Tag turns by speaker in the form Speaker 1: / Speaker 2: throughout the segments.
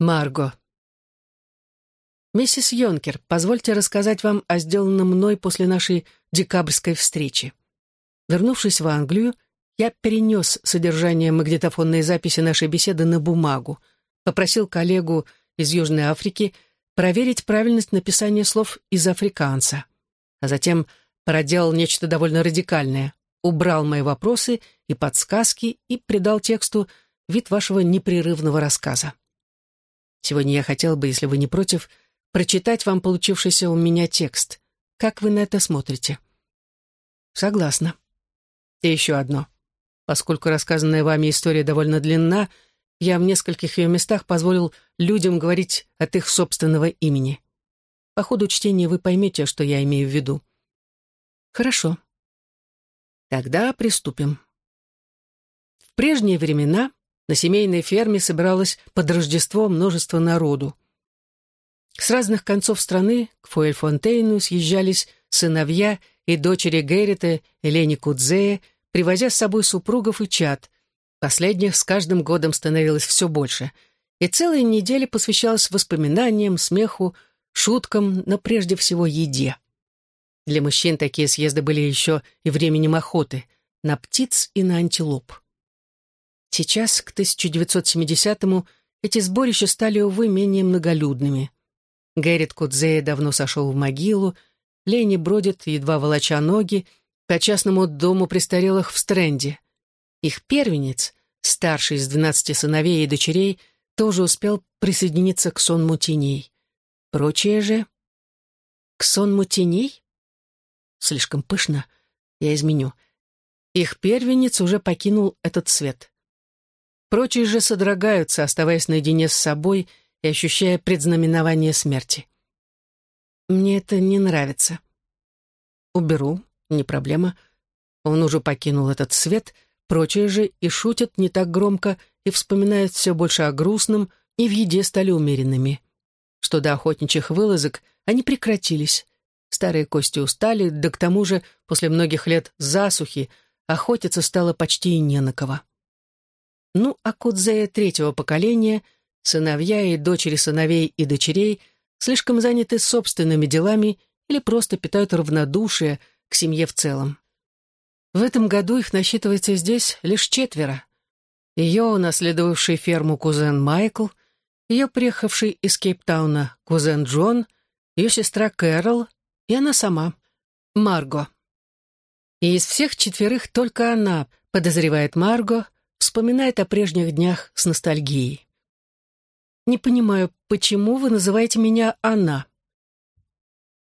Speaker 1: Марго. Миссис Йонкер, позвольте рассказать вам о сделанном мной после нашей декабрьской встречи. Вернувшись в Англию, я перенес содержание магнитофонной записи нашей беседы на бумагу, попросил коллегу из Южной Африки проверить правильность написания слов из африканца, а затем проделал нечто довольно радикальное, убрал мои вопросы и подсказки и придал тексту вид вашего непрерывного рассказа. Сегодня я хотел бы, если вы не против, прочитать вам получившийся у меня текст. Как вы на это смотрите? Согласна. И еще одно. Поскольку рассказанная вами история довольно длинна, я в нескольких ее местах позволил людям говорить от их собственного имени. По ходу чтения вы поймете, что я имею в виду. Хорошо. Тогда приступим. В прежние времена на семейной ферме собиралось под Рождество множество народу. С разных концов страны к Фуэльфонтейну съезжались сыновья и дочери Геррита и Лени Кудзея, привозя с собой супругов и чад. Последних с каждым годом становилось все больше, и целая неделя посвящалась воспоминаниям, смеху, шуткам, но прежде всего еде. Для мужчин такие съезды были еще и временем охоты на птиц и на антилоп. Сейчас, к 1970-му, эти сборища стали, увы, менее многолюдными. Гэррит Кудзея давно сошел в могилу, Лени бродит, едва волоча ноги, по частному дому престарелых в Стрэнде. Их первенец, старший из двенадцати сыновей и дочерей, тоже успел присоединиться к сонму теней. Прочие же... К сонму теней? Слишком пышно. Я изменю. Их первенец уже покинул этот свет. Прочие же содрогаются, оставаясь наедине с собой и ощущая предзнаменование смерти. Мне это не нравится. Уберу, не проблема. Он уже покинул этот свет, прочие же и шутят не так громко, и вспоминают все больше о грустном, и в еде стали умеренными. Что до охотничьих вылазок, они прекратились. Старые кости устали, да к тому же, после многих лет засухи, охотиться стало почти и не на кого. Ну, а Кудзея третьего поколения, сыновья и дочери сыновей и дочерей слишком заняты собственными делами или просто питают равнодушие к семье в целом. В этом году их насчитывается здесь лишь четверо. Ее, унаследовавший ферму кузен Майкл, ее приехавший из Кейптауна кузен Джон, ее сестра Кэрол и она сама, Марго. И из всех четверых только она, подозревает Марго, вспоминает о прежних днях с ностальгией. «Не понимаю, почему вы называете меня «она»?»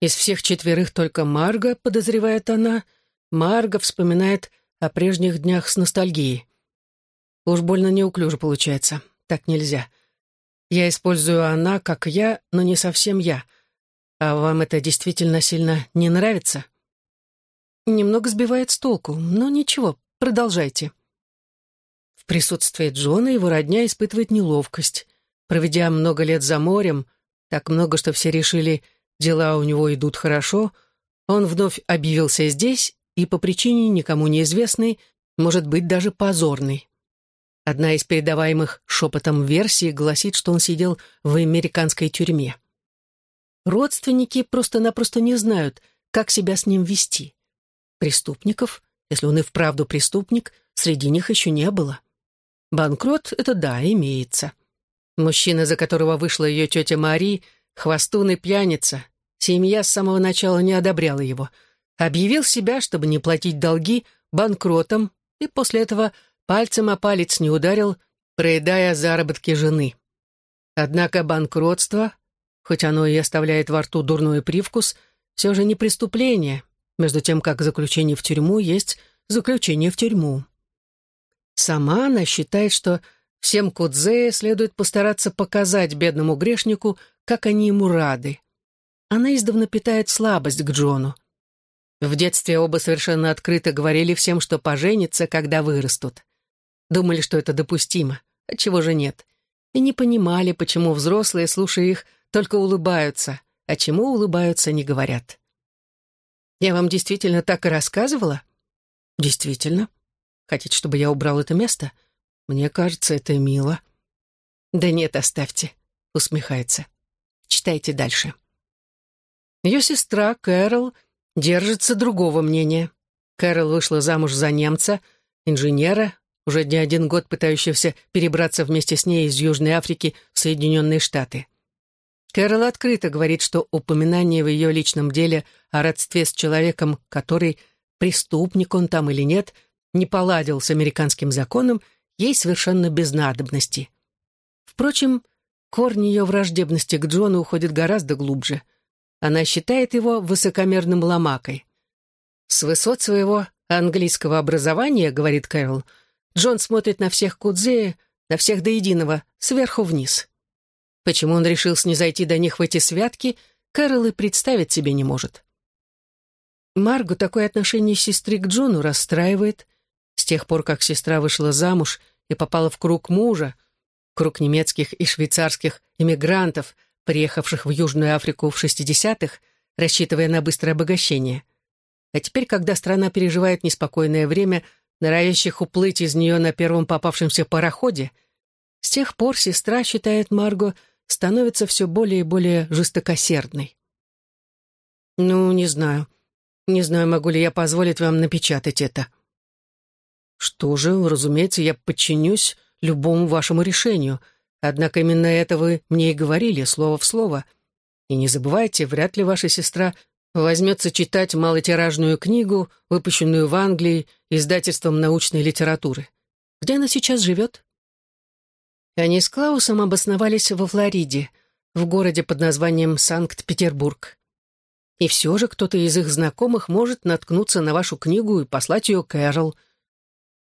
Speaker 1: Из всех четверых только Марго, подозревает она, Марго вспоминает о прежних днях с ностальгией. Уж больно неуклюже получается. Так нельзя. Я использую «она» как «я», но не совсем «я». А вам это действительно сильно не нравится? Немного сбивает с толку, но ничего, продолжайте. Присутствии Джона его родня испытывает неловкость. Проведя много лет за морем, так много, что все решили, дела у него идут хорошо, он вновь объявился здесь и по причине никому неизвестной, может быть, даже позорной. Одна из передаваемых шепотом версий гласит, что он сидел в американской тюрьме. Родственники просто-напросто не знают, как себя с ним вести. Преступников, если он и вправду преступник, среди них еще не было. Банкрот — это да, имеется. Мужчина, за которого вышла ее тетя Мари, хвостун и пьяница. Семья с самого начала не одобряла его. Объявил себя, чтобы не платить долги, банкротом, и после этого пальцем о палец не ударил, проедая заработки жены. Однако банкротство, хоть оно и оставляет во рту дурной привкус, все же не преступление, между тем как заключение в тюрьму есть заключение в тюрьму. Сама она считает, что всем Кудзее следует постараться показать бедному грешнику, как они ему рады. Она издавна питает слабость к Джону. В детстве оба совершенно открыто говорили всем, что поженятся, когда вырастут. Думали, что это допустимо, отчего же нет. И не понимали, почему взрослые, слушая их, только улыбаются, а чему улыбаются, не говорят. «Я вам действительно так и рассказывала?» «Действительно», Хотите, чтобы я убрал это место? Мне кажется, это мило». «Да нет, оставьте. усмехается. Читайте дальше. Ее сестра Кэрол держится другого мнения. Кэрол вышла замуж за немца, инженера, уже не один год пытающегося перебраться вместе с ней из Южной Африки в Соединенные Штаты. Кэрол открыто говорит, что упоминание в ее личном деле о родстве с человеком, который, преступник он там или нет, не поладил с американским законом, ей совершенно без надобности. Впрочем, корни ее враждебности к Джону уходят гораздо глубже. Она считает его высокомерным ломакой. С высот своего английского образования, говорит Кэрол, Джон смотрит на всех Кудзея, на всех до единого, сверху вниз. Почему он решил снизойти до них в эти святки, Кэрол и представить себе не может. Маргу такое отношение сестры к Джону расстраивает. С тех пор, как сестра вышла замуж и попала в круг мужа, круг немецких и швейцарских иммигрантов, приехавших в Южную Африку в 60-х, рассчитывая на быстрое обогащение. А теперь, когда страна переживает неспокойное время, норовящих уплыть из нее на первом попавшемся пароходе, с тех пор сестра, считает Марго, становится все более и более жестокосердной. «Ну, не знаю. Не знаю, могу ли я позволить вам напечатать это». «Что же, разумеется, я подчинюсь любому вашему решению. Однако именно это вы мне и говорили, слово в слово. И не забывайте, вряд ли ваша сестра возьмется читать малотиражную книгу, выпущенную в Англии издательством научной литературы. Где она сейчас живет?» Они с Клаусом обосновались во Флориде, в городе под названием Санкт-Петербург. И все же кто-то из их знакомых может наткнуться на вашу книгу и послать ее Кэрол.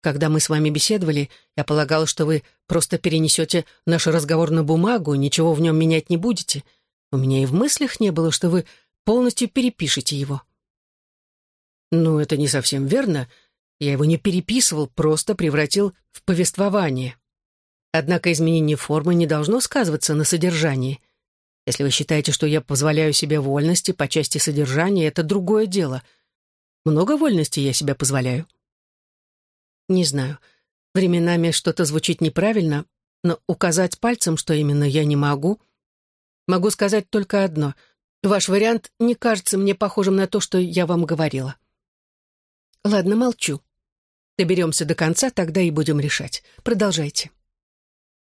Speaker 1: Когда мы с вами беседовали, я полагала, что вы просто перенесете наш разговор на бумагу, ничего в нем менять не будете. У меня и в мыслях не было, что вы полностью перепишете его. Ну, это не совсем верно. Я его не переписывал, просто превратил в повествование. Однако изменение формы не должно сказываться на содержании. Если вы считаете, что я позволяю себе вольности по части содержания, это другое дело. Много вольности я себе позволяю? Не знаю. Временами что-то звучит неправильно, но указать пальцем, что именно я не могу. Могу сказать только одно. Ваш вариант не кажется мне похожим на то, что я вам говорила. Ладно, молчу. Доберемся до конца, тогда и будем решать. Продолжайте.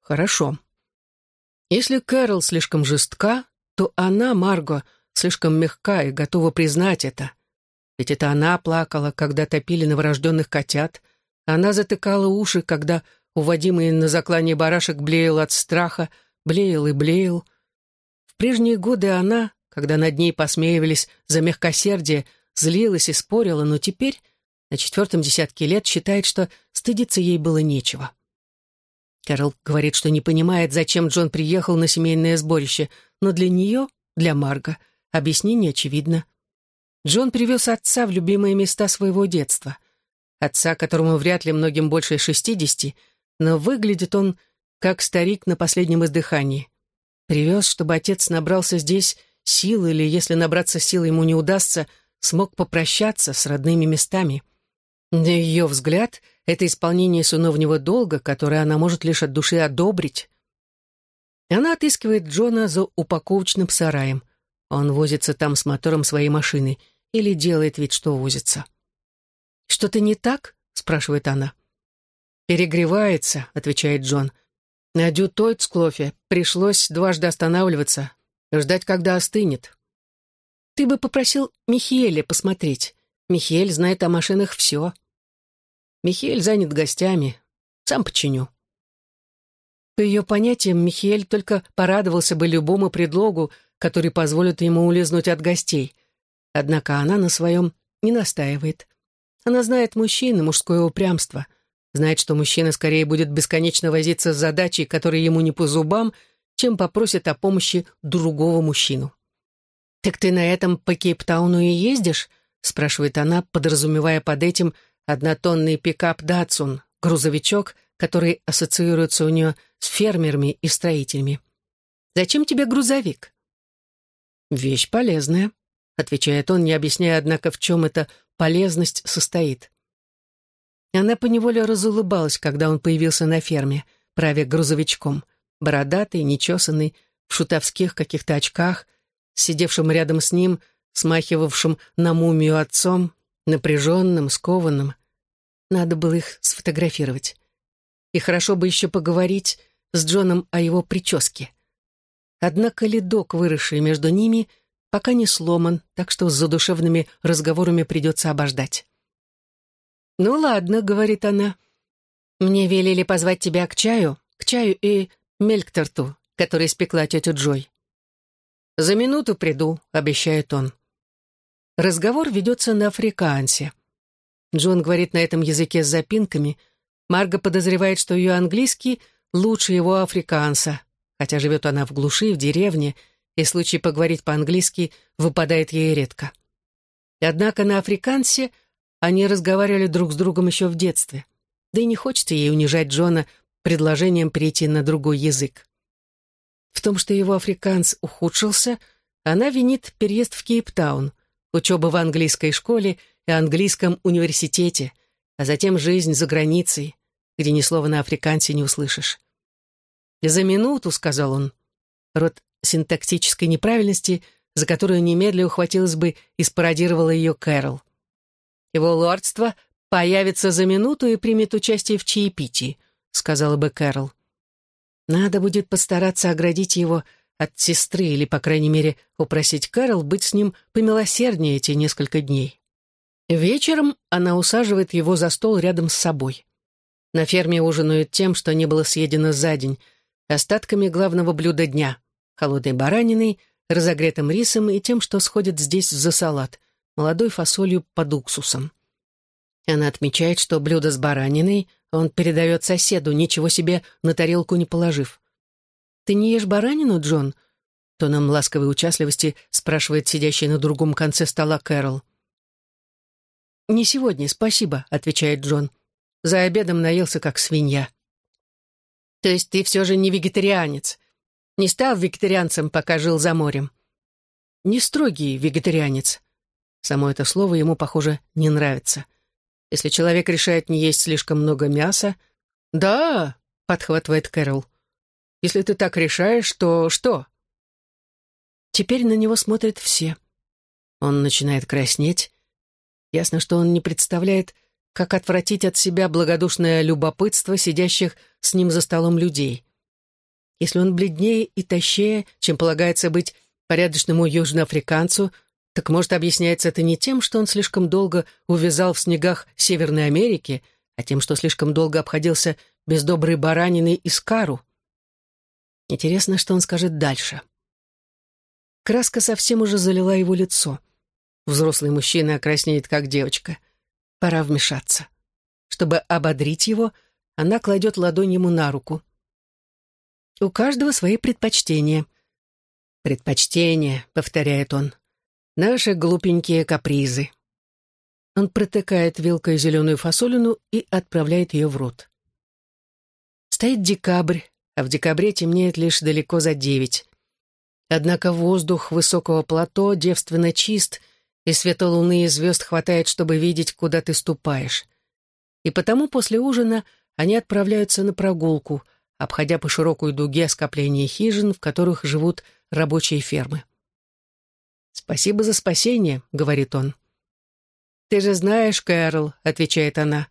Speaker 1: Хорошо. Если Кэрол слишком жестка, то она, Марго, слишком мягка и готова признать это. Ведь это она плакала, когда топили новорожденных котят, она затыкала уши, когда уводимый на заклание барашек блеял от страха, блеял и блеял. В прежние годы она, когда над ней посмеивались за мягкосердие, злилась и спорила, но теперь, на четвертом десятке лет, считает, что стыдиться ей было нечего. Кэрол говорит, что не понимает, зачем Джон приехал на семейное сборище, но для нее, для Марга, объяснение очевидно. Джон привез отца в любимые места своего детства. Отца, которому вряд ли многим больше шестидесяти, но выглядит он как старик на последнем издыхании. Привез, чтобы отец набрался здесь сил, или, если набраться сил ему не удастся, смог попрощаться с родными местами. На ее взгляд — это исполнение сыновнего долга, которое она может лишь от души одобрить. Она отыскивает Джона за упаковочным сараем. Он возится там с мотором своей машины или делает вид, что возится. «Что-то не так?» — спрашивает она. «Перегревается», — отвечает Джон. «На Дютойцклофе пришлось дважды останавливаться, ждать, когда остынет». «Ты бы попросил Михеля посмотреть. Михель знает о машинах все». Михель занят гостями. Сам починю». По ее понятиям, Михель только порадовался бы любому предлогу, который позволит ему улизнуть от гостей. Однако она на своем не настаивает. Она знает мужчин и мужское упрямство. Знает, что мужчина скорее будет бесконечно возиться с задачей, которая ему не по зубам, чем попросит о помощи другого мужчину. «Так ты на этом по Кейптауну и ездишь?» — спрашивает она, подразумевая под этим, Однотонный пикап «Датсун», грузовичок, который ассоциируется у нее с фермерами и строителями. «Зачем тебе грузовик?» «Вещь полезная», — отвечает он, не объясняя, однако, в чем эта полезность состоит. Она поневоле разулыбалась, когда он появился на ферме, правя грузовичком, бородатый, нечесанный, в шутовских каких-то очках, сидевшим рядом с ним, смахивавшим на мумию отцом, напряженным, скованным. Надо было их сфотографировать. И хорошо бы еще поговорить с Джоном о его прическе. Однако ледок, выросший между ними, пока не сломан, так что с задушевными разговорами придется обождать. «Ну ладно», — говорит она. «Мне велели позвать тебя к чаю, к чаю и мелкторту, который испекла тетя Джой». «За минуту приду», — обещает он. Разговор ведется на африкансе. Джон говорит на этом языке с запинками. Марга подозревает, что ее английский лучше его африканса, хотя живет она в глуши, в деревне, и случай поговорить по-английски выпадает ей редко. Однако на африкансе они разговаривали друг с другом еще в детстве. Да и не хочется ей унижать Джона предложением перейти на другой язык. В том, что его африканс ухудшился, она винит переезд в Кейптаун, учеба в английской школе и английском университете, а затем жизнь за границей, где ни слова на африкансе не услышишь. «За минуту», — сказал он, род синтактической неправильности, за которую немедля ухватилась бы и спародировала ее Кэрол. Его лордство появится за минуту и примет участие в чаепитии», — сказала бы Кэрол. Надо будет постараться оградить его от сестры или, по крайней мере, упросить Кэрол быть с ним помилосерднее эти несколько дней. Вечером она усаживает его за стол рядом с собой. На ферме ужинают тем, что не было съедено за день, остатками главного блюда дня — холодной бараниной, разогретым рисом и тем, что сходит здесь за салат, молодой фасолью под уксусом. Она отмечает, что блюдо с бараниной он передает соседу, ничего себе на тарелку не положив. «Ты не ешь баранину, Джон?» Тоном ласковой участливости спрашивает сидящий на другом конце стола Кэрол. «Не сегодня, спасибо», — отвечает Джон. «За обедом наелся, как свинья». «То есть ты все же не вегетарианец? Не стал вегетарианцем, пока жил за морем?» «Не строгий вегетарианец», Само это слово ему, похоже, не нравится. Если человек решает не есть слишком много мяса... «Да», — подхватывает Кэрол. «Если ты так решаешь, то что?» Теперь на него смотрят все. Он начинает краснеть. Ясно, что он не представляет, как отвратить от себя благодушное любопытство сидящих с ним за столом людей. Если он бледнее и тощее, чем полагается быть порядочному южноафриканцу, так может, объясняется это не тем, что он слишком долго увязал в снегах Северной Америки, а тем, что слишком долго обходился без доброй баранины и скару? Интересно, что он скажет дальше. Краска совсем уже залила его лицо. Взрослый мужчина окраснеет, как девочка. Пора вмешаться. Чтобы ободрить его, она кладет ладонь ему на руку. У каждого свои предпочтения. «Предпочтения», — повторяет он. Наши глупенькие капризы. Он протыкает вилкой зеленую фасолину и отправляет ее в рот. Стоит декабрь, а в декабре темнеет лишь далеко за девять. Однако воздух высокого плато девственно чист, и света луны и звезд хватает, чтобы видеть, куда ты ступаешь. И потому после ужина они отправляются на прогулку, обходя по широкой дуге скопление хижин, в которых живут рабочие фермы. «Спасибо за спасение», — говорит он. «Ты же знаешь, Кэрол», — отвечает она.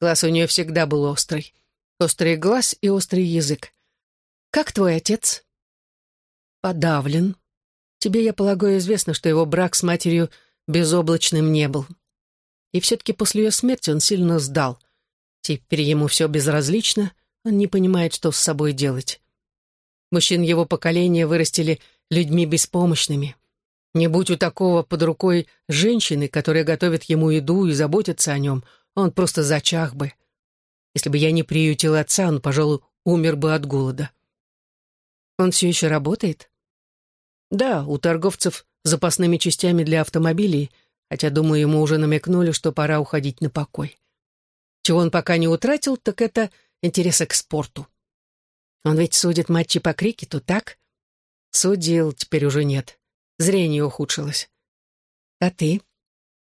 Speaker 1: Глаз у нее всегда был острый. Острый глаз и острый язык. «Как твой отец?» «Подавлен. Тебе, я полагаю, известно, что его брак с матерью безоблачным не был. И все-таки после ее смерти он сильно сдал. Теперь ему все безразлично, он не понимает, что с собой делать. Мужчин его поколения вырастили людьми беспомощными. Не будь у такого под рукой женщины, которая готовит ему еду и заботится о нем, он просто зачах бы. Если бы я не приютил отца, он, пожалуй, умер бы от голода. Он все еще работает? Да, у торговцев запасными частями для автомобилей, хотя, думаю, ему уже намекнули, что пора уходить на покой. Чего он пока не утратил, так это интереса к спорту. Он ведь судит матчи по крикету, так? Судил, теперь уже нет. Зрение ухудшилось. А ты?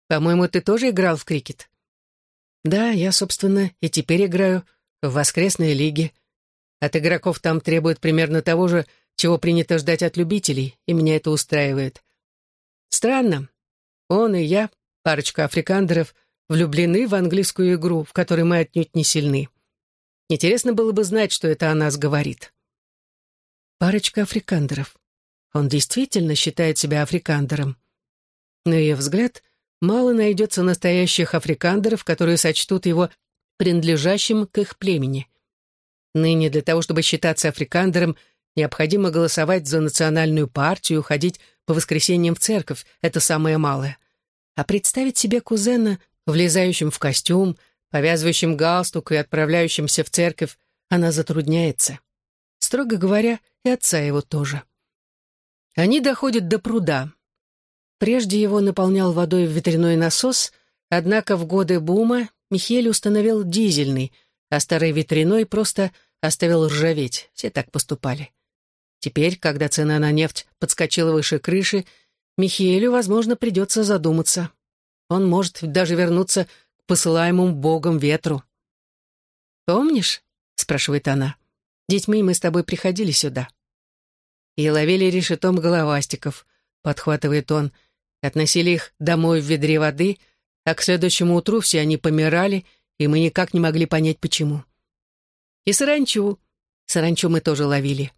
Speaker 1: По-моему, ты тоже играл в крикет? Да, я, собственно, и теперь играю в воскресной лиге. От игроков там требуют примерно того же, чего принято ждать от любителей, и меня это устраивает. Странно. Он и я, парочка африкандеров, влюблены в английскую игру, в которой мы отнюдь не сильны. Интересно было бы знать, что это о нас говорит. Парочка африкандеров. Он действительно считает себя африкандером. На ее взгляд, мало найдется настоящих африкандеров, которые сочтут его принадлежащим к их племени. Ныне для того, чтобы считаться африкандером, необходимо голосовать за национальную партию, ходить по воскресеньям в церковь — это самое малое. А представить себе кузена, влезающим в костюм, повязывающим галстук и отправляющимся в церковь, она затрудняется. Строго говоря, и отца его тоже. Они доходят до пруда. Прежде его наполнял водой ветряной насос, однако в годы бума Михель установил дизельный, а старый ветряной просто оставил ржаветь. Все так поступали. Теперь, когда цена на нефть подскочила выше крыши, Михелю, возможно, придется задуматься. Он может даже вернуться посылаемому Богом ветру. «Помнишь?» — спрашивает она. «Детьми мы с тобой приходили сюда и ловили решетом головастиков», — подхватывает он, относили их домой в ведре воды, а к следующему утру все они помирали, и мы никак не могли понять, почему. И саранчу. Саранчу мы тоже ловили.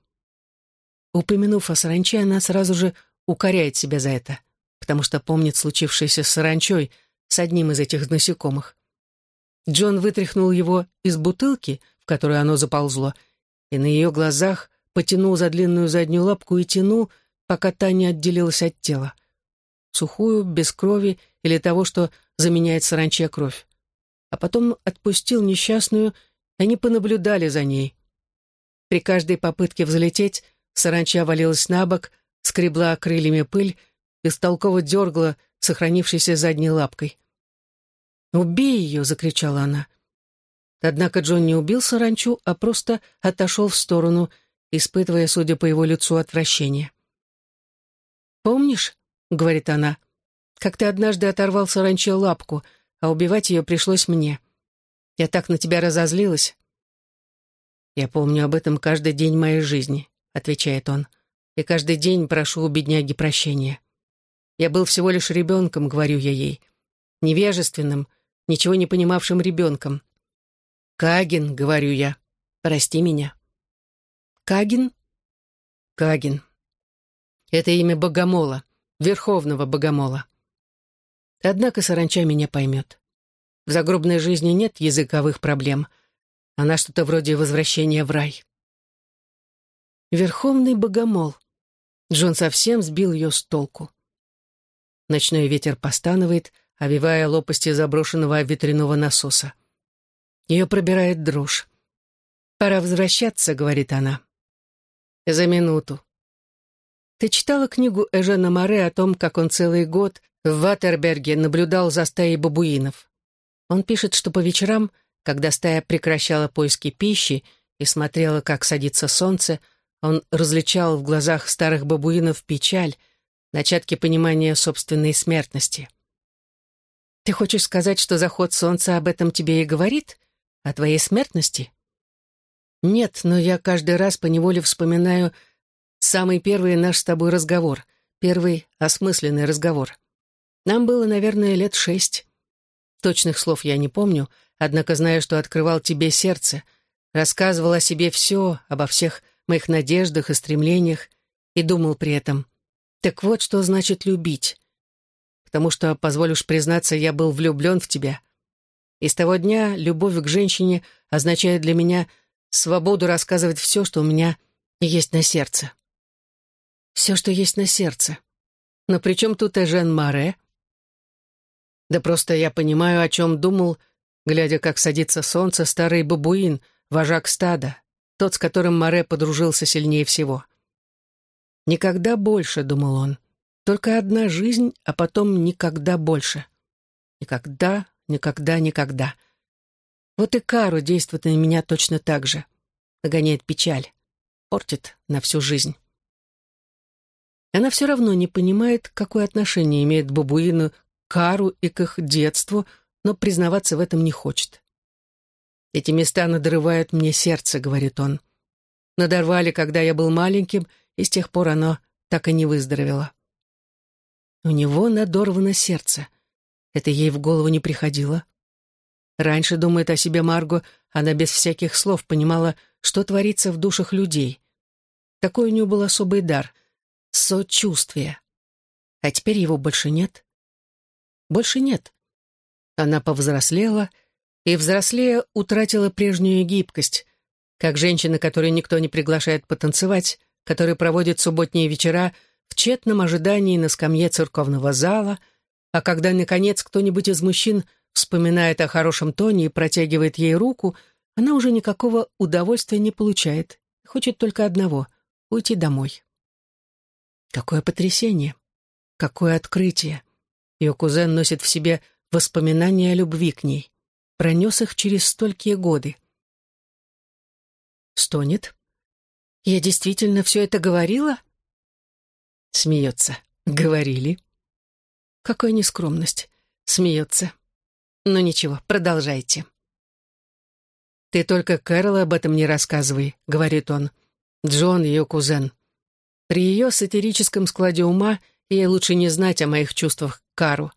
Speaker 1: Упомянув о саранче, она сразу же укоряет себя за это, потому что помнит случившееся с саранчой, с одним из этих насекомых. Джон вытряхнул его из бутылки, в которую оно заползло, и на ее глазах потянул за длинную заднюю лапку и тянул, пока та не отделилась от тела. Сухую, без крови или того, что заменяет саранче кровь. А потом отпустил несчастную, и они понаблюдали за ней. При каждой попытке взлететь саранча валилась на бок, скребла крыльями пыль, бестолково дергала сохранившейся задней лапкой. «Убей ее!» — закричала она. Однако Джон не убил саранчу, а просто отошел в сторону испытывая, судя по его лицу, отвращение. «Помнишь, — говорит она, — как ты однажды оторвал саранче лапку, а убивать ее пришлось мне. Я так на тебя разозлилась». «Я помню об этом каждый день моей жизни», — отвечает он, «и каждый день прошу у бедняги прощения. Я был всего лишь ребенком, — говорю я ей, — невежественным, ничего не понимавшим ребенком. Кагин, — говорю я, — прости меня». Кагин? Кагин. Это имя богомола, верховного богомола. Однако саранча меня поймет. В загробной жизни нет языковых проблем. Она что-то вроде возвращения в рай. Верховный богомол. Джон совсем сбил ее с толку. Ночной ветер постанывает, овивая лопасти заброшенного ветряного насоса. Ее пробирает дрожь. «Пора возвращаться», — говорит она за минуту. Ты читала книгу Эжена Море о том, как он целый год в Ватерберге наблюдал за стаей бабуинов? Он пишет, что по вечерам, когда стая прекращала поиски пищи и смотрела, как садится солнце, он различал в глазах старых бабуинов печаль, начатки понимания собственной смертности. Ты хочешь сказать, что заход солнца об этом тебе и говорит? О твоей смертности? Нет, но я каждый раз поневоле вспоминаю самый первый наш с тобой разговор, первый осмысленный разговор. Нам было, наверное, лет шесть. Точных слов я не помню, однако знаю, что открывал тебе сердце, рассказывал о себе все, обо всех моих надеждах и стремлениях, и думал при этом, так вот что значит любить. Потому что, позволишь признаться, я был влюблен в тебя. И с того дня любовь к женщине означает для меня свободу рассказывать все, что у меня есть на сердце. Все, что есть на сердце. Но при чем тут Эжен Маре? Да просто я понимаю, о чем думал, глядя, как садится солнце, старый бабуин, вожак стада, тот, с которым Маре подружился сильнее всего. «Никогда больше», — думал он, — «только одна жизнь, а потом никогда больше. Никогда, никогда, никогда». Вот и Кару действует на меня точно так же. Нагоняет печаль. Портит на всю жизнь. Она все равно не понимает, какое отношение имеет бабуины к Кару и к их детству, но признаваться в этом не хочет. «Эти места надрывают мне сердце», — говорит он. «Надорвали, когда я был маленьким, и с тех пор оно так и не выздоровело. У него надорвано сердце. Это ей в голову не приходило. Раньше, думает о себе Марго, она без всяких слов понимала, что творится в душах людей. Такой у нее был особый дар — сочувствие. А теперь его больше нет. Больше нет. Она повзрослела и, взрослея, утратила прежнюю гибкость, как женщина, которую никто не приглашает потанцевать, которая проводит субботние вечера в тщетном ожидании на скамье церковного зала, а когда, наконец, кто-нибудь из мужчин вспоминает о хорошем тоне и протягивает ей руку, она уже никакого удовольствия не получает, хочет только одного — уйти домой. Какое потрясение! Какое открытие! Ее кузен носит в себе воспоминания о любви к ней. Пронес их через столькие годы. Стонет. «Я действительно все это говорила?» Смеется. «Говорили». Какая нескромность. Смеется. «Ну ничего, продолжайте». «Ты только Кэрол об этом не рассказывай», — говорит он. «Джон — ее кузен. При ее сатирическом складе ума ей лучше не знать о моих чувствах к Кару.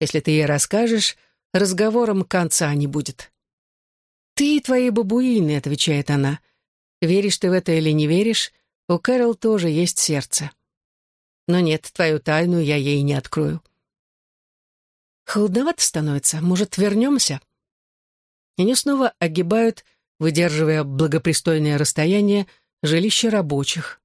Speaker 1: Если ты ей расскажешь, разговором конца не будет». «Ты и твои бабуины», — отвечает она. «Веришь ты в это или не веришь, у Кэрол тоже есть сердце. Но нет, твою тайну я ей не открою». Холодновато становится. Может, вернемся? Они снова огибают, выдерживая благопристойное расстояние, жилище рабочих.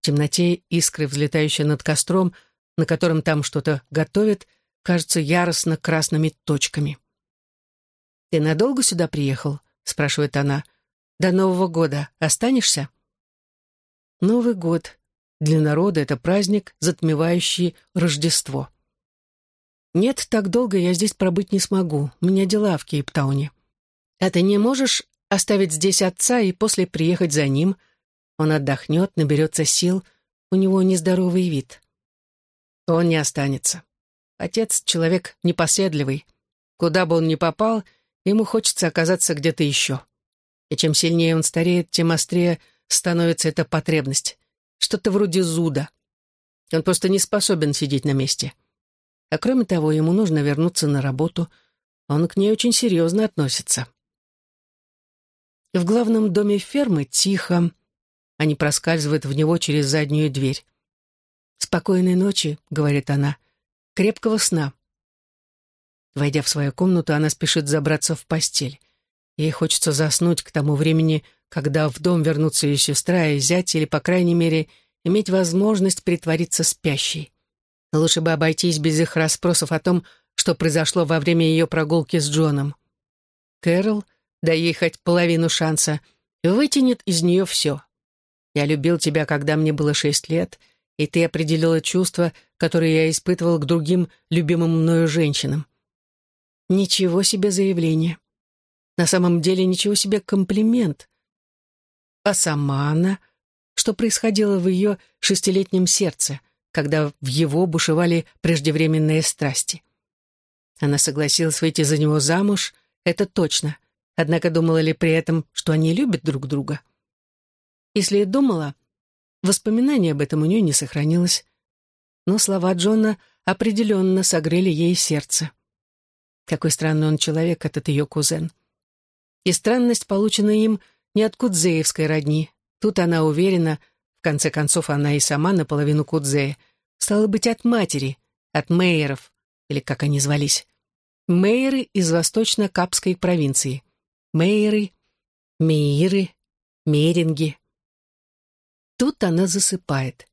Speaker 1: В темноте искры, взлетающие над костром, на котором там что-то готовят, кажутся яростно красными точками. «Ты надолго сюда приехал?» — спрашивает она. «До Нового года останешься?» Новый год. Для народа это праздник, затмевающий Рождество. «Нет, так долго я здесь пробыть не смогу. У меня дела в Кейптауне. А ты не можешь оставить здесь отца и после приехать за ним? Он отдохнет, наберется сил. У него нездоровый вид». «Он не останется. Отец — человек непоседливый. Куда бы он ни попал, ему хочется оказаться где-то еще. И чем сильнее он стареет, тем острее становится эта потребность. Что-то вроде зуда. Он просто не способен сидеть на месте. А кроме того, ему нужно вернуться на работу. Он к ней очень серьезно относится. В главном доме фермы тихо. Они проскальзывают в него через заднюю дверь. «Спокойной ночи», — говорит она. «Крепкого сна». Войдя в свою комнату, она спешит забраться в постель. Ей хочется заснуть к тому времени, когда в дом вернутся ее сестра и зять, или, по крайней мере, иметь возможность притвориться спящей. Лучше бы обойтись без их расспросов о том, что произошло во время ее прогулки с Джоном. Кэрол, дай ей хоть половину шанса, вытянет из нее все. Я любил тебя, когда мне было шесть лет, и ты определила чувства, которые я испытывал к другим любимым мною женщинам. Ничего себе заявление. На самом деле ничего себе комплимент. А сама она, что происходило в ее шестилетнем сердце — когда в его бушевали преждевременные страсти. Она согласилась выйти за него замуж, это точно, однако думала ли при этом, что они любят друг друга? Если и думала, воспоминания об этом у нее не сохранилось, но слова Джона определенно согрели ей сердце. Какой странный он человек, этот ее кузен. И странность получена им не от кудзеевской родни. Тут она уверена, в конце концов, она и сама наполовину кудзея. Стало быть, от матери, от мейеров, или как они звались. Мейеры из восточно-капской провинции. Мейеры, мейеры, мейринги. Тут она засыпает.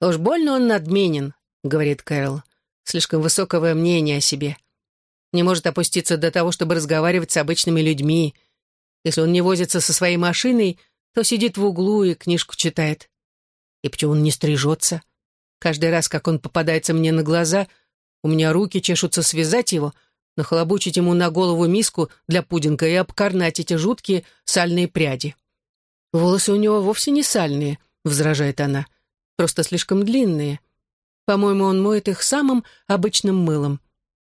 Speaker 1: «Уж больно он надменен», — говорит Кэрол. «Слишком высокого мнения о себе. Не может опуститься до того, чтобы разговаривать с обычными людьми. Если он не возится со своей машиной, то сидит в углу и книжку читает. И почему он не стрижется? Каждый раз, как он попадается мне на глаза, у меня руки чешутся связать его, нахлобучить ему на голову миску для пудинга и обкарнать эти жуткие сальные пряди. «Волосы у него вовсе не сальные», — возражает она, — «просто слишком длинные. По-моему, он моет их самым обычным мылом.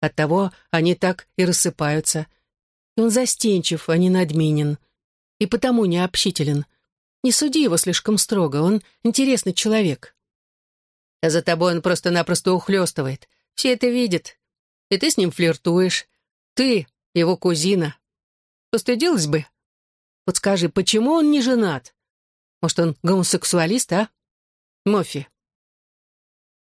Speaker 1: Оттого они так и рассыпаются. И он застенчив, а не надменен и потому необщителен. Не суди его слишком строго, он интересный человек. А за тобой он просто-напросто ухлёстывает. Все это видят. И ты с ним флиртуешь. Ты, его кузина. Постыдилась бы. Вот скажи, почему он не женат? Может, он гомосексуалист, а? Мофи.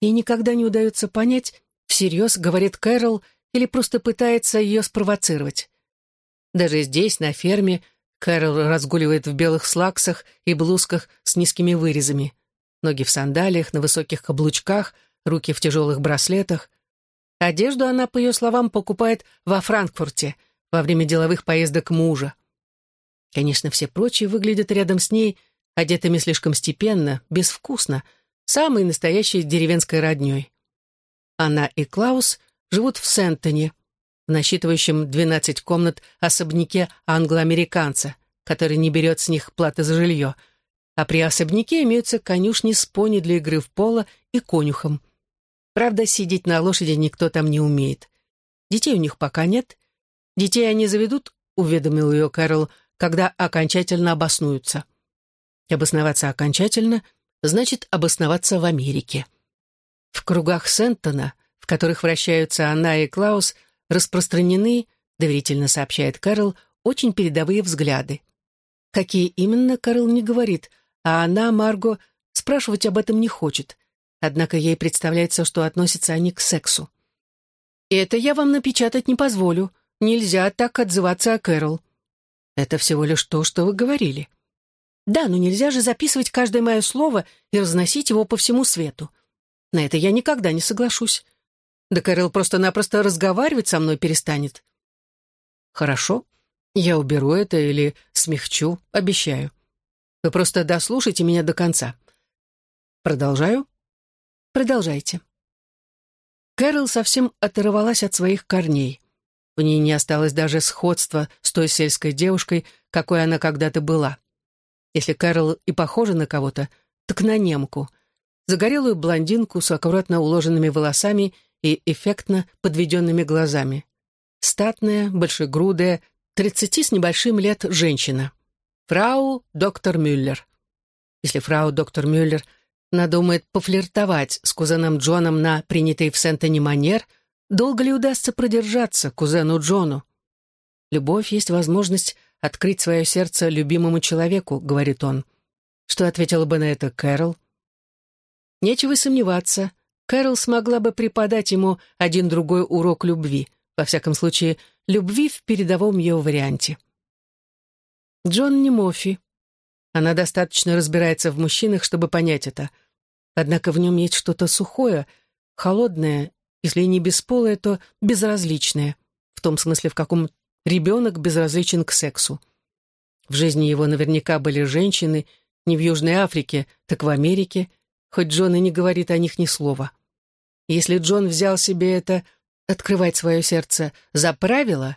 Speaker 1: Ей никогда не удается понять, всерьез говорит Кэрол или просто пытается ее спровоцировать. Даже здесь, на ферме, Кэрол разгуливает в белых слаксах и блузках с низкими вырезами. Ноги в сандалиях, на высоких каблучках, руки в тяжелых браслетах. Одежду она, по ее словам, покупает во Франкфурте во время деловых поездок мужа. Конечно, все прочие выглядят рядом с ней одетыми слишком степенно, безвкусно, самой настоящей деревенской роднёй. Она и Клаус живут в Сентоне, в насчитывающем 12 комнат особняке англоамериканца, который не берет с них платы за жилье, а при особняке имеются конюшни с пони для игры в поло и конюхом. Правда, сидеть на лошади никто там не умеет. Детей у них пока нет. Детей они заведут, уведомил ее Кэрол, когда окончательно обоснуются. Обосноваться окончательно значит обосноваться в Америке. В кругах Сентона, в которых вращаются она и Клаус, распространены, доверительно сообщает Кэрол, очень передовые взгляды. Какие именно, Кэрол не говорит, а она, Марго, спрашивать об этом не хочет. Однако ей представляется, что относятся они к сексу. «Это я вам напечатать не позволю. Нельзя так отзываться о Кэрол». «Это всего лишь то, что вы говорили». «Да, но нельзя же записывать каждое мое слово и разносить его по всему свету. На это я никогда не соглашусь. Да Кэрол просто-напросто разговаривать со мной перестанет. Хорошо, я уберу это или смягчу, обещаю. Вы просто дослушайте меня до конца. Продолжаю? Продолжайте. Кэрол совсем оторвалась от своих корней. У нее не осталось даже сходства с той сельской девушкой, какой она когда-то была. Если Кэрол и похожа на кого-то, так на немку. Загорелую блондинку с аккуратно уложенными волосами и эффектно подведенными глазами. Статная, большегрудая, тридцати с небольшим лет женщина. Фрау доктор Мюллер. Если фрау доктор Мюллер надумает пофлиртовать с кузеном Джоном на принятый в Сентоне манер, долго ли удастся продержаться кузену Джону? «Любовь есть возможность открыть свое сердце любимому человеку», — говорит он. Что ответила бы на это Кэрол? Нечего сомневаться, Кэрол смогла бы преподать ему один-другой урок любви, во всяком случае, любви в передовом ее варианте. Джон не Мофи. Она достаточно разбирается в мужчинах, чтобы понять это. Однако в нем есть что-то сухое, холодное, если не бесполое, то безразличное, в том смысле, в каком ребенок безразличен к сексу. В жизни его наверняка были женщины, не в Южной Африке, так в Америке, хоть Джон и не говорит о них ни слова. Если Джон взял себе это открывать свое сердце за правило,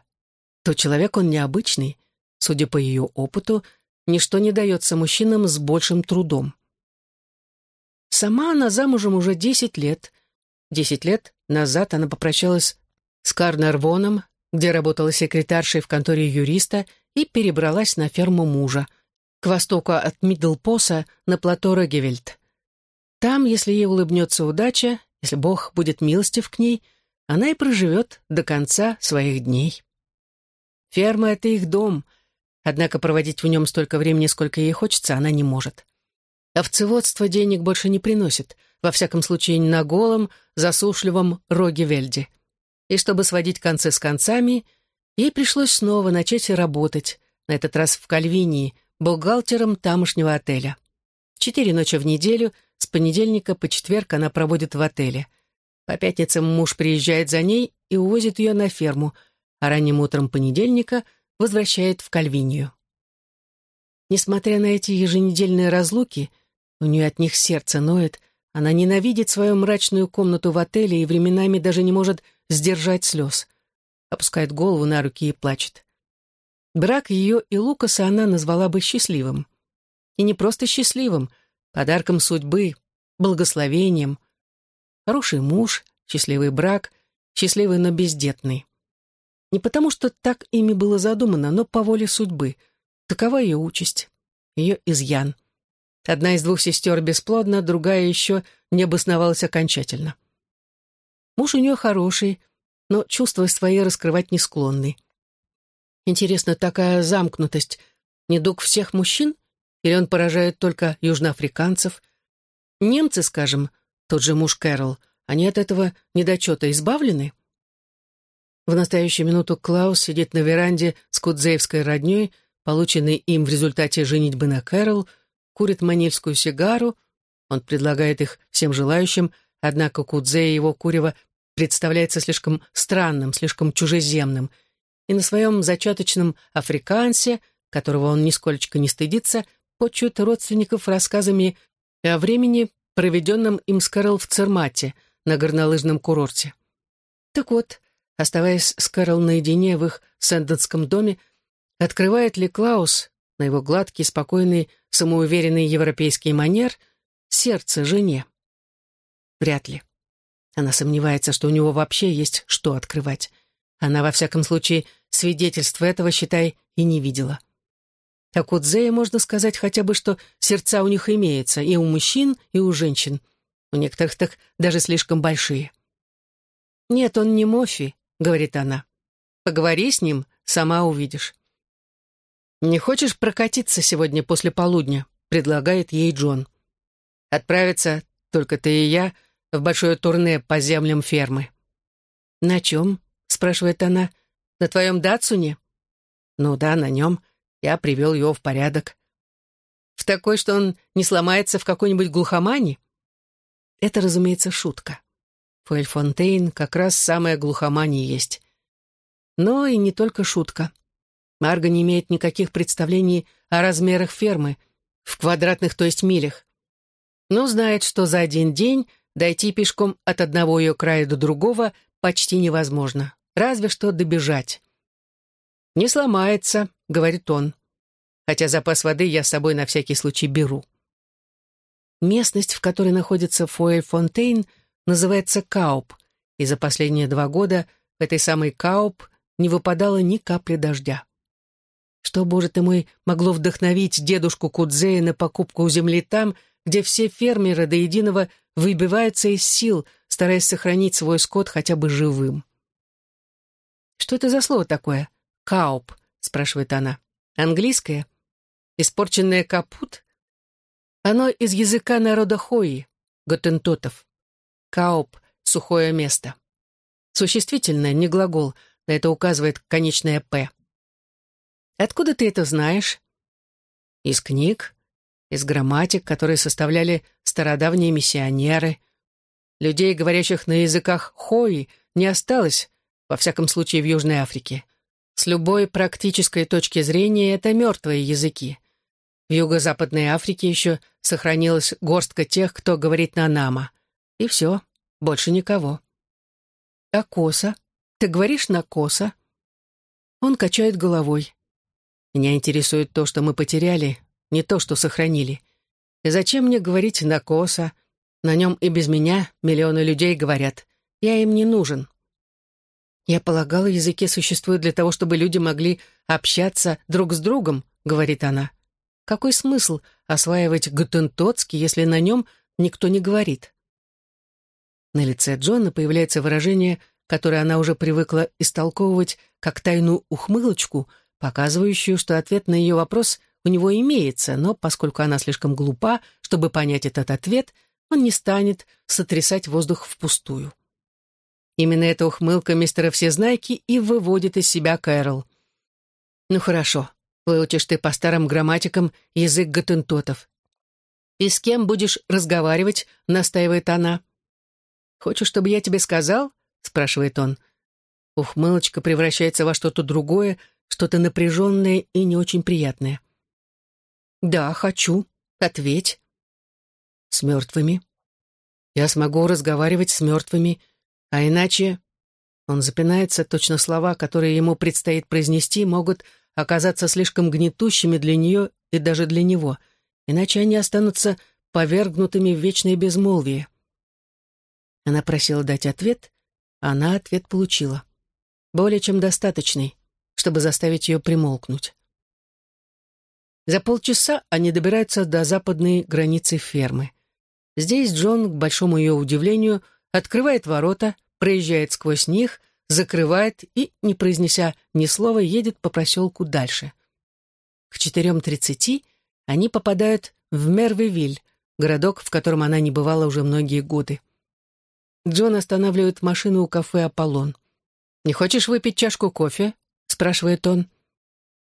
Speaker 1: то человек он необычный. Судя по ее опыту, ничто не дается мужчинам с большим трудом. Сама она замужем уже десять лет. Десять лет назад она попрощалась с Карнервоном, где работала секретаршей в конторе юриста, и перебралась на ферму мужа, к востоку от Миддлпоса на плато Рогевельд. Там, если ей улыбнется удача, если Бог будет милостив к ней, она и проживет до конца своих дней. Ферма — это их дом, однако проводить в нем столько времени, сколько ей хочется, она не может. Овцеводство денег больше не приносит, во всяком случае на голом, засушливом роге Вельде. И чтобы сводить концы с концами, ей пришлось снова начать работать, на этот раз в Кальвинии, бухгалтером тамошнего отеля. Четыре ночи в неделю — с понедельника по четверг она проводит в отеле. По пятницам муж приезжает за ней и увозит ее на ферму, а ранним утром понедельника возвращает в Кальвинию. Несмотря на эти еженедельные разлуки, у нее от них сердце ноет, она ненавидит свою мрачную комнату в отеле и временами даже не может сдержать слез. Опускает голову на руки и плачет. Брак ее и Лукаса она назвала бы счастливым. И не просто счастливым, подарком судьбы, благословением. Хороший муж, счастливый брак, счастливый, но бездетный. Не потому, что так ими было задумано, но по воле судьбы. Такова ее участь. ее изъян. Одна из двух сестер бесплодна, другая еще не обосновалась окончательно. Муж у нее хороший, но чувства свои раскрывать не склонный. Интересно, такая замкнутость — недуг всех мужчин? Или он поражает только южноафриканцев? Немцы, скажем, тот же муж Кэрол, они от этого недочета избавлены? В настоящую минуту Клаус сидит на веранде с кудзеевской родней, полученной им в результате женитьбы на Кэрол, курит манильскую сигару, он предлагает их всем желающим, однако Кудзе и его курево представляется слишком странным, слишком чужеземным, и на своем зачаточном африкансе, которого он нисколечко не стыдится, почует родственников рассказами о времени, проведенном им с Кэрол в Цермате, на горнолыжном курорте. Так вот, оставаясь с Кэрол наедине в их сэндонском доме, открывает ли Клаус, на его гладкий, спокойный, самоуверенный европейский манер, сердце жене? Вряд ли. Она сомневается, что у него вообще есть что открывать. Она, во всяком случае, свидетельства этого, считай, и не видела. Так у Дзея можно сказать хотя бы, что сердца у них имеются и у мужчин, и у женщин. У некоторых так даже слишком большие. «Нет, он не Мофи», — говорит она. «Поговори с ним, сама увидишь». «Не хочешь прокатиться сегодня после полудня?» — предлагает ей Джон. «Отправиться, только ты и я, в большое турне по землям фермы». «На чем?» — спрашивает она. «На твоем Датсуне?» «Ну да, на нем. Я привел его в порядок». «В такой, что он не сломается в какой-нибудь глухомане?» Это, разумеется, шутка. Фуэльфонтейн как раз самая глухомания есть. Но и не только шутка. Марга не имеет никаких представлений о размерах фермы, в квадратных, то есть милях. Но знает, что за один день дойти пешком от одного ее края до другого почти невозможно, разве что добежать. «Не сломается», — говорит он, хотя запас воды я с собой на всякий случай беру. Местность, в которой находится Фуэль-Фонтейн, называется Кауп, и за последние два года в этой самой Кауп не выпадало ни капли дождя. Что, боже ты мой, могло вдохновить дедушку Кудзея на покупку земли там, где все фермеры до единого выбиваются из сил, стараясь сохранить свой скот хотя бы живым? «Что это за слово такое? Кауп?» — спрашивает она. «Английское? Испорченное капут?» Оно из языка народа Хои, готентотов. Кауп — сухое место. Существительное, не глагол, на это указывает конечное «п». Откуда ты это знаешь? Из книг, из грамматик, которые составляли стародавние миссионеры. Людей, говорящих на языках хои, не осталось, во всяком случае в Южной Африке. С любой практической точки зрения это мертвые языки. В Юго-Западной Африке еще сохранилась горстка тех, кто говорит на нама. И все, больше никого. А коса? Ты говоришь на коса? Он качает головой. Меня интересует то, что мы потеряли, не то, что сохранили. И зачем мне говорить на коса? На нем и без меня миллионы людей говорят. Я им не нужен. Я полагала, языки существуют для того, чтобы люди могли общаться друг с другом, говорит она. Какой смысл осваивать гутентотский, если на нем никто не говорит? На лице Джона появляется выражение, которое она уже привыкла истолковывать как тайную ухмылочку — показывающую, что ответ на ее вопрос у него имеется, но поскольку она слишком глупа, чтобы понять этот ответ, он не станет сотрясать воздух впустую. Именно эта ухмылка мистера Всезнайки и выводит из себя Кэрол. «Ну хорошо, выучишь ты по старым грамматикам язык готентотов. И с кем будешь разговаривать?» — настаивает она. «Хочешь, чтобы я тебе сказал?» — спрашивает он. Ухмылочка превращается во что-то другое, что-то напряженное и не очень приятное. «Да, хочу. Ответь». «С мертвыми. Я смогу разговаривать с мертвыми, а иначе...» Он запинается, точно слова, которые ему предстоит произнести, могут оказаться слишком гнетущими для нее и даже для него, иначе они останутся повергнутыми в вечное безмолвие. Она просила дать ответ, а она ответ получила. Более чем достаточный чтобы заставить ее примолкнуть. За полчаса они добираются до западной границы фермы. Здесь Джон, к большому ее удивлению, открывает ворота, проезжает сквозь них, закрывает и, не произнеся ни слова, едет по проселку дальше. К 4.30 они попадают в Мервивиль, городок, в котором она не бывала уже многие годы. Джон останавливает машину у кафе «Аполлон». «Не хочешь выпить чашку кофе?» — спрашивает он.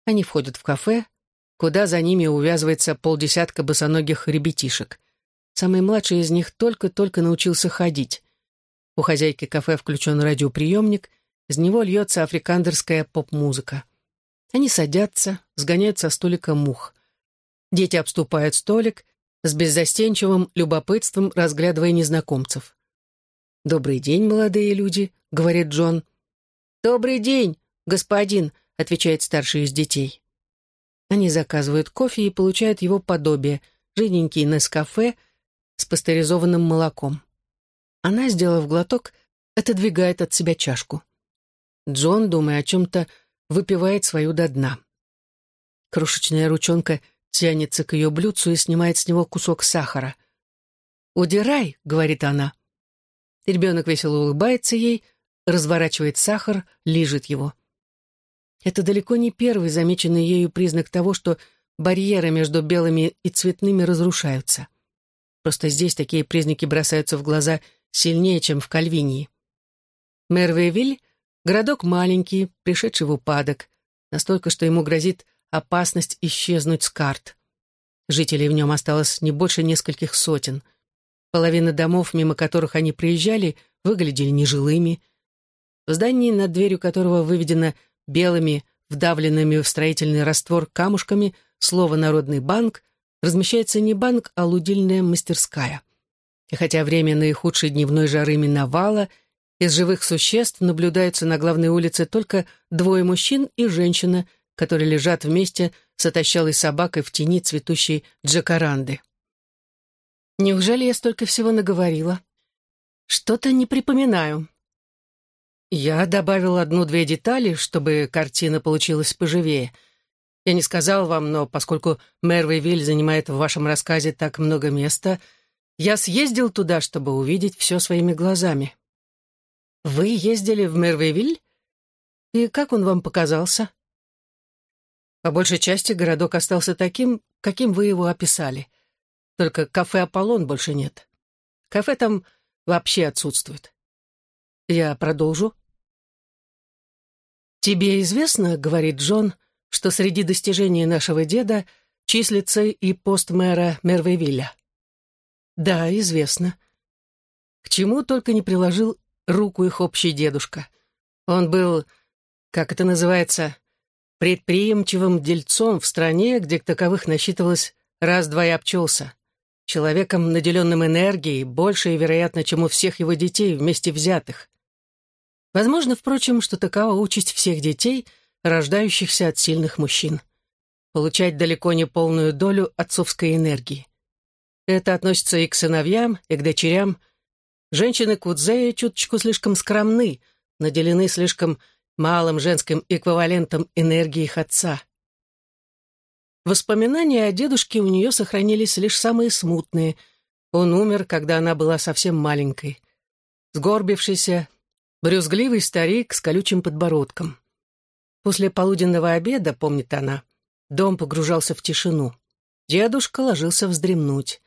Speaker 1: Они входят в кафе, куда за ними увязывается полдесятка босоногих ребятишек. Самый младший из них только-только научился ходить. У хозяйки кафе включен радиоприемник, из него льется африкандерская поп-музыка. Они садятся, сгоняют со столика мух. Дети обступают столик, с беззастенчивым любопытством разглядывая незнакомцев. «Добрый день, молодые люди», — говорит Джон. «Добрый день, господин», — отвечает старший из детей. Они заказывают кофе и получают его подобие, жиденький Нескафе с пастеризованным молоком. Она, сделав глоток, отодвигает от себя чашку. Джон, думая о чем-то, выпивает свою до дна. Крошечная ручонка тянется к ее блюдцу и снимает с него кусок сахара. «Удирай», — говорит она. Ребенок весело улыбается ей, разворачивает сахар, лижет его. Это далеко не первый замеченный ею признак того, что барьеры между белыми и цветными разрушаются. Просто здесь такие признаки бросаются в глаза сильнее, чем в Кальвинии. Мервейвиль — городок маленький, пришедший в упадок, настолько, что ему грозит опасность исчезнуть с карт. Жителей в нем осталось не больше нескольких сотен. Половина домов, мимо которых они приезжали, выглядели нежилыми. В здании, над дверью которого выведено белыми, вдавленными в строительный раствор камушками, слово «Народный банк», размещается не банк, а лудильная мастерская. И хотя время наихудшей дневной жары миновало, из живых существ наблюдаются на главной улице только двое мужчин и женщина, которые лежат вместе с отощалой собакой в тени цветущей джакаранды. Неужели я столько всего наговорила? Что-то не припоминаю. Я добавил одну-две детали, чтобы картина получилась поживее. Я не сказал вам, но поскольку Мервейвиль занимает в вашем рассказе так много места, я съездил туда, чтобы увидеть все своими глазами. Вы ездили в Мервейвиль? И как он вам показался? По большей части городок остался таким, каким вы его описали. Только кафе «Аполлон» больше нет. Кафе там вообще отсутствует. Я продолжу. «Тебе известно, — говорит Джон, — что среди достижений нашего деда числится и пост мэра Мервейвилля?» «Да, известно. К чему только не приложил руку их общий дедушка. Он был, как это называется, предприимчивым дельцом в стране, где таковых насчитывалось раз-два и обчелся. Человеком, наделенным энергией, больше, вероятно, чем у всех его детей вместе взятых. Возможно, впрочем, что такова участь всех детей, рождающихся от сильных мужчин. Получать далеко не полную долю отцовской энергии. Это относится и к сыновьям, и к дочерям. Женщины Кудзея чуточку слишком скромны, наделены слишком малым женским эквивалентом энергии их отца. Воспоминания о дедушке у нее сохранились лишь самые смутные. Он умер, когда она была совсем маленькой. Сгорбившийся, брюзгливый старик с колючим подбородком. После полуденного обеда, помнит она, дом погружался в тишину. Дедушка ложился вздремнуть.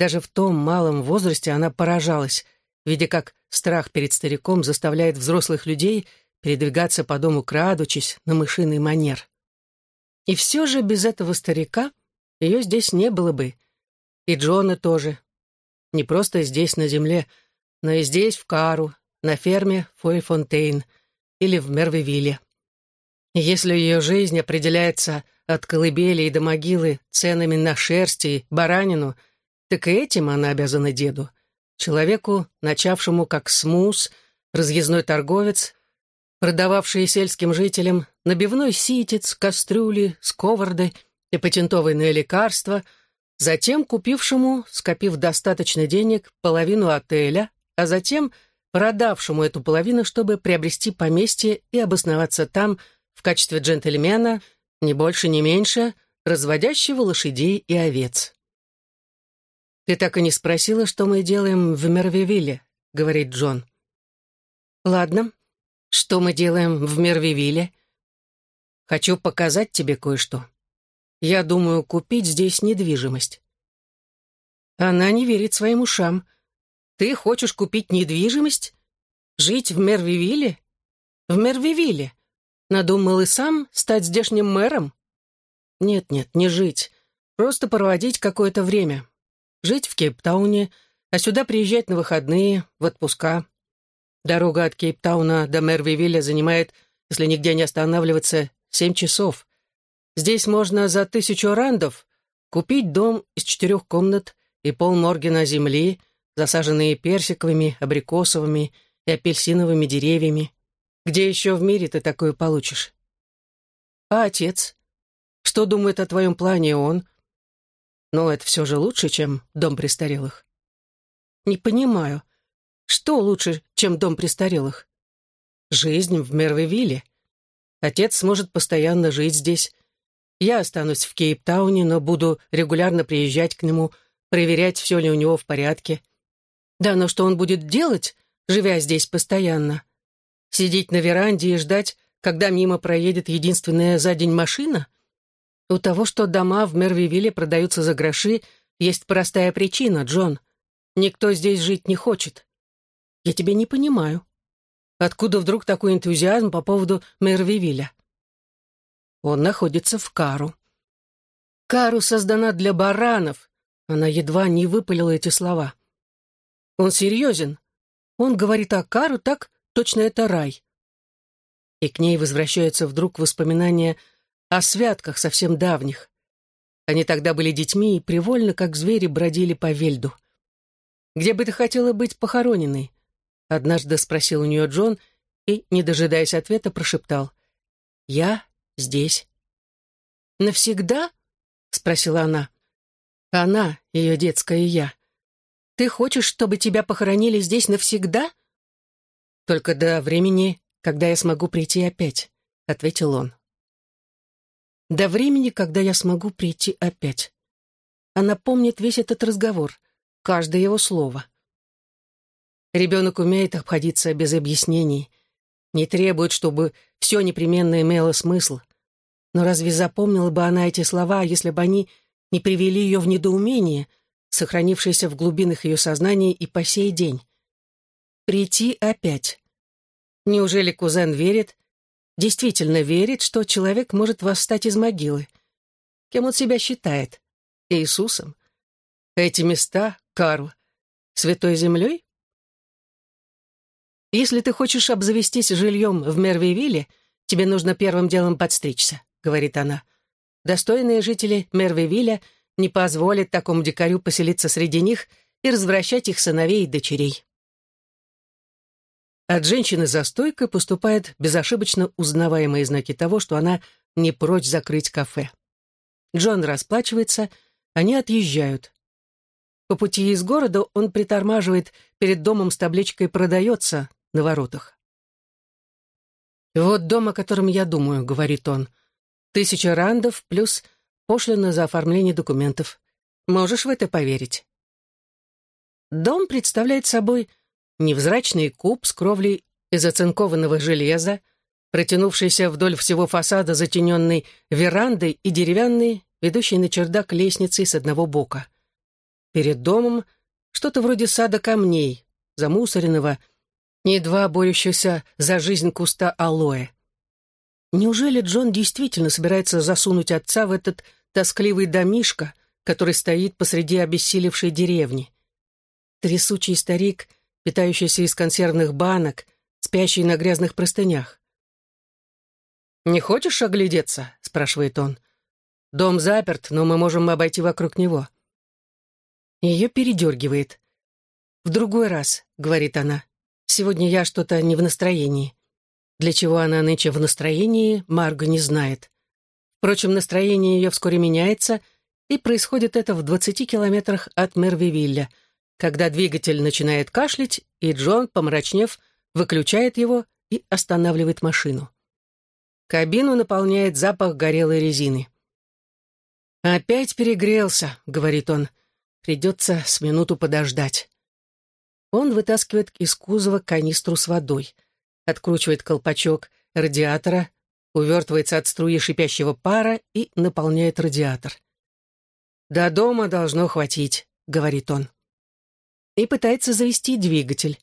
Speaker 1: Даже в том малом возрасте она поражалась, видя, как страх перед стариком заставляет взрослых людей передвигаться по дому крадучись на мышиный манер. И все же без этого старика ее здесь не было бы. И Джона тоже. Не просто здесь, на земле, но и здесь, в Кару, на ферме Фойфонтейн или в Мервивилле. Если ее жизнь определяется от колыбели и до могилы ценами на шерсть и баранину, так и этим она обязана деду, человеку, начавшему как смус, разъездной торговец, продававший сельским жителям набивной ситец, кастрюли, сковороды и патентованные лекарства, затем купившему, скопив достаточно денег, половину отеля, а затем – продавшему эту половину, чтобы приобрести поместье и обосноваться там в качестве джентльмена, не больше, не меньше, разводящего лошадей и овец. «Ты так и не спросила, что мы делаем в Мервивилле», — говорит Джон. «Ладно, что мы делаем в Мервивилле?» «Хочу показать тебе кое-что. Я думаю купить здесь недвижимость». Она не верит своим ушам. «Ты хочешь купить недвижимость? Жить в Мервивилле? В Мервивилле? Надумал и сам стать здешним мэром?» «Нет-нет, не жить. Просто проводить какое-то время. Жить в Кейптауне, а сюда приезжать на выходные, в отпуска. Дорога от Кейптауна до Мервивилля занимает, если нигде не останавливаться, семь часов. Здесь можно за тысячу рандов купить дом из четырех комнат и полморгена земли, засаженные персиковыми, абрикосовыми и апельсиновыми деревьями. Где еще в мире ты такое получишь? А отец? Что думает о твоем плане он? Ну, это все же лучше, чем дом престарелых. Не понимаю, что лучше, чем дом престарелых? Жизнь в Мервивилле. Отец сможет постоянно жить здесь. Я останусь в Кейптауне, но буду регулярно приезжать к нему, проверять, все ли у него в порядке. Да, но что он будет делать, живя здесь постоянно? Сидеть на веранде и ждать, когда мимо проедет единственная за день машина? У того, что дома в Мервивилле продаются за гроши, есть простая причина, Джон. Никто здесь жить не хочет. Я тебя не понимаю. Откуда вдруг такой энтузиазм по поводу Мервивиля? Он находится в Кару. Кару создана для баранов. Она едва не выпалила эти слова. Он серьезен. Он говорит о Кару так, точно это рай. И к ней возвращаются вдруг воспоминания о святках совсем давних. Они тогда были детьми и привольно, как звери, бродили по вельду. Где бы ты хотела быть похороненной? Однажды спросил у нее Джон и, не дожидаясь ответа, прошептал. «Я здесь». «Навсегда?» — спросила она. «Она, ее детское я. Ты хочешь, чтобы тебя похоронили здесь навсегда?» «Только до времени, когда я смогу прийти опять», — ответил он. «До времени, когда я смогу прийти опять». Она помнит весь этот разговор, каждое его слово. Ребенок умеет обходиться без объяснений, не требует, чтобы все непременно имело смысл. Но разве запомнила бы она эти слова, если бы они не привели ее в недоумение, сохранившееся в глубинах ее сознания и по сей день? Прийти опять. Неужели кузен верит, действительно верит, что человек может восстать из могилы? Кем он себя считает? Иисусом? Эти места, Карл, святой землей? «Если ты хочешь обзавестись жильем в Мервивилле, тебе нужно первым делом подстричься», — говорит она. «Достойные жители Мервивилля не позволят такому дикарю поселиться среди них и развращать их сыновей и дочерей». От женщины за стойкой поступают безошибочно узнаваемые знаки того, что она не прочь закрыть кафе. Джон расплачивается, они отъезжают. По пути из города он притормаживает перед домом с табличкой «Продается», на воротах. «Вот дом, о котором я думаю», — говорит он. «Тысяча рандов плюс пошлина за оформление документов. Можешь в это поверить?» Дом представляет собой невзрачный куб с кровлей из оцинкованного железа, протянувшийся вдоль всего фасада затененной верандой и деревянной, ведущей на чердак лестницей с одного бока. Перед домом что-то вроде сада камней, замусоренного, едва борющегося за жизнь куста алоэ. Неужели Джон действительно собирается засунуть отца в этот тоскливый домишко, который стоит посреди обессилевшей деревни? Трясучий старик, питающийся из консервных банок, спящий на грязных простынях. «Не хочешь оглядеться?» — спрашивает он. «Дом заперт, но мы можем обойти вокруг него». Ее передергивает. «В другой раз», — говорит она. Сегодня я что-то не в настроении. Для чего она нынче в настроении, Марго не знает. Впрочем, настроение ее вскоре меняется, и происходит это в 20 километрах от Мервивилля, когда двигатель начинает кашлять, и Джон, помрачнев, выключает его и останавливает машину. Кабину наполняет запах горелой резины. «Опять перегрелся», — говорит он. «Придется с минуту подождать». Он вытаскивает из кузова канистру с водой, откручивает колпачок радиатора, увертывается от струи шипящего пара и наполняет радиатор. «До дома должно хватить», — говорит он. И пытается завести двигатель.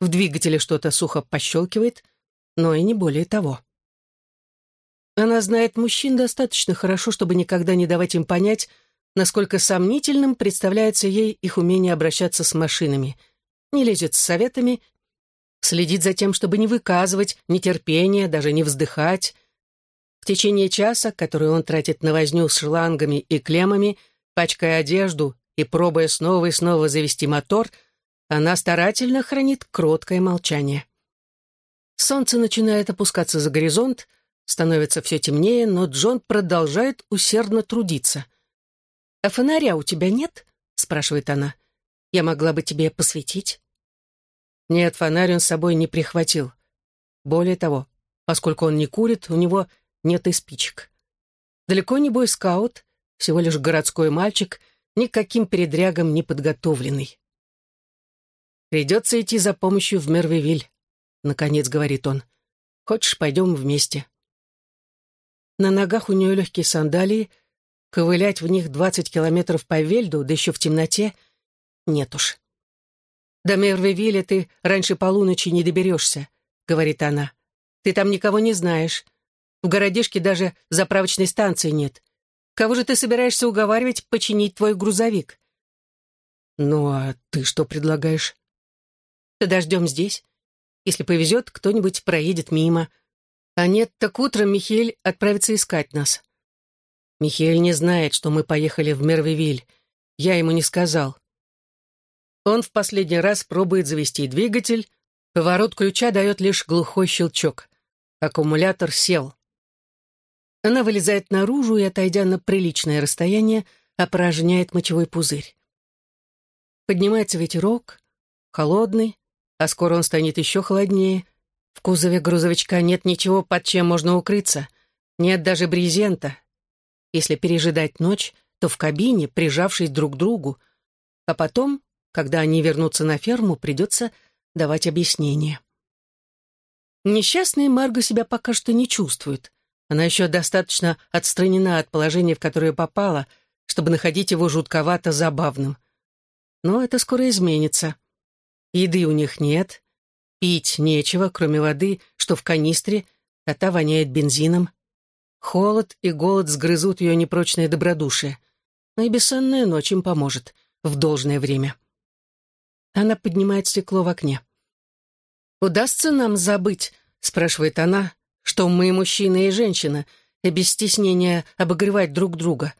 Speaker 1: В двигателе что-то сухо пощелкивает, но и не более того. Она знает мужчин достаточно хорошо, чтобы никогда не давать им понять, насколько сомнительным представляется ей их умение обращаться с машинами. Не лезет с советами, следит за тем, чтобы не выказывать нетерпения, даже не вздыхать. В течение часа, который он тратит на возню с шлангами и клеммами, пачкая одежду и пробуя снова и снова завести мотор, она старательно хранит кроткое молчание. Солнце начинает опускаться за горизонт, становится все темнее, но Джон продолжает усердно трудиться. «А фонаря у тебя нет?» — спрашивает она. «Я могла бы тебе посветить?» Нет, фонарь он с собой не прихватил. Более того, поскольку он не курит, у него нет и спичек. Далеко не бойскаут, всего лишь городской мальчик, никаким передрягом не подготовленный. «Придется идти за помощью в Мервивиль», — наконец говорит он. «Хочешь, пойдем вместе?» На ногах у нее легкие сандалии, ковылять в них двадцать километров по вельду, да еще в темноте, нет уж. «До Мервивиля ты раньше полуночи не доберешься», — говорит она. «Ты там никого не знаешь. В городишке даже заправочной станции нет. Кого же ты собираешься уговаривать починить твой грузовик?» «Ну, а ты что предлагаешь?» «Подождем здесь. Если повезет, кто-нибудь проедет мимо. А нет, так утром Михель отправится искать нас». «Михель не знает, что мы поехали в Мервивиль. Я ему не сказал. Он в последний раз пробует завести двигатель, поворот ключа дает лишь глухой щелчок. Аккумулятор сел. Она вылезает наружу и, отойдя на приличное расстояние, опорожняет мочевой пузырь. Поднимается ветерок, холодный, а скоро он станет еще холоднее. В кузове грузовичка нет ничего, под чем можно укрыться. Нет даже брезента. Если пережидать ночь, то в кабине, прижавшись друг к другу, а потом когда они вернутся на ферму, придется давать объяснение. Несчастная Марго себя пока что не чувствует. Она еще достаточно отстранена от положения, в которое попала, чтобы находить его жутковато забавным. Но это скоро изменится. Еды у них нет, пить нечего, кроме воды, что в канистре, а та воняет бензином. Холод и голод сгрызут ее непрочное добродушие. Но и бессонная ночь им поможет в должное время. Она поднимает стекло в окне. «Удастся нам забыть?» — спрашивает она, что мы мужчина и женщина, и без стеснения обогревать друг друга,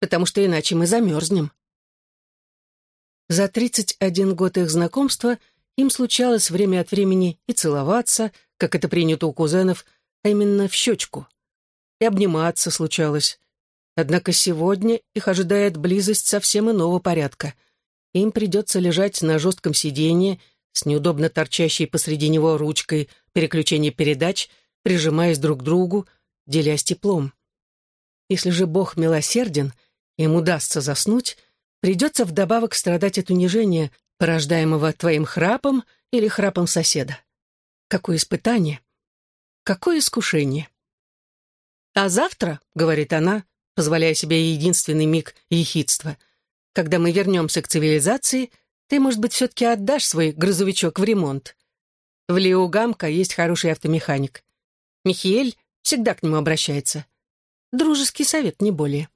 Speaker 1: потому что иначе мы замерзнем. За 31 год их знакомства им случалось время от времени и целоваться, как это принято у кузенов, а именно в щечку. И обниматься случалось. Однако сегодня их ожидает близость совсем иного порядка — им придется лежать на жестком сиденье с неудобно торчащей посреди него ручкой переключения передач, прижимаясь друг к другу, делясь теплом. Если же Бог милосерден, им удастся заснуть, придется вдобавок страдать от унижения, порождаемого твоим храпом или храпом соседа. Какое испытание! Какое искушение! «А завтра, — говорит она, позволяя себе единственный миг ехидства, — когда мы вернемся к цивилизации, ты, может быть, все-таки отдашь свой грузовичок в ремонт. В Лиугамка есть хороший автомеханик. Михиэль всегда к нему обращается. Дружеский совет, не более.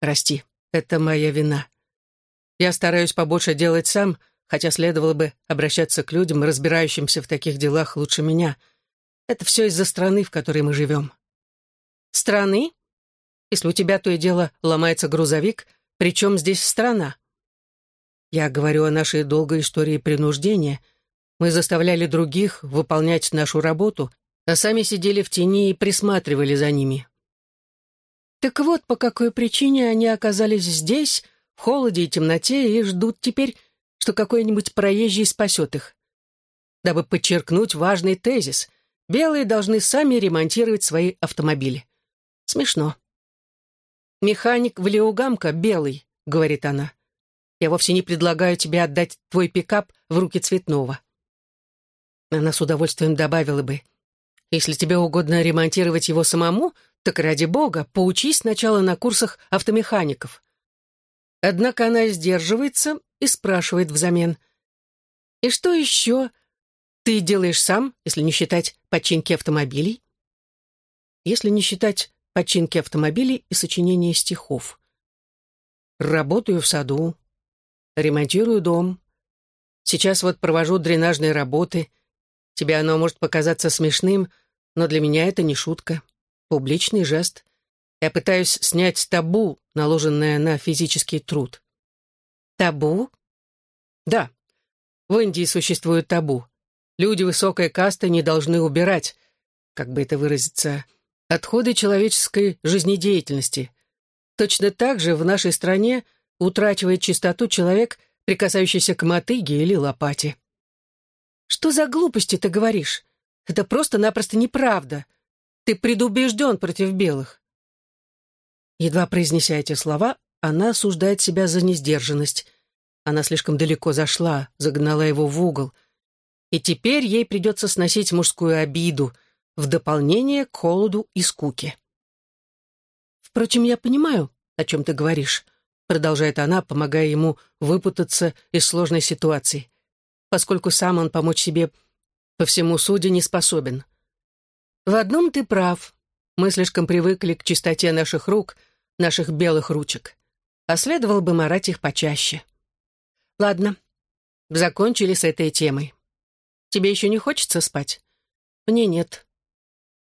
Speaker 1: Прости, это моя вина. Я стараюсь побольше делать сам, хотя следовало бы обращаться к людям, разбирающимся в таких делах лучше меня. Это все из-за страны, в которой мы живем. Страны? Если у тебя то и дело ломается грузовик — причем здесь страна? Я говорю о нашей долгой истории принуждения. Мы заставляли других выполнять нашу работу, а сами сидели в тени и присматривали за ними. Так вот, по какой причине они оказались здесь, в холоде и темноте, и ждут теперь, что какой-нибудь проезжий спасет их. Дабы подчеркнуть важный тезис, белые должны сами ремонтировать свои автомобили. Смешно. «Механик Влеугамка белый», — говорит она. «Я вовсе не предлагаю тебе отдать твой пикап в руки Цветного». Она с удовольствием добавила бы, «Если тебе угодно ремонтировать его самому, так ради бога, поучись сначала на курсах автомехаников». Однако она сдерживается и спрашивает взамен, «И что еще ты делаешь сам, если не считать починки автомобилей?» Если не считать починки автомобилей и сочинения стихов. Работаю в саду, ремонтирую дом. Сейчас вот провожу дренажные работы. Тебе оно может показаться смешным, но для меня это не шутка. Публичный жест. Я пытаюсь снять табу, наложенное на физический труд. Табу? Да. В Индии существует табу. Люди высокой касты не должны убирать, как бы это выразиться, отходы человеческой жизнедеятельности. Точно так же в нашей стране утрачивает чистоту человек, прикасающийся к мотыге или лопате. «Что за глупости ты говоришь? Это просто-напросто неправда. Ты предубежден против белых». Едва произнеся эти слова, она осуждает себя за несдержанность. Она слишком далеко зашла, загнала его в угол. И теперь ей придется сносить мужскую обиду — в дополнение к холоду и скуке. «Впрочем, я понимаю, о чем ты говоришь», продолжает она, помогая ему выпутаться из сложной ситуации, поскольку сам он помочь себе по всему суде не способен. В одном ты прав. Мы слишком привыкли к чистоте наших рук, наших белых ручек. А следовало бы марать их почаще. Ладно, закончили с этой темой. Тебе еще не хочется спать? Мне нет.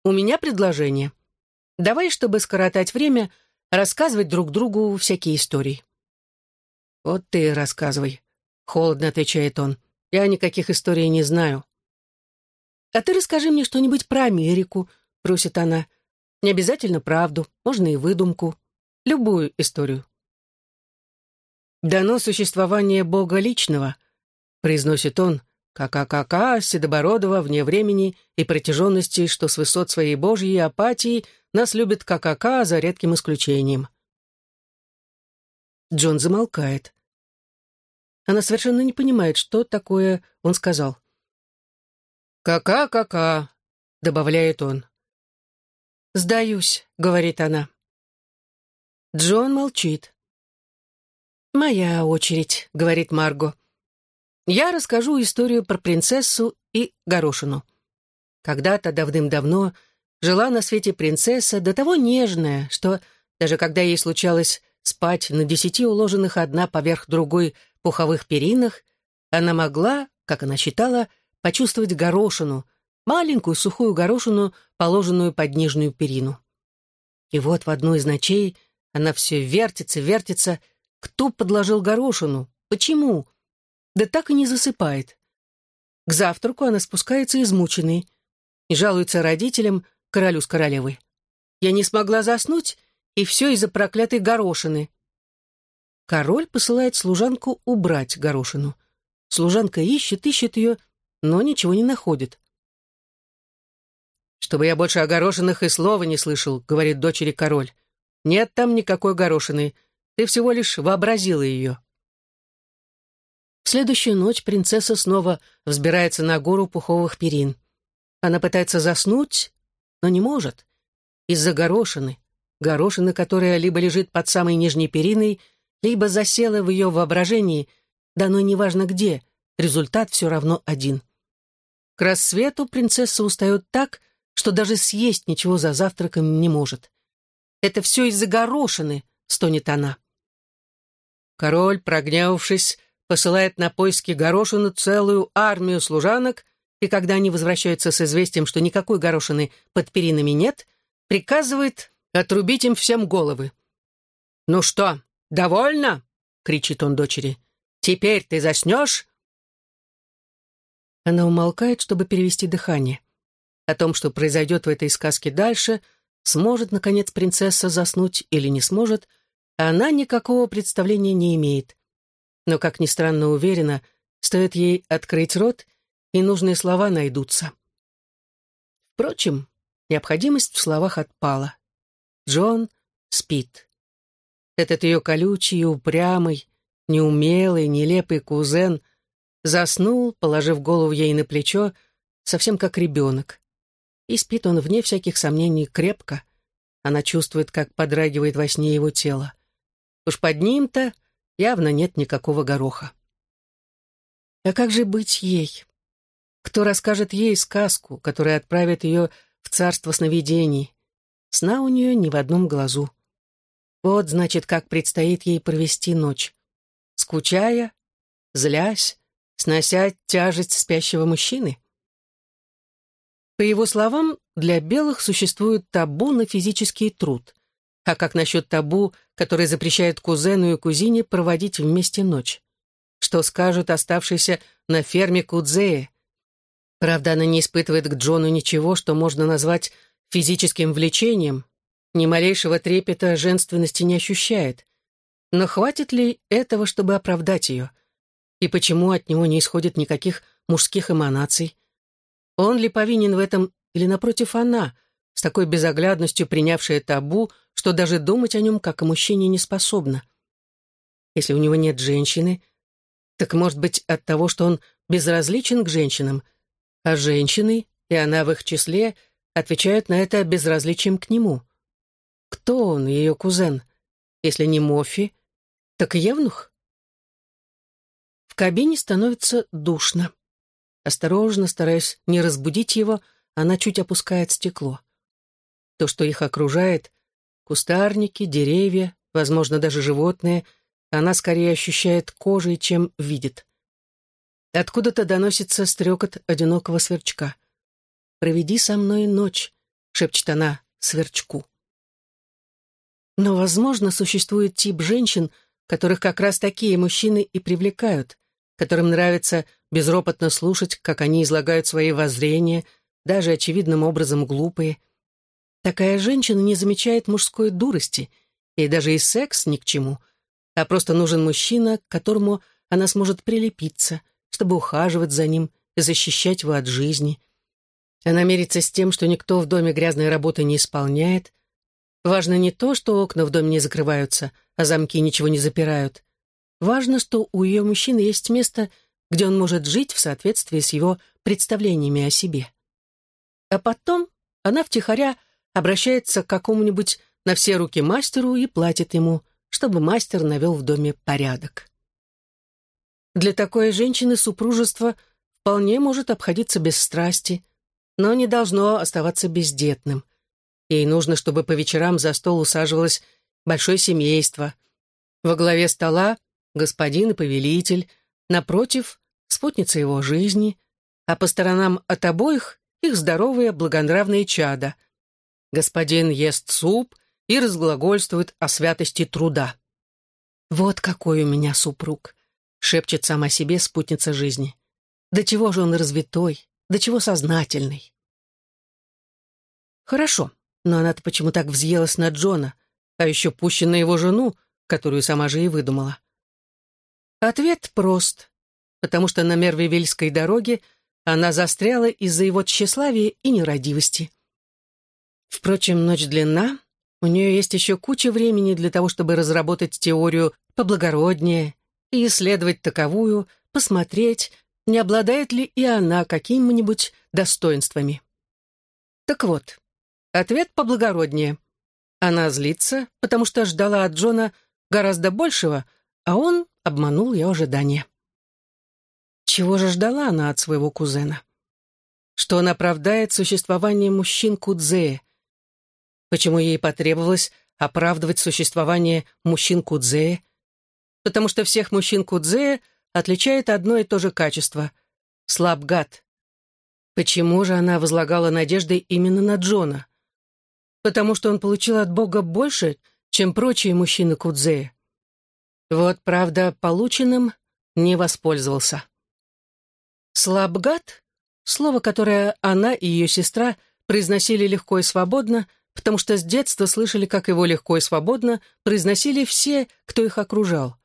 Speaker 1: У меня предложение. Давай, чтобы скоротать время, рассказывать друг другу всякие истории. Вот ты рассказывай. Холодно отвечает он. Я никаких историй не знаю. А ты расскажи мне что-нибудь про Америку, просит она. Не обязательно правду, можно и выдумку. Любую историю. Дано существование Бога личного, произносит он, КККК, Седобородова, вне времени и протяженности, что с высот своей божьей апатии нас любит ККК за редким исключением. Джон замолкает. Она совершенно не понимает, что такое он сказал. «Ка-ка-ка-ка», — добавляет он. «Сдаюсь», — говорит она. Джон молчит. «Моя очередь», — говорит Марго я расскажу историю про принцессу и горошину. Когда-то давным-давно жила на свете принцесса до того нежная, что даже когда ей случалось спать на десяти уложенных одна поверх другой пуховых перинах, она могла, как она считала, почувствовать горошину, маленькую сухую горошину, положенную под нижнюю перину. И вот в одну из ночей она все вертится, вертится. Кто подложил горошину? Почему? да так и не засыпает. К завтраку она спускается измученной и жалуется родителям, королю с королевой. Я не смогла заснуть, и все из-за проклятой горошины. Король посылает служанку убрать горошину. Служанка ищет, ищет ее, но ничего не находит. «Чтобы я больше о горошинах и слова не слышал», — говорит дочери король. «Нет там никакой горошины. Ты всего лишь вообразила ее». В следующую ночь принцесса снова взбирается на гору пуховых перин. Она пытается заснуть, но не может. Из-за горошины. Горошины, которая либо лежит под самой нижней периной, либо засела в ее воображении, да но неважно где, результат все равно один. К рассвету принцесса устает так, что даже съесть ничего за завтраком не может. «Это все из-за горошины», — стонет она. Король, прогнявшись, посылает на поиски горошины целую армию служанок, и когда они возвращаются с известием, что никакой горошины под перинами нет, приказывает отрубить им всем головы. «Ну что, довольно?» — кричит он дочери. «Теперь ты заснешь?» Она умолкает, чтобы перевести дыхание. О том, что произойдет в этой сказке дальше, сможет, наконец, принцесса заснуть или не сможет, она никакого представления не имеет но, как ни странно, уверена, стоит ей открыть рот, и нужные слова найдутся. Впрочем, необходимость в словах отпала. Джон спит. Этот ее колючий упрямый, неумелый, нелепый кузен заснул, положив голову ей на плечо, совсем как ребенок. И спит он, вне всяких сомнений, крепко. Она чувствует, как подрагивает во сне его тело. Уж под ним-то явно нет никакого гороха. А как же быть ей? Кто расскажет ей сказку, которая отправит ее в царство сновидений? Сна у нее ни в одном глазу. Вот, значит, как предстоит ей провести ночь. Скучая, злясь, снося тяжесть спящего мужчины. По его словам, для белых существует табу на физический труд. А как насчет табу, который запрещает кузену и кузине проводить вместе ночь? Что скажут оставшиеся на ферме Кудзея? Правда, она не испытывает к Джону ничего, что можно назвать физическим влечением, ни малейшего трепета женственности не ощущает. Но хватит ли этого, чтобы оправдать ее? И почему от него не исходит никаких мужских эманаций? Он ли повинен в этом, или, напротив, она, с такой безоглядностью принявшая табу, что даже думать о нем как о мужчине не способна? Если у него нет женщины, так, может быть, от того, что он безразличен к женщинам, а женщины, и она в их числе, отвечают на это безразличием к нему. Кто он, ее кузен? Если не Мофи, так Евнух? В кабине становится душно. Осторожно, стараясь не разбудить его, она чуть опускает стекло. То, что их окружает, кустарники, деревья, возможно, даже животные, она скорее ощущает кожей, чем видит. Откуда-то доносится стрекот одинокого сверчка. «Проведи со мной ночь», — шепчет она сверчку. Но, возможно, существует тип женщин, которых как раз такие мужчины и привлекают, которым нравится безропотно слушать, как они излагают свои воззрения, даже очевидным образом глупые. Такая женщина не замечает мужской дурости, и даже и секс ни к чему, а просто нужен мужчина, к которому она сможет прилепиться, чтобы ухаживать за ним и защищать его от жизни. Она мирится с тем, что никто в доме грязной работы не исполняет, Важно не то, что окна в доме не закрываются, а замки ничего не запирают. Важно, что у ее мужчины есть место, где он может жить в соответствии с его представлениями о себе. А потом она втихаря обращается к какому-нибудь на все руки мастеру и платит ему, чтобы мастер навел в доме порядок. Для такой женщины супружество вполне может обходиться без страсти, но не должно оставаться бездетным. Ей нужно, чтобы по вечерам за стол усаживалось большое семейство. Во главе стола господин и повелитель, напротив — спутница его жизни, а по сторонам от обоих — их здоровые благонравные чада. Господин ест суп и разглагольствует о святости труда. «Вот какой у меня супруг!» — шепчет сама себе спутница жизни. «Да чего же он развитой, да чего сознательный!» «Хорошо, но она-то почему так взъелась на Джона, а еще пуще на его жену, которую сама же и выдумала. Ответ прост, потому что на Мервивельской дороге она застряла из-за его тщеславия и нерадивости. Впрочем, ночь длинна, у нее есть еще куча времени для того, чтобы разработать теорию поблагороднее и исследовать таковую, посмотреть, не обладает ли и она какими-нибудь достоинствами. Так вот, Ответ поблагороднее. Она злится, потому что ждала от Джона гораздо большего, а он обманул ее ожидания. Чего же ждала она от своего кузена? Что он оправдает существование мужчин Кудзея? Почему ей потребовалось оправдывать существование мужчин Кудзея? Потому что всех мужчин Кудзея отличает одно и то же качество — слабгад. Почему же она возлагала надежды именно на Джона? Потому что он получил от Бога больше, чем прочие мужчины Кудзея. Вот, правда, полученным не воспользовался. Слабгат — слово, которое она и ее сестра произносили легко и свободно, потому что с детства слышали, как его легко и свободно произносили все, кто их окружал.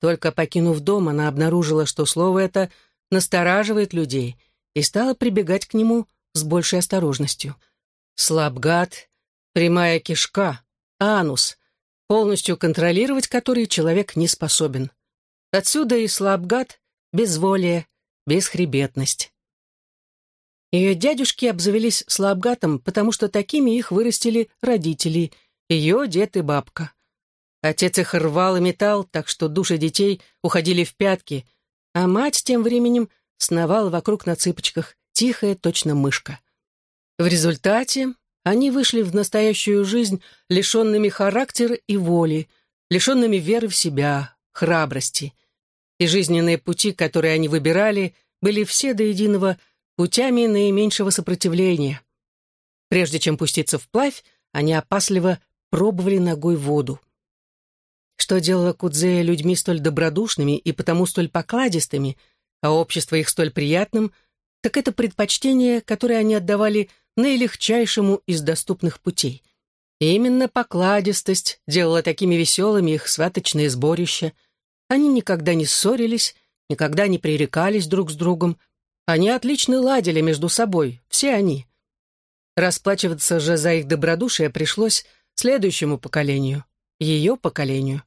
Speaker 1: Только покинув дом, она обнаружила, что слово это настораживает людей, и стала прибегать к нему с большей осторожностью — Слабгат, прямая кишка, анус, полностью контролировать который человек не способен. Отсюда и слабгат, безволие, бесхребетность. Ее дядюшки обзавелись слабгатом, потому что такими их вырастили родители, ее дед и бабка. Отец их рвал и металл, так что души детей уходили в пятки, а мать тем временем сновала вокруг на цыпочках, тихая, точно мышка. В результате они вышли в настоящую жизнь лишенными характера и воли, лишенными веры в себя, храбрости. И жизненные пути, которые они выбирали, были все до единого путями наименьшего сопротивления. Прежде чем пуститься вплавь, они опасливо пробовали ногой воду. Что делало Кудзея людьми столь добродушными и потому столь покладистыми, а общество их столь приятным, так это предпочтение, которое они отдавали наилегчайшему из доступных путей. И именно покладистость делала такими веселыми их сваточные сборища. Они никогда не ссорились, никогда не пререкались друг с другом. Они отлично ладили между собой, все они. Расплачиваться же за их добродушие пришлось следующему поколению, ее поколению.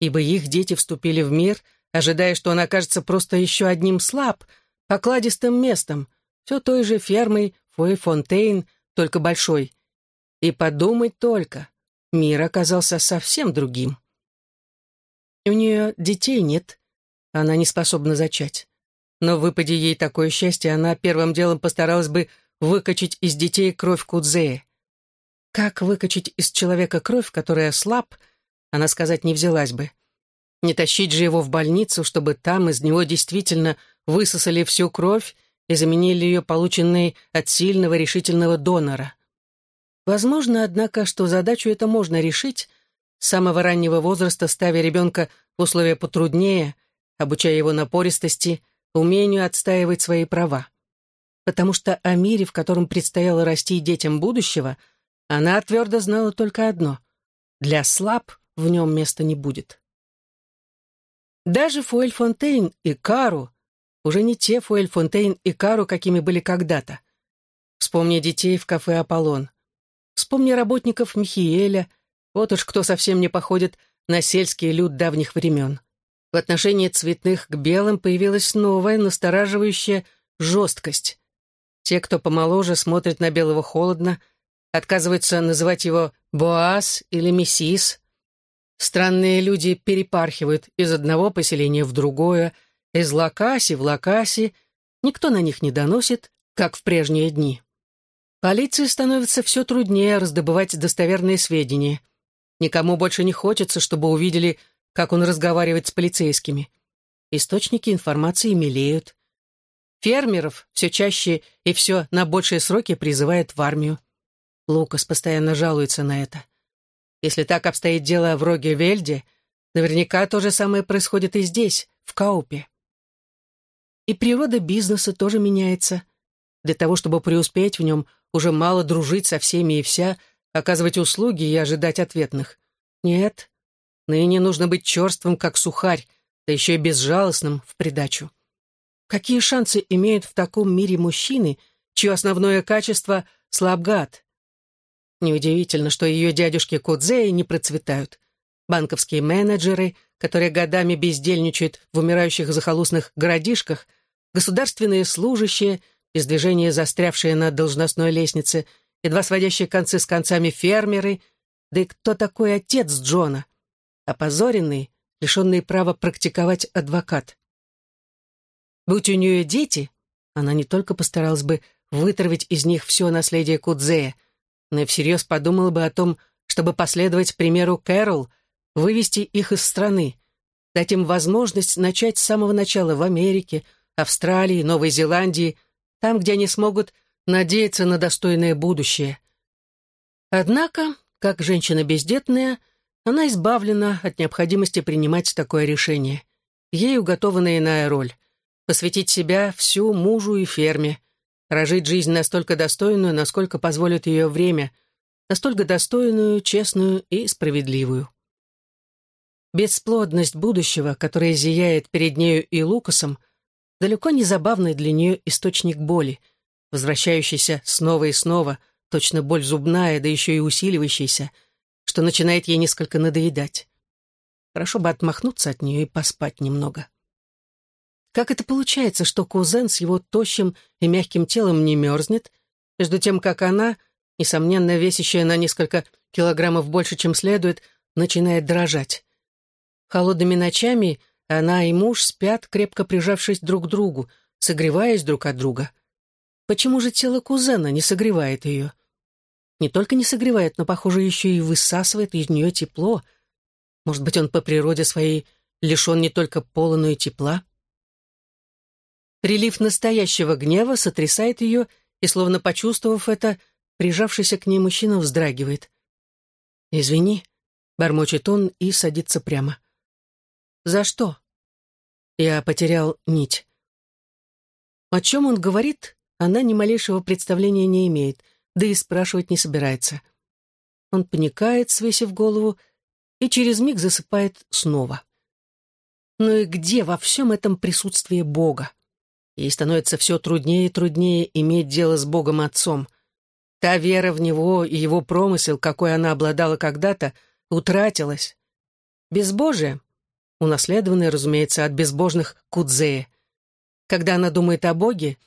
Speaker 1: Ибо их дети вступили в мир, ожидая, что он окажется просто еще одним слаб, покладистым местом, все той же фермой Фуэфонтейн, только большой. И подумать только, мир оказался совсем другим. У нее детей нет, она не способна зачать. Но выпади ей такое счастье, она первым делом постаралась бы выкачать из детей кровь Кудзея. Как выкачать из человека кровь, которая слаб, она сказать не взялась бы. Не тащить же его в больницу, чтобы там из него действительно высосали всю кровь и заменили ее полученной от сильного решительного донора. Возможно, однако, что задачу это можно решить, с самого раннего возраста ставя ребенка в условия потруднее, обучая его напористости, умению отстаивать свои права. Потому что о мире, в котором предстояло расти детям будущего, она твердо знала только одно — для слаб в нем места не будет. Даже Фуэльфонтейн и Кару уже не те Фуэльфонтейн и Кару, какими были когда-то. Вспомни детей в кафе «Аполлон». Вспомни работников Михиэля, вот уж кто совсем не походит на сельский люд давних времен. В отношении цветных к белым появилась новая, настораживающая жесткость. Те, кто помоложе, смотрят на белого холодно, отказываются называть его «боас» или «мессис». Странные люди перепархивают из одного поселения в другое, из Лакаси в Лакаси, никто на них не доносит, как в прежние дни. Полиции становится все труднее раздобывать достоверные сведения. Никому больше не хочется, чтобы увидели, как он разговаривает с полицейскими. Источники информации мелеют. Фермеров все чаще и все на большие сроки призывают в армию. Лукас постоянно жалуется на это. Если так обстоит дело в Роге-Вельде, наверняка то же самое происходит и здесь, в Каупе. И природа бизнеса тоже меняется. Для того, чтобы преуспеть в нем, уже мало дружить со всеми и вся, оказывать услуги и ожидать ответных. Нет, ныне нужно быть черствым, как сухарь, да еще и безжалостным в придачу. Какие шансы имеют в таком мире мужчины, чье основное качество — слабгат? Неудивительно, что ее дядюшки Кудзеи не процветают. Банковские менеджеры, которые годами бездельничают в умирающих захолустных городишках — государственные служащие, без движения застрявшие на должностной лестнице, едва сводящие концы с концами фермеры, да и кто такой отец Джона? Опозоренный, лишенный права практиковать адвокат. Будь у нее дети, она не только постаралась бы вытравить из них все наследие Кудзея, но и всерьез подумала бы о том, чтобы последовать примеру Кэрол, вывести их из страны, дать им возможность начать с самого начала в Америке, Австралии, Новой Зеландии, там, где они смогут надеяться на достойное будущее. Однако, как женщина бездетная, она избавлена от необходимости принимать такое решение. Ей уготована иная роль — посвятить себя всю мужу и ферме, прожить жизнь настолько достойную, насколько позволит ее время, настолько достойную, честную и справедливую. Бесплодность будущего, которая зияет перед нею и Лукасом — далеко не забавный для нее источник боли, возвращающийся снова и снова, точно боль зубная, да еще и усиливающийся, что начинает ей несколько надоедать. Хорошо бы отмахнуться от нее и поспать немного. Как это получается, что кузен с его тощим и мягким телом не мерзнет, между тем, как она, несомненно весящая на несколько килограммов больше, чем следует, начинает дрожать? Холодными ночами она и муж спят, крепко прижавшись друг к другу, согреваясь друг от друга. Почему же тело кузена не согревает ее? Не только не согревает, но, похоже, еще и высасывает из нее тепло. Может быть, он по природе своей лишен не только пола, но и тепла? Прилив настоящего гнева сотрясает ее, и, словно почувствовав это, прижавшийся к ней мужчина вздрагивает. «Извини», — бормочет он и садится прямо. «За что?» Я потерял нить. О чем он говорит, она ни малейшего представления не имеет, да и спрашивать не собирается. Он паникает, свесив голову, и через миг засыпает снова. Ну и где во всем этом присутствие Бога? Ей становится все труднее и труднее иметь дело с Богом Отцом. Та вера в Него и Его промысел, какой она обладала когда-то, утратилась. Безбожие, унаследованное, разумеется, от безбожных Кудзея. Когда она думает о Боге,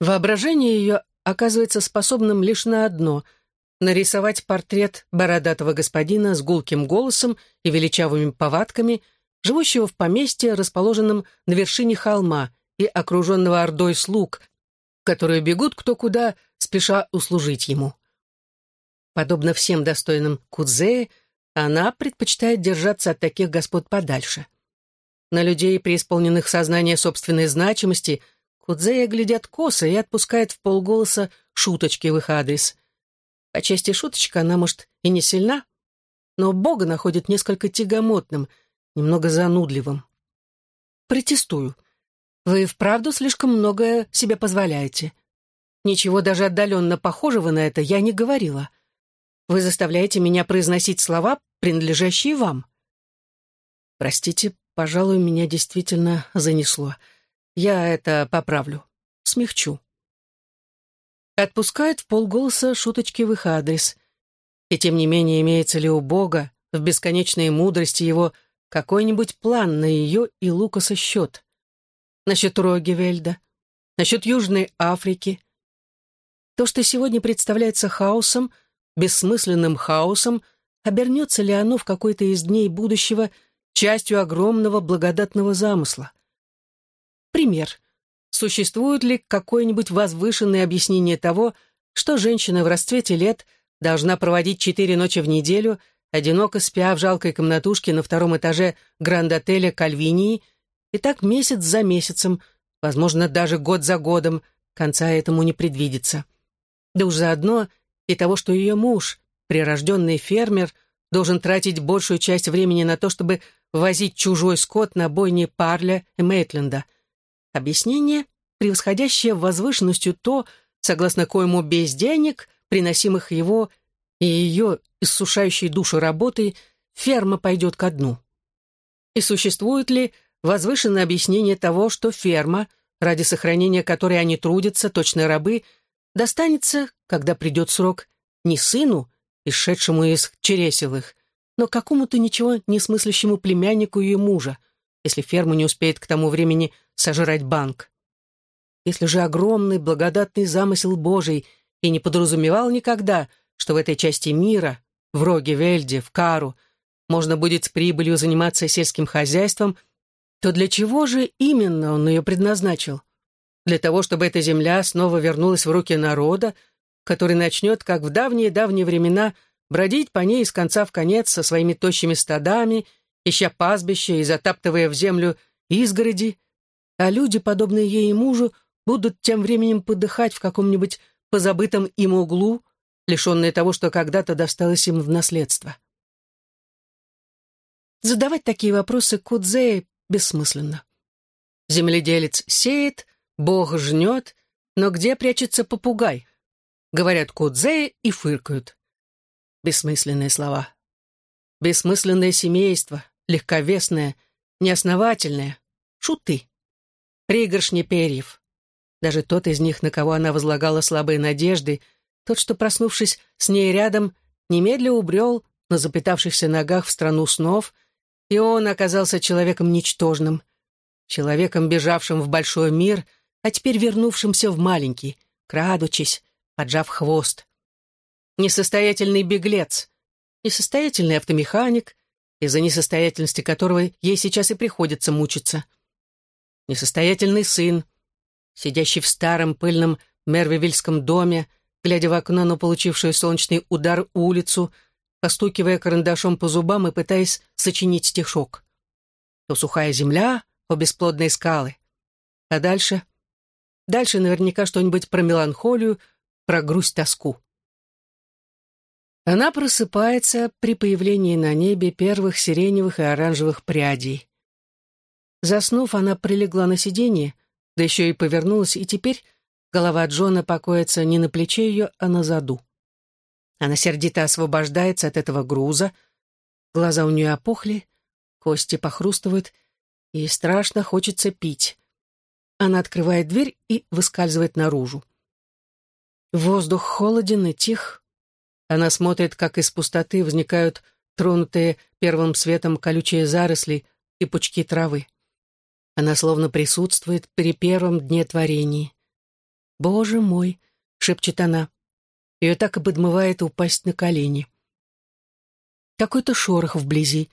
Speaker 1: воображение ее оказывается способным лишь на одно — нарисовать портрет бородатого господина с гулким голосом и величавыми повадками, живущего в поместье, расположенном на вершине холма и окруженного ордой слуг, которые бегут кто куда, спеша услужить ему. Подобно всем достойным Кудзея, она предпочитает держаться от таких господ подальше. На людей, преисполненных сознания собственной значимости, Кудзея глядят косо и отпускает в полголоса шуточки в их адрес. По части шуточка она, может, и не сильна, но Бога находит несколько тягомотным, немного занудливым. Протестую. Вы вправду слишком многое себе позволяете. Ничего даже отдаленно похожего на это я не говорила. Вы заставляете меня произносить слова, принадлежащие вам. Простите, пожалуй, меня действительно занесло. Я это поправлю. Смягчу. Отпускает в полголоса шуточки в их адрес. И тем не менее, имеется ли у Бога в бесконечной мудрости его какой-нибудь план на ее и Лукаса счет? Насчет Рогевельда, насчет Южной Африки. То, что сегодня представляется хаосом — бессмысленным хаосом, обернется ли оно в какой-то из дней будущего частью огромного благодатного замысла. Пример. Существует ли какое-нибудь возвышенное объяснение того, что женщина в расцвете лет должна проводить четыре ночи в неделю, одиноко спя в жалкой комнатушке на втором этаже гранд-отеля Кальвинии, и так месяц за месяцем, возможно, даже год за годом, конца этому не предвидится. Да уж заодно и того, что ее муж, прирожденный фермер, должен тратить большую часть времени на то, чтобы возить чужой скот на бойни Парля и Мейтленда. Объяснение, превосходящее возвышенностью то, согласно коему без денег, приносимых его и ее иссушающей душу работой, ферма пойдет ко дну. И существует ли возвышенное объяснение того, что ферма, ради сохранения которой они трудятся, точно рабы, достанется, когда придет срок, не сыну, исшедшему из чересилых, но какому-то ничего не смыслящему племяннику ее мужа, если ферма не успеет к тому времени сожрать банк. Если же огромный благодатный замысел Божий и не подразумевал никогда, что в этой части мира, в Роге, Вельде, в Кару, можно будет с прибылью заниматься сельским хозяйством, то для чего же именно он ее предназначил? для того, чтобы эта земля снова вернулась в руки народа, который начнет, как в давние-давние времена, бродить по ней из конца в конец со своими тощими стадами, ища пастбища и затаптывая в землю изгороди, а люди, подобные ей и мужу, будут тем временем подыхать в каком-нибудь позабытом им углу, лишенные того, что когда-то досталось им в наследство. Задавать такие вопросы Кудзее бессмысленно. Земледелец сеет, Бог жнет, но где прячется попугай? Говорят кудзеи и фыркают. Бессмысленные слова. Бессмысленное семейство, легковесное, неосновательное. Шуты. Пригоршни перьев. Даже тот из них, на кого она возлагала слабые надежды, тот, что, проснувшись с ней рядом, немедля убрел на запитавшихся ногах в страну снов, и он оказался человеком ничтожным, человеком, бежавшим в большой мир, а теперь вернувшимся в маленький, крадучись, поджав хвост. Несостоятельный беглец, несостоятельный автомеханик, из-за несостоятельности которого ей сейчас и приходится мучиться. Несостоятельный сын, сидящий в старом пыльном Мервивильском доме, глядя в окно на получившую солнечный удар улицу, постукивая карандашом по зубам и пытаясь сочинить стишок. То сухая земля, о бесплодные скалы. А дальше? Дальше наверняка что-нибудь про меланхолию, про грусть-тоску. Она просыпается при появлении на небе первых сиреневых и оранжевых прядей. Заснув, она прилегла на сиденье, да еще и повернулась, и теперь голова Джона покоится не на плече ее, а на заду. Она сердито освобождается от этого груза, глаза у нее опухли, кости похрустывают, и страшно хочется пить. Она открывает дверь и выскальзывает наружу. Воздух холоден и тих. Она смотрит, как из пустоты возникают тронутые первым светом колючие заросли и пучки травы. Она словно присутствует при первом дне творения. «Боже мой!» — шепчет она. Ее так и подмывает упасть на колени. Какой-то шорох вблизи.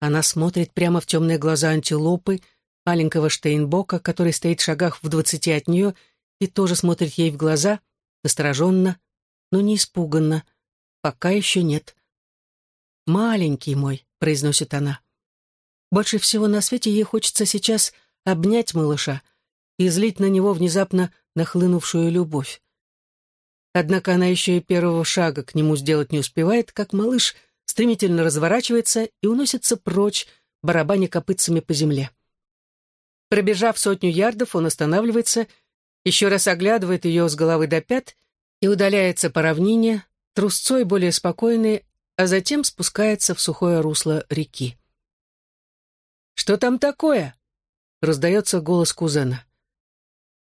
Speaker 1: Она смотрит прямо в темные глаза антилопы, маленького Штейнбока, который стоит в шагах в двадцати от нее и тоже смотрит ей в глаза, настороженно, но не испуганно. Пока еще нет. «Маленький мой», — произносит она. Больше всего на свете ей хочется сейчас обнять малыша и злить на него внезапно нахлынувшую любовь. Однако она еще и первого шага к нему сделать не успевает, как малыш стремительно разворачивается и уносится прочь, барабаня копытцами по земле. Пробежав сотню ярдов, он останавливается, еще раз оглядывает ее с головы до пят и удаляется по равнине, трусцой более спокойный, а затем спускается в сухое русло реки. «Что там такое?» — раздается голос кузена.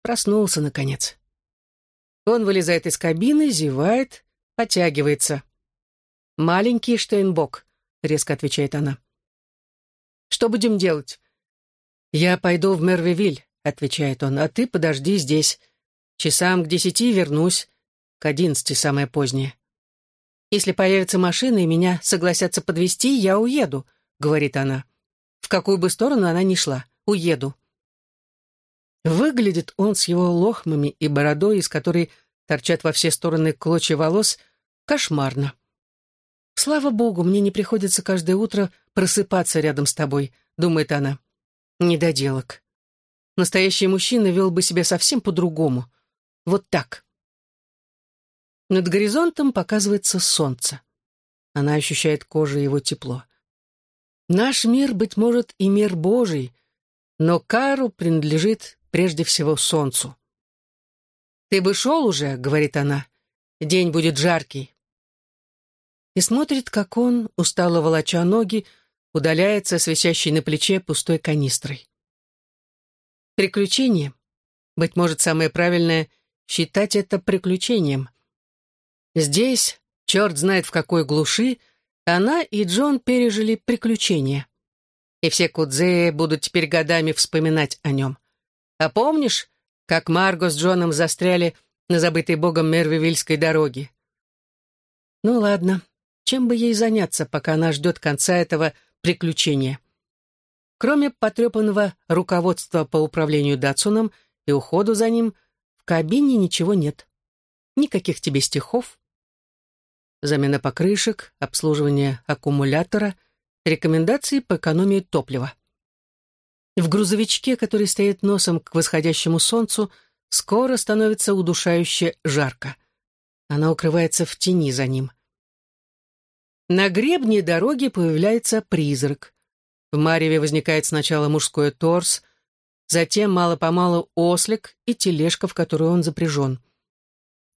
Speaker 1: Проснулся, наконец. Он вылезает из кабины, зевает, потягивается. «Маленький Штейнбок», — резко отвечает она. «Что будем делать?» «Я пойду в Мервивиль», — отвечает он, «а ты подожди здесь. Часам к десяти вернусь, к одиннадцати самое позднее. Если появится машина и меня согласятся подвести, я уеду», — говорит она. В какую бы сторону она ни шла. Уеду. Выглядит он с его лохмами и бородой, из которой торчат во все стороны клочья волос, кошмарно. «Слава богу, мне не приходится каждое утро просыпаться рядом с тобой», — думает она. «Недоделок. Настоящий мужчина вел бы себя совсем по-другому. Вот так». Над горизонтом показывается солнце. Она ощущает кожей его тепло. Наш мир, быть может, и мир Божий, но Кару принадлежит прежде всего солнцу. «Ты бы шел уже», — говорит она, — «день будет жаркий». И смотрит, как он, устало волоча ноги, удаляется с на плече пустой канистрой. Приключение. Быть может, самое правильное — считать это приключением. Здесь, черт знает в какой глуши, она и Джон пережили приключения. И все Кудзеи будут теперь годами вспоминать о нем. А помнишь, как Марго с Джоном застряли на забытой богом Мервивильской дороге? Ну ладно, чем бы ей заняться, пока она ждет конца этого приключения? Кроме потрепанного руководства по управлению Датсуном и уходу за ним, в кабине ничего нет. Никаких тебе стихов, замена покрышек, обслуживание аккумулятора, рекомендации по экономии топлива. В грузовичке, который стоит носом к восходящему солнцу, скоро становится удушающе жарко. Она укрывается в тени за ним. На гребне дороги появляется призрак. В мареве возникает сначала мужской торс, затем мало-помалу ослик и тележка, в которую он запряжен.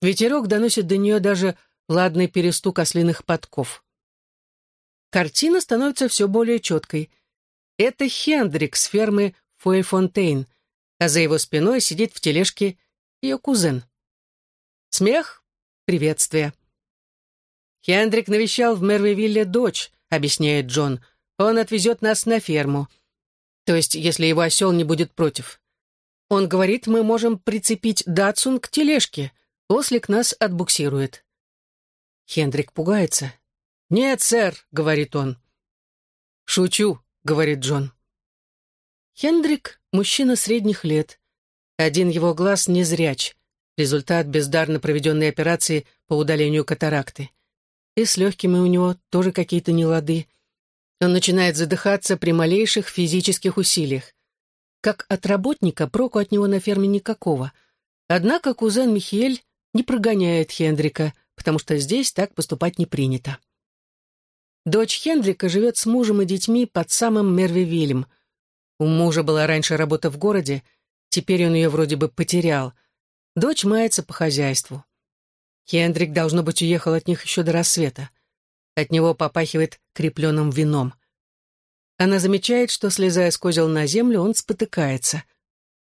Speaker 1: Ветерок доносит до нее даже ладный перестук ослиных подков. Картина становится все более четкой. Это Хендрик с фермы Фуэльфонтейн, а за его спиной сидит в тележке ее кузен. Смех, приветствие. Хендрик навещал в Мервивилле дочь, объясняет Джон. Он отвезет нас на ферму. То есть, если его осел не будет против. Он говорит, мы можем прицепить Датсун к тележке. Ослик нас отбуксирует. Хендрик пугается. «Нет, сэр», — говорит он. «Шучу», — говорит Джон. Хендрик — мужчина средних лет. Один его глаз незряч, результат бездарно проведенной операции по удалению катаракты. И с легкими у него тоже какие-то нелады. Он начинает задыхаться при малейших физических усилиях. Как от работника проку от него на ферме никакого. Однако кузен Михель не прогоняет Хендрика, потому что здесь так поступать не принято. Дочь Хендрика живет с мужем и детьми под самым Мервивилем. У мужа была раньше работа в городе, теперь он ее вроде бы потерял. Дочь мается по хозяйству. Хендрик, должно быть, уехал от них еще до рассвета. От него попахивает крепленным вином. Она замечает, что, слезая с козел на землю, он спотыкается.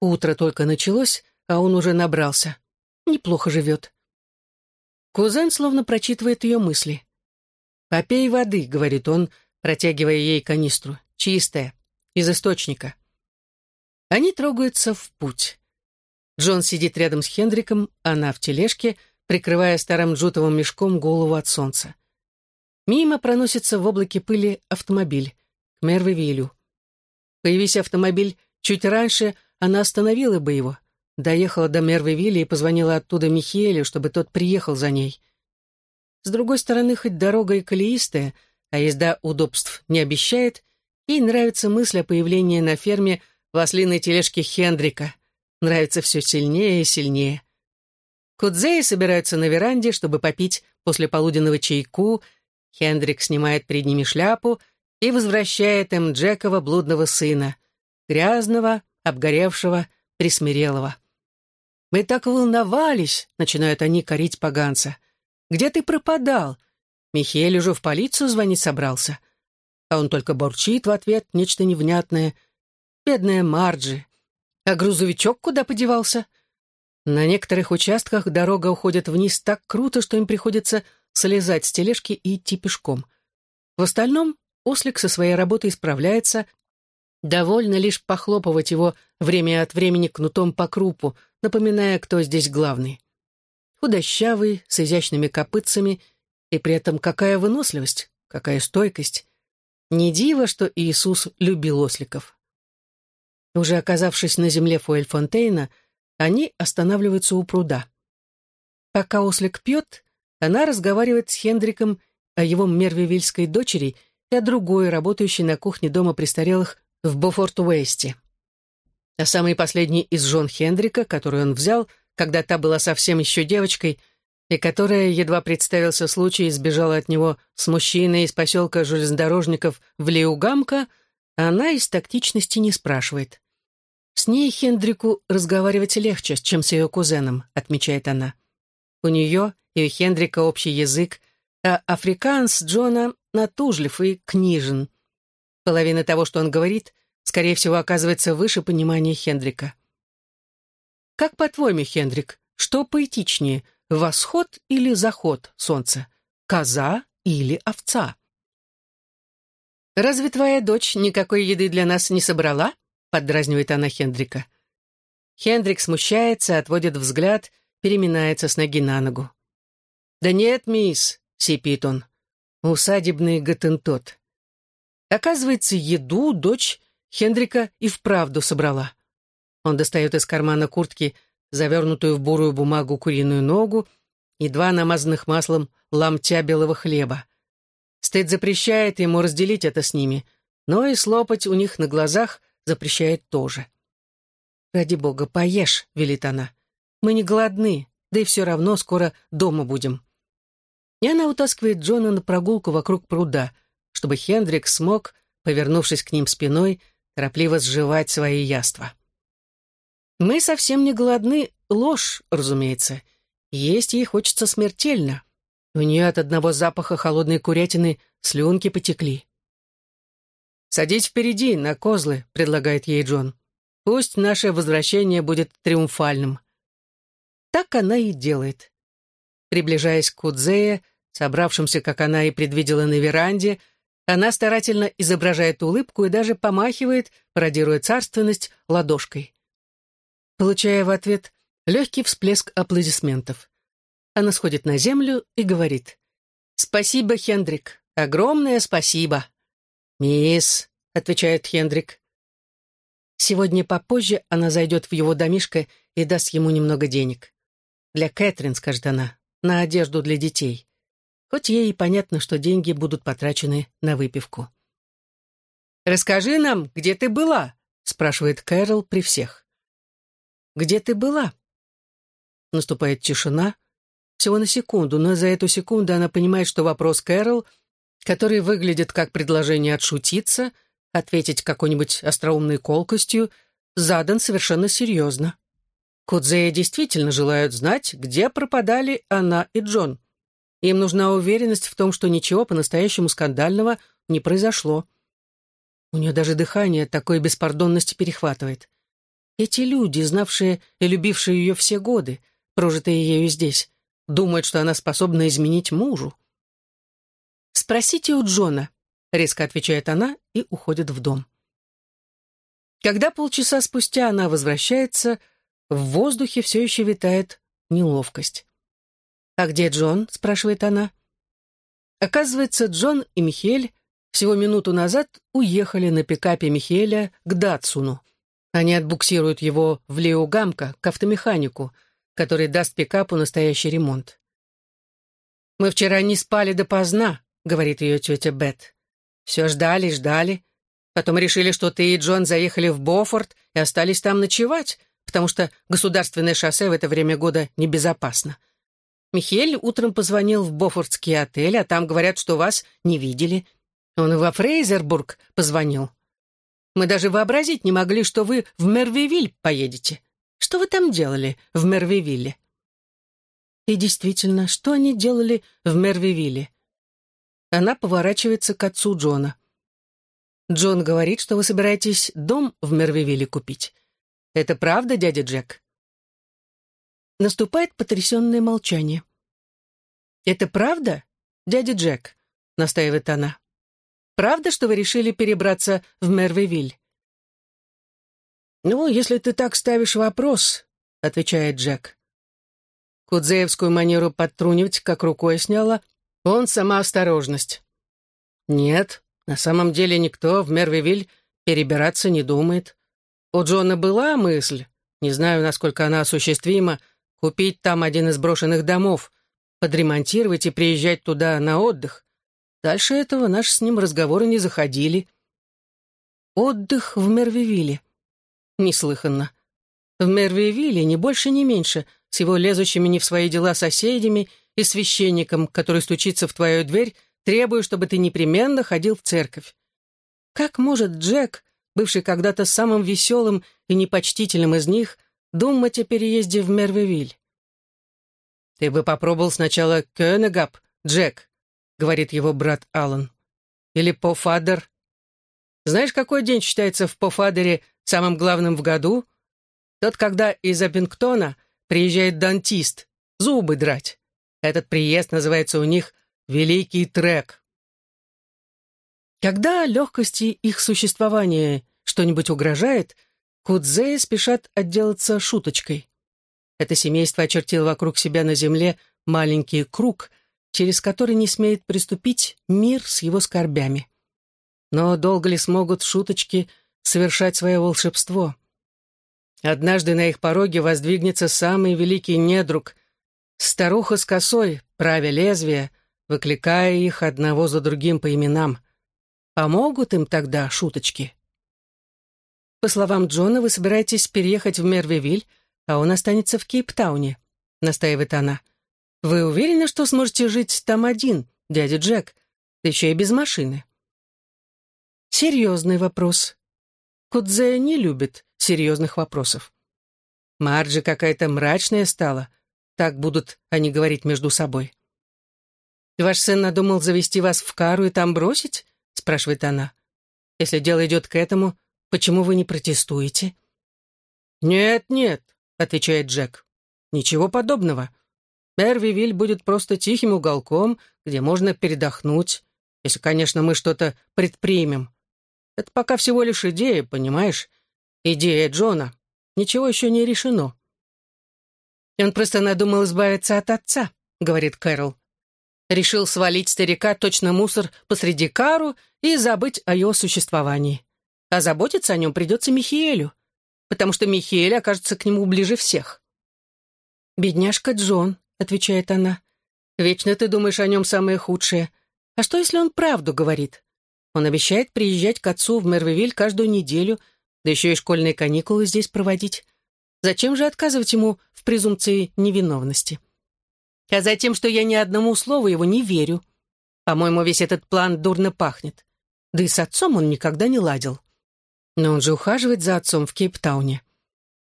Speaker 1: Утро только началось, а он уже набрался. Неплохо живет. Кузен словно прочитывает ее мысли. «Попей воды», — говорит он, протягивая ей канистру. «Чистая, из источника». Они трогаются в путь. Джон сидит рядом с Хендриком, она в тележке, прикрывая старым джутовым мешком голову от солнца. Мимо проносится в облаке пыли автомобиль к Мервивилю. Появись автомобиль чуть раньше, она остановила бы его, доехала до Мервивиля и позвонила оттуда Михелю, чтобы тот приехал за ней. С другой стороны, хоть дорога и колеистая, а езда удобств не обещает, ей нравится мысль о появлении на ферме в ослиной тележке Хендрика. Нравится все сильнее и сильнее. Кудзеи собираются на веранде, чтобы попить после полуденного чайку. Хендрик снимает перед ними шляпу и возвращает им Джекова блудного сына, грязного, обгоревшего, присмирелого. «Мы так волновались», — начинают они корить поганца. Где ты пропадал? Михель уже в полицию звонить собрался. А он только бурчит в ответ нечто невнятное. Бедная Марджи. А грузовичок куда подевался? На некоторых участках дорога уходит вниз так круто, что им приходится слезать с тележки и идти пешком. В остальном ослик со своей работой справляется, довольно лишь похлопывать его время от времени кнутом по крупу, напоминая, кто здесь главный худощавый, с изящными копытцами, и при этом какая выносливость, какая стойкость. Не диво, что Иисус любил осликов. Уже оказавшись на земле Фуэльфонтейна, они останавливаются у пруда. Пока ослик пьет, она разговаривает с Хендриком о его мервивильской дочери и о другой, работающей на кухне дома престарелых в Бофорт-Уэсте. А самый последний из жен Хендрика, который он взял, когда та была совсем еще девочкой, и которая, едва представился случай, сбежала от него с мужчиной из поселка железнодорожников в Леугамка, она из тактичности не спрашивает. «С ней Хендрику разговаривать легче, чем с ее кузеном», — отмечает она. У нее и у Хендрика общий язык, а африканс Джона натужлив и книжен. Половина того, что он говорит, скорее всего, оказывается выше понимания Хендрика. Как по-твоему, Хендрик, что поэтичнее, восход или заход солнца? Коза или овца? «Разве твоя дочь никакой еды для нас не собрала?» — поддразнивает она Хендрика. Хендрик смущается, отводит взгляд, переминается с ноги на ногу. «Да нет, мисс», — сипит он, — «усадебный готентот». Оказывается, еду дочь Хендрика и вправду собрала. Он достает из кармана куртки завернутую в бурую бумагу куриную ногу и два намазанных маслом ломтя белого хлеба. Стыд запрещает ему разделить это с ними, но и слопать у них на глазах запрещает тоже. «Ради бога, поешь», — велит она. «Мы не голодны, да и все равно скоро дома будем». И она утаскивает Джона на прогулку вокруг пруда, чтобы Хендрик смог, повернувшись к ним спиной, торопливо сживать свои яства. Мы совсем не голодны, ложь, разумеется. Есть ей хочется смертельно. У нее от одного запаха холодной курятины слюнки потекли. «Садись впереди, на козлы», — предлагает ей Джон. «Пусть наше возвращение будет триумфальным». Так она и делает. Приближаясь к Кудзее, собравшимся, как она и предвидела на веранде, она старательно изображает улыбку и даже помахивает, пародируя царственность, ладошкой. Получая в ответ легкий всплеск аплодисментов. Она сходит на землю и говорит «Спасибо, Хендрик, огромное спасибо». «Мисс», — отвечает Хендрик. Сегодня попозже она зайдет в его домишко и даст ему немного денег. Для Кэтрин, скажет она, на одежду для детей. Хоть ей и понятно, что деньги будут потрачены на выпивку. «Расскажи нам, где ты была?» — спрашивает Кэрол при всех. «Где ты была?» Наступает тишина. Всего на секунду, но за эту секунду она понимает, что вопрос Кэрол, который выглядит как предложение отшутиться — ответить какой-нибудь остроумной колкостью, задан совершенно серьезно. Кудзея действительно желают знать, где пропадали она и Джон. Им нужна уверенность в том, что ничего по-настоящему скандального не произошло. У нее даже дыхание такой беспардонности перехватывает. Эти люди, знавшие и любившие ее все годы, прожитые ею здесь, думают, что она способна изменить мужу. Спросите у Джона, — резко отвечает она и уходит в дом. Когда полчаса спустя она возвращается, в воздухе все еще витает неловкость. «А где Джон?» — спрашивает она. Оказывается, Джон и Михель всего минуту назад уехали на пикапе Михеля к Датсуну. Они отбуксируют его в Леогамка к автомеханику, который даст пикапу настоящий ремонт. «Мы вчера не спали допоздна», — говорит ее тетя Бет. Все ждали, ждали. Потом решили, что ты и Джон заехали в Бофорт и остались там ночевать, потому что государственное шоссе в это время года небезопасно. Михель утром позвонил в Бофортский отель, а там говорят, что вас не видели. Он и во Фрейзербург позвонил. Мы даже вообразить не могли, что вы в Мервивиль поедете. Что вы там делали в Мервивилле?» И действительно, что они делали в Мервивилле? Она поворачивается к отцу Джона. «Джон говорит, что вы собираетесь дом в Мервивилле купить. Это правда, дядя Джек?» Наступает потрясенное молчание. «Это правда, дядя Джек?» — настаивает она. «Правда, что вы решили перебраться в Мервивиль?» «Ну, если ты так ставишь вопрос», — отвечает Джек. Кудзеевскую манеру подтрунивать как рукой сняла, он сама осторожность. Нет, на самом деле никто в Мервивиль перебираться не думает. У Джона была мысль, не знаю, насколько она осуществима, купить там один из брошенных домов, подремонтировать и приезжать туда на отдых. Дальше этого наши с ним разговоры не заходили. Отдых в Мервивилле. Неслыханно. В Мервивилле ни больше, ни меньше, с его лезущими не в свои дела соседями и священником, который стучится в твою дверь, требуя, чтобы ты непременно ходил в церковь. Как может Джек, бывший когда-то самым веселым и непочтительным из них, думать о переезде в Мервевиль? «Ты бы попробовал сначала Кёнегап, Джек», — говорит его брат Аллан. «Или Пофадер. Знаешь, какой день считается в Пофадере самым главным в году? Тот, когда из Абингтона приезжает дантист, зубы драть. Этот приезд называется у них «Великий трек». Когда легкости их существования что-нибудь угрожает, Кудзеи спешат отделаться шуточкой. Это семейство очертило вокруг себя на земле маленький круг, через который не смеет приступить мир с его скорбями. Но долго ли смогут шуточки совершать свое волшебство? Однажды на их пороге воздвигнется самый великий недруг, Старуха с косой, правя лезвие, выкликая их одного за другим по именам. Помогут им тогда шуточки? По словам Джона, вы собираетесь переехать в Мервивиль, а он останется в Кейптауне, настаивает она. Вы уверены, что сможете жить там один, дядя Джек, да еще и без машины? Серьезный вопрос. Кудзе не любит серьезных вопросов. Марджи какая-то мрачная стала, так будут они говорить между собой. «Ваш сын надумал завести вас в кару и там бросить?» — спрашивает она. «Если дело идет к этому, почему вы не протестуете?» «Нет, нет», — отвечает Джек. «Ничего подобного. Мервивиль будет просто тихим уголком, где можно передохнуть, если, конечно, мы что-то предпримем. Это пока всего лишь идея, понимаешь? Идея Джона. Ничего еще не решено. И он просто надумал избавиться от отца, говорит Кэрол. Решил свалить старика точно мусор посреди кару и забыть о его существовании. А заботиться о нем придется Михиэлю, потому что Михиэль окажется к нему ближе всех. «Бедняжка Джон», — отвечает она. «Вечно ты думаешь о нем самое худшее. А что, если он правду говорит? Он обещает приезжать к отцу в Мервивиль каждую неделю, да еще и школьные каникулы здесь проводить. Зачем же отказывать ему в презумпции невиновности? А за тем, что я ни одному слову его не верю. По-моему, весь этот план дурно пахнет. Да и с отцом он никогда не ладил. Но он же ухаживает за отцом в Кейптауне.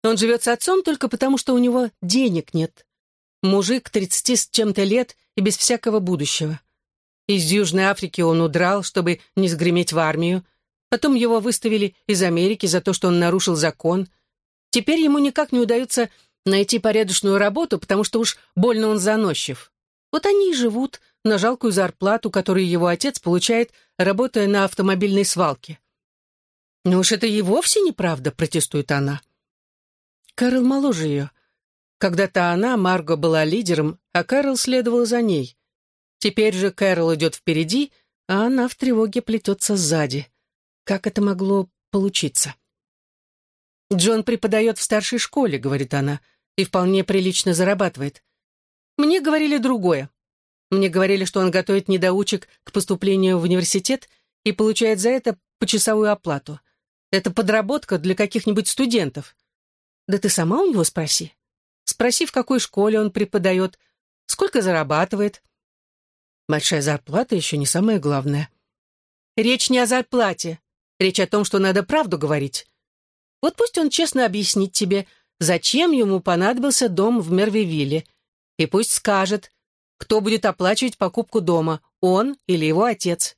Speaker 1: Он живет с отцом только потому, что у него денег нет. Мужик тридцати с чем-то лет и без всякого будущего. Из Южной Африки он удрал, чтобы не сгреметь в армию. Потом его выставили из Америки за то, что он нарушил закон. Теперь ему никак не удается найти порядочную работу, потому что уж больно он заносчив. Вот они и живут на жалкую зарплату, которую его отец получает, работая на автомобильной свалке. «Ну уж это и вовсе неправда», — протестует она. Кэрол моложе ее. Когда-то она, Марго, была лидером, а Кэрол следовала за ней. Теперь же Кэрол идет впереди, а она в тревоге плетется сзади. Как это могло получиться? «Джон преподает в старшей школе», — говорит она, «и вполне прилично зарабатывает. Мне говорили другое. Мне говорили, что он готовит недоучек к поступлению в университет и получает за это почасовую оплату. Это подработка для каких-нибудь студентов. Да ты сама у него спроси. Спроси, в какой школе он преподает, сколько зарабатывает. Большая зарплата еще не самое главное. Речь не о зарплате. Речь о том, что надо правду говорить. Вот пусть он честно объяснит тебе, зачем ему понадобился дом в Мервивилле. И пусть скажет, кто будет оплачивать покупку дома, он или его отец.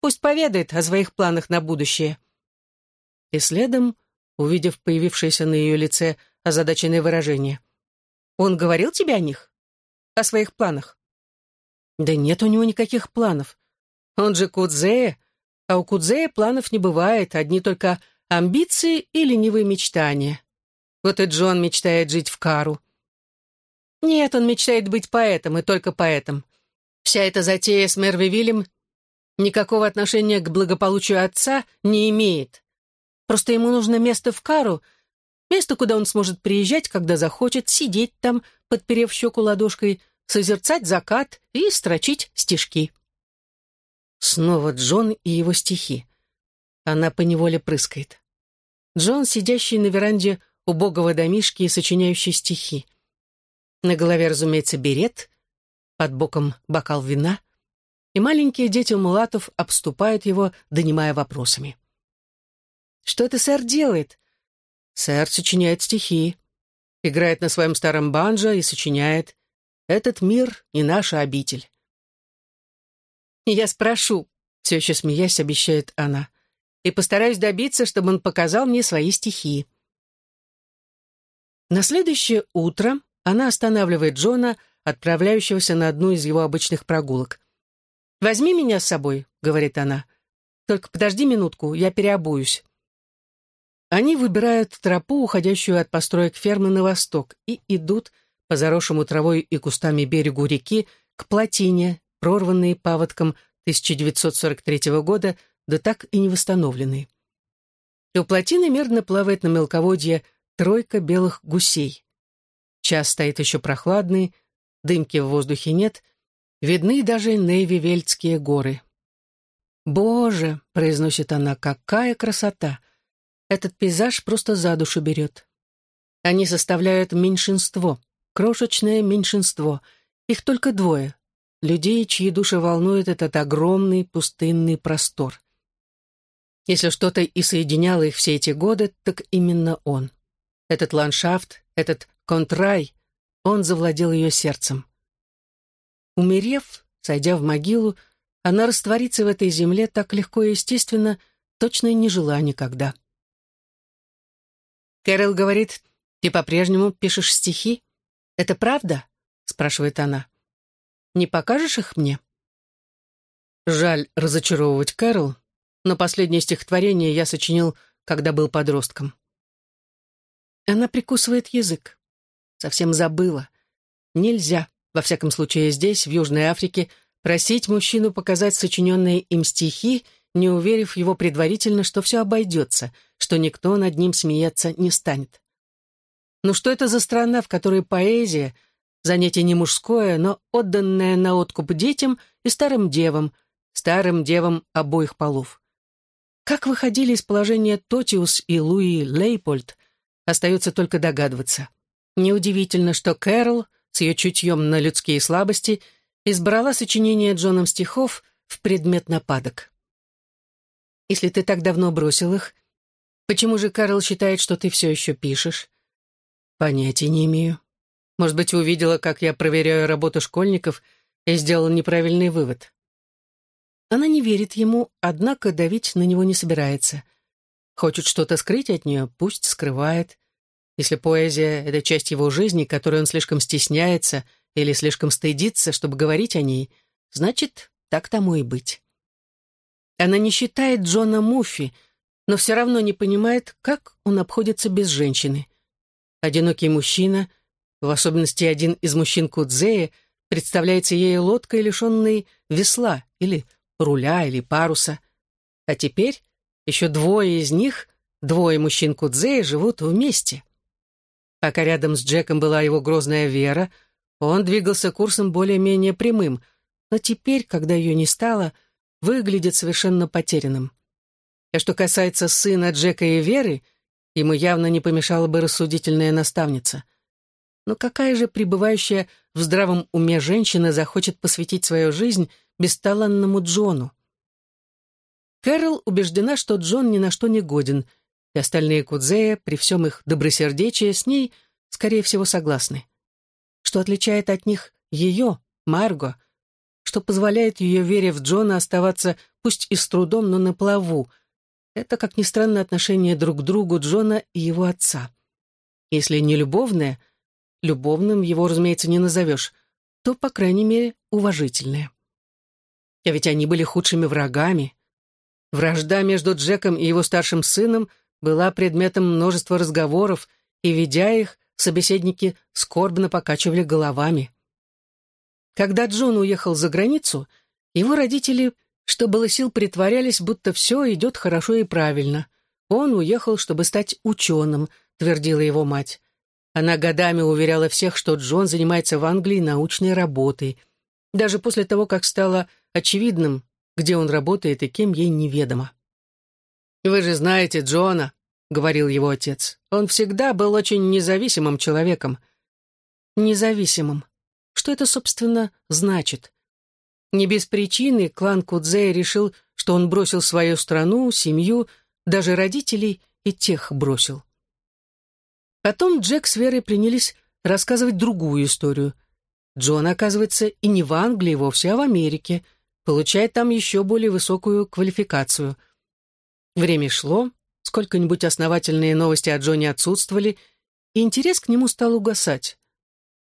Speaker 1: Пусть поведает о своих планах на будущее. И следом увидев появившееся на ее лице озадаченное выражение. «Он говорил тебе о них? О своих планах?» «Да нет у него никаких планов. Он же Кудзея, а у Кудзея планов не бывает, одни только амбиции и ленивые мечтания. Вот и Джон мечтает жить в Кару. Нет, он мечтает быть поэтом, и только поэтом. Вся эта затея с Мервивилем никакого отношения к благополучию отца не имеет. Просто ему нужно место в кару, место, куда он сможет приезжать, когда захочет, сидеть там, подперев щеку ладошкой, созерцать закат и строчить стишки. Снова Джон и его стихи. Она поневоле прыскает. Джон, сидящий на веранде убогого домишки и сочиняющий стихи. На голове, разумеется, берет, под боком бокал вина, и маленькие дети мулатов обступают его, донимая вопросами. Что это сэр делает? Сэр сочиняет стихи. Играет на своем старом банджо и сочиняет. Этот мир не наша обитель. Я спрошу, все еще смеясь, обещает она, и постараюсь добиться, чтобы он показал мне свои стихи. На следующее утро она останавливает Джона, отправляющегося на одну из его обычных прогулок. «Возьми меня с собой», — говорит она. «Только подожди минутку, я переобуюсь». Они выбирают тропу, уходящую от построек фермы на восток, и идут по заросшему травой и кустами берегу реки к плотине, прорванной паводком 1943 года, да так и не восстановленной. И у плотины мирно плавает на мелководье тройка белых гусей. Час стоит еще прохладный, дымки в воздухе нет, видны даже Нейвивельдские горы. «Боже!» — произносит она, — «какая красота!» Этот пейзаж просто за душу берет. Они составляют меньшинство, крошечное меньшинство. Их только двое. Людей, чьи души волнует этот огромный пустынный простор. Если что-то и соединяло их все эти годы, так именно он. Этот ландшафт, этот контрай, он завладел ее сердцем. Умерев, сойдя в могилу, она растворится в этой земле так легко и естественно, точно не жила никогда. Кэрол говорит, ты по-прежнему пишешь стихи? Это правда? спрашивает она. «Не покажешь их мне?» Жаль разочаровывать Кэрол, но последнее стихотворение я сочинил, когда был подростком. Она прикусывает язык. Совсем забыла. Нельзя, во всяком случае здесь, в Южной Африке, просить мужчину показать сочиненные им стихи, не уверив его предварительно, что все обойдется, что никто над ним смеяться не станет. Ну что это за страна, в которой поэзия — занятие не мужское, но отданное на откуп детям и старым девам, старым девам обоих полов? Как выходили из положения Тотиус и Луи Лейпольд, остается только догадываться. Неудивительно, что Кэрол с ее чутьем на людские слабости избрала сочинение Джоном стихов в предмет нападок. Если ты так давно бросил их, почему же Карл считает, что ты все еще пишешь? Понятия не имею. Может быть, увидела, как я проверяю работу школьников и сделала неправильный вывод. Она не верит ему, однако давить на него не собирается. Хочет что-то скрыть от нее, пусть скрывает. Если поэзия — это часть его жизни, которой он слишком стесняется или слишком стыдится, чтобы говорить о ней, значит, так тому и быть. Она не считает Джона Муффи, но все равно не понимает, как он обходится без женщины. Одинокий мужчина, в особенности один из мужчин Кудзея, представляется ей лодкой, лишенной весла или руля или паруса. А теперь еще двое из них, двое мужчин Кудзея, живут вместе. Пока рядом с Джеком была его грозная Вера, он двигался курсом более-менее прямым, но теперь, когда ее не стало, выглядит совершенно потерянным. А что касается сына Джека и Веры, ему явно не помешала бы рассудительная наставница. Но какая же пребывающая в здравом уме женщина захочет посвятить свою жизнь бесталанному Джону. Кэрол убеждена, что Джон ни на что не годен, и остальные Кудзея, при всем их добросердечии, с ней, скорее всего, согласны. Что отличает от них ее, Марго, что позволяет ее вере в Джона оставаться, пусть и с трудом, но на плаву. Это, как ни странно, отношение друг к другу Джона и его отца. Если не любовное, любовным его, разумеется, не назовешь, то, по крайней мере, уважительное. А ведь они были худшими врагами. Вражда между Джеком и его старшим сыном была предметом множества разговоров, и, ведя их, собеседники скорбно покачивали головами. Когда Джон уехал за границу, его родители, что было сил, притворялись, будто все идет хорошо и правильно. Он уехал, чтобы стать ученым, твердила его мать. Она годами уверяла всех, что Джон занимается в Англии научной работой. Даже после того, как стало очевидным, где он работает и кем ей неведомо. «Вы же знаете Джона», — говорил его отец. «Он всегда был очень независимым человеком». «Независимым. Что это, собственно, значит?» Не без причины клан Кудзея решил, что он бросил свою страну, семью, даже родителей и тех бросил. Потом Джек с Верой принялись рассказывать другую историю. Джон, оказывается, и не в Англии вовсе, а в Америке — получает там еще более высокую квалификацию. Время шло, сколько-нибудь основательные новости о Джоне отсутствовали, и интерес к нему стал угасать.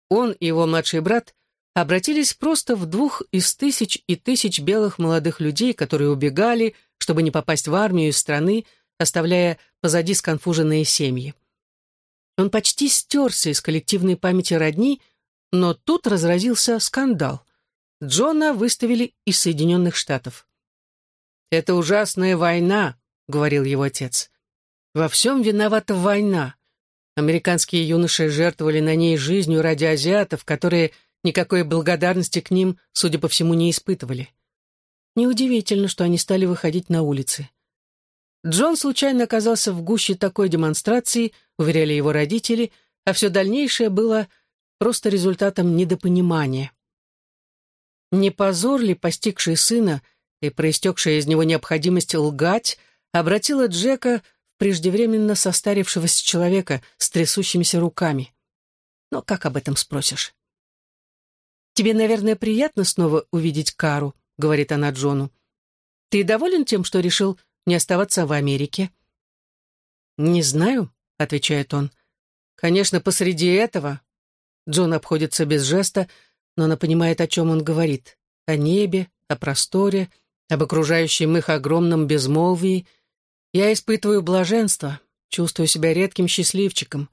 Speaker 1: Он и его младший брат обратились просто в двух из тысяч и тысяч белых молодых людей, которые убегали, чтобы не попасть в армию из страны, оставляя позади сконфуженные семьи. Он почти стерся из коллективной памяти родни, но тут разразился скандал. Джона выставили из Соединенных Штатов. «Это ужасная война», — говорил его отец. «Во всем виновата война. Американские юноши жертвовали на ней жизнью ради азиатов, которые никакой благодарности к ним, судя по всему, не испытывали. Неудивительно, что они стали выходить на улицы. Джон случайно оказался в гуще такой демонстрации, уверяли его родители, а все дальнейшее было просто результатом недопонимания. Не позор ли, постигший сына и проистекшая из него необходимость лгать, обратила Джека преждевременно состарившегося человека с трясущимися руками? Но как об этом спросишь? «Тебе, наверное, приятно снова увидеть Кару», — говорит она Джону. «Ты доволен тем, что решил не оставаться в Америке?» «Не знаю», — отвечает он. «Конечно, посреди этого Джон обходится без жеста, но она понимает, о чем он говорит. О небе, о просторе, об окружающем их огромном безмолвии. Я испытываю блаженство, чувствую себя редким счастливчиком.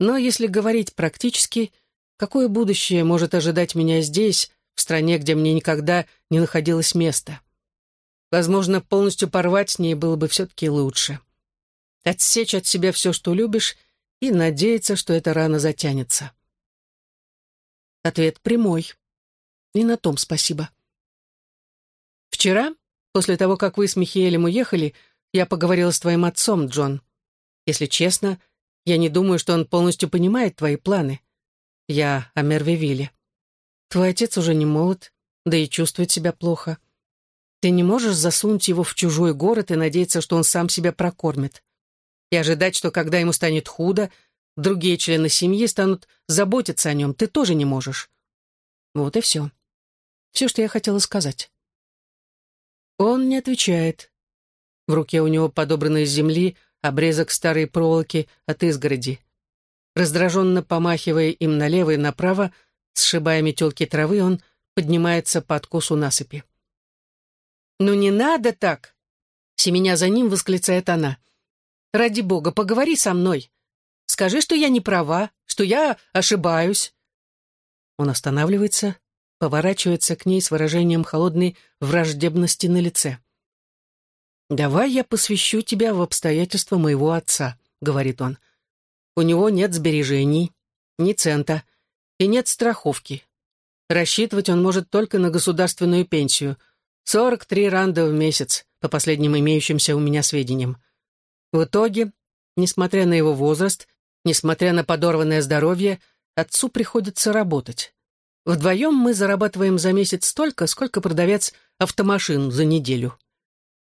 Speaker 1: Но если говорить практически, какое будущее может ожидать меня здесь, в стране, где мне никогда не находилось места? Возможно, полностью порвать с ней было бы все-таки лучше. Отсечь от себя все, что любишь, и надеяться, что эта рана затянется. Ответ прямой. И на том спасибо. Вчера, после того, как вы с Михаэлем уехали, я поговорила с твоим отцом, Джон. Если честно, я не думаю, что он полностью понимает твои планы. Я о Мервивилле. Твой отец уже не молод, да и чувствует себя плохо. Ты не можешь засунуть его в чужой город и надеяться, что он сам себя прокормит. И ожидать, что когда ему станет худо, другие члены семьи станут заботиться о нем, ты тоже не можешь. Вот и все. Все, что я хотела сказать. Он не отвечает. В руке у него подобранный из земли обрезок старой проволоки от изгороди. Раздраженно помахивая им налево и направо, сшибая метелки травы, он поднимается по откосу насыпи. «Ну не надо так!» Семеня за ним восклицает она. «Ради бога, поговори со мной. Скажи, что я не права, что я ошибаюсь». Он останавливается, поворачивается к ней с выражением холодной враждебности на лице. «Давай я посвящу тебя в обстоятельства моего отца», — говорит он. «У него нет сбережений, ни цента, и нет страховки. Рассчитывать он может только на государственную пенсию — Сорок три ранда в месяц, по последним имеющимся у меня сведениям. В итоге, несмотря на его возраст, несмотря на подорванное здоровье, отцу приходится работать. Вдвоем мы зарабатываем за месяц столько, сколько продавец автомашин за неделю.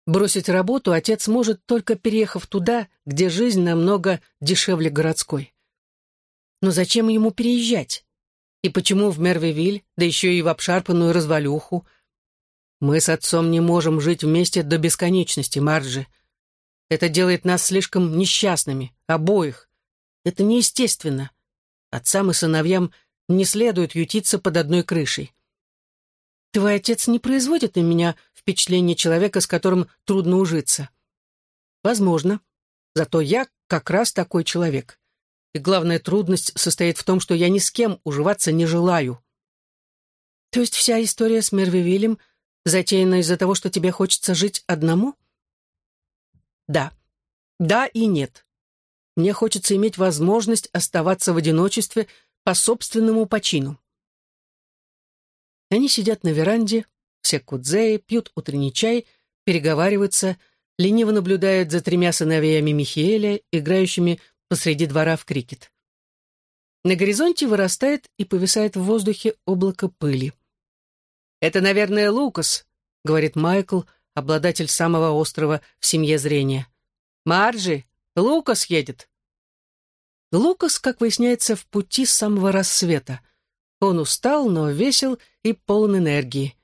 Speaker 1: Бросить работу отец может, только переехав туда, где жизнь намного дешевле городской. Но зачем ему переезжать? И почему в Мервивиль, да еще и в обшарпанную развалюху? Мы с отцом не можем жить вместе до бесконечности, Марджи. Это делает нас слишком несчастными, обоих. Это неестественно. Отцам и сыновьям не следует ютиться под одной крышей. Твой отец не производит на меня впечатление человека, с которым трудно ужиться. Возможно. Зато я как раз такой человек. И главная трудность состоит в том, что я ни с кем уживаться не желаю. То есть вся история с Мервивилем — Затеяно из-за того, что тебе хочется жить одному? Да. Да и нет. Мне хочется иметь возможность оставаться в одиночестве по собственному почину. Они сидят на веранде, все кудзеи, пьют утренний чай, переговариваются, лениво наблюдают за тремя сыновьями Михиэля, играющими посреди двора в крикет. На горизонте вырастает и повисает в воздухе облако пыли. «Это, наверное, Лукас», — говорит Майкл, обладатель самого острого в семье зрения. «Марджи, Лукас едет». Лукас, как выясняется, в пути с самого рассвета. Он устал, но весел и полон энергии.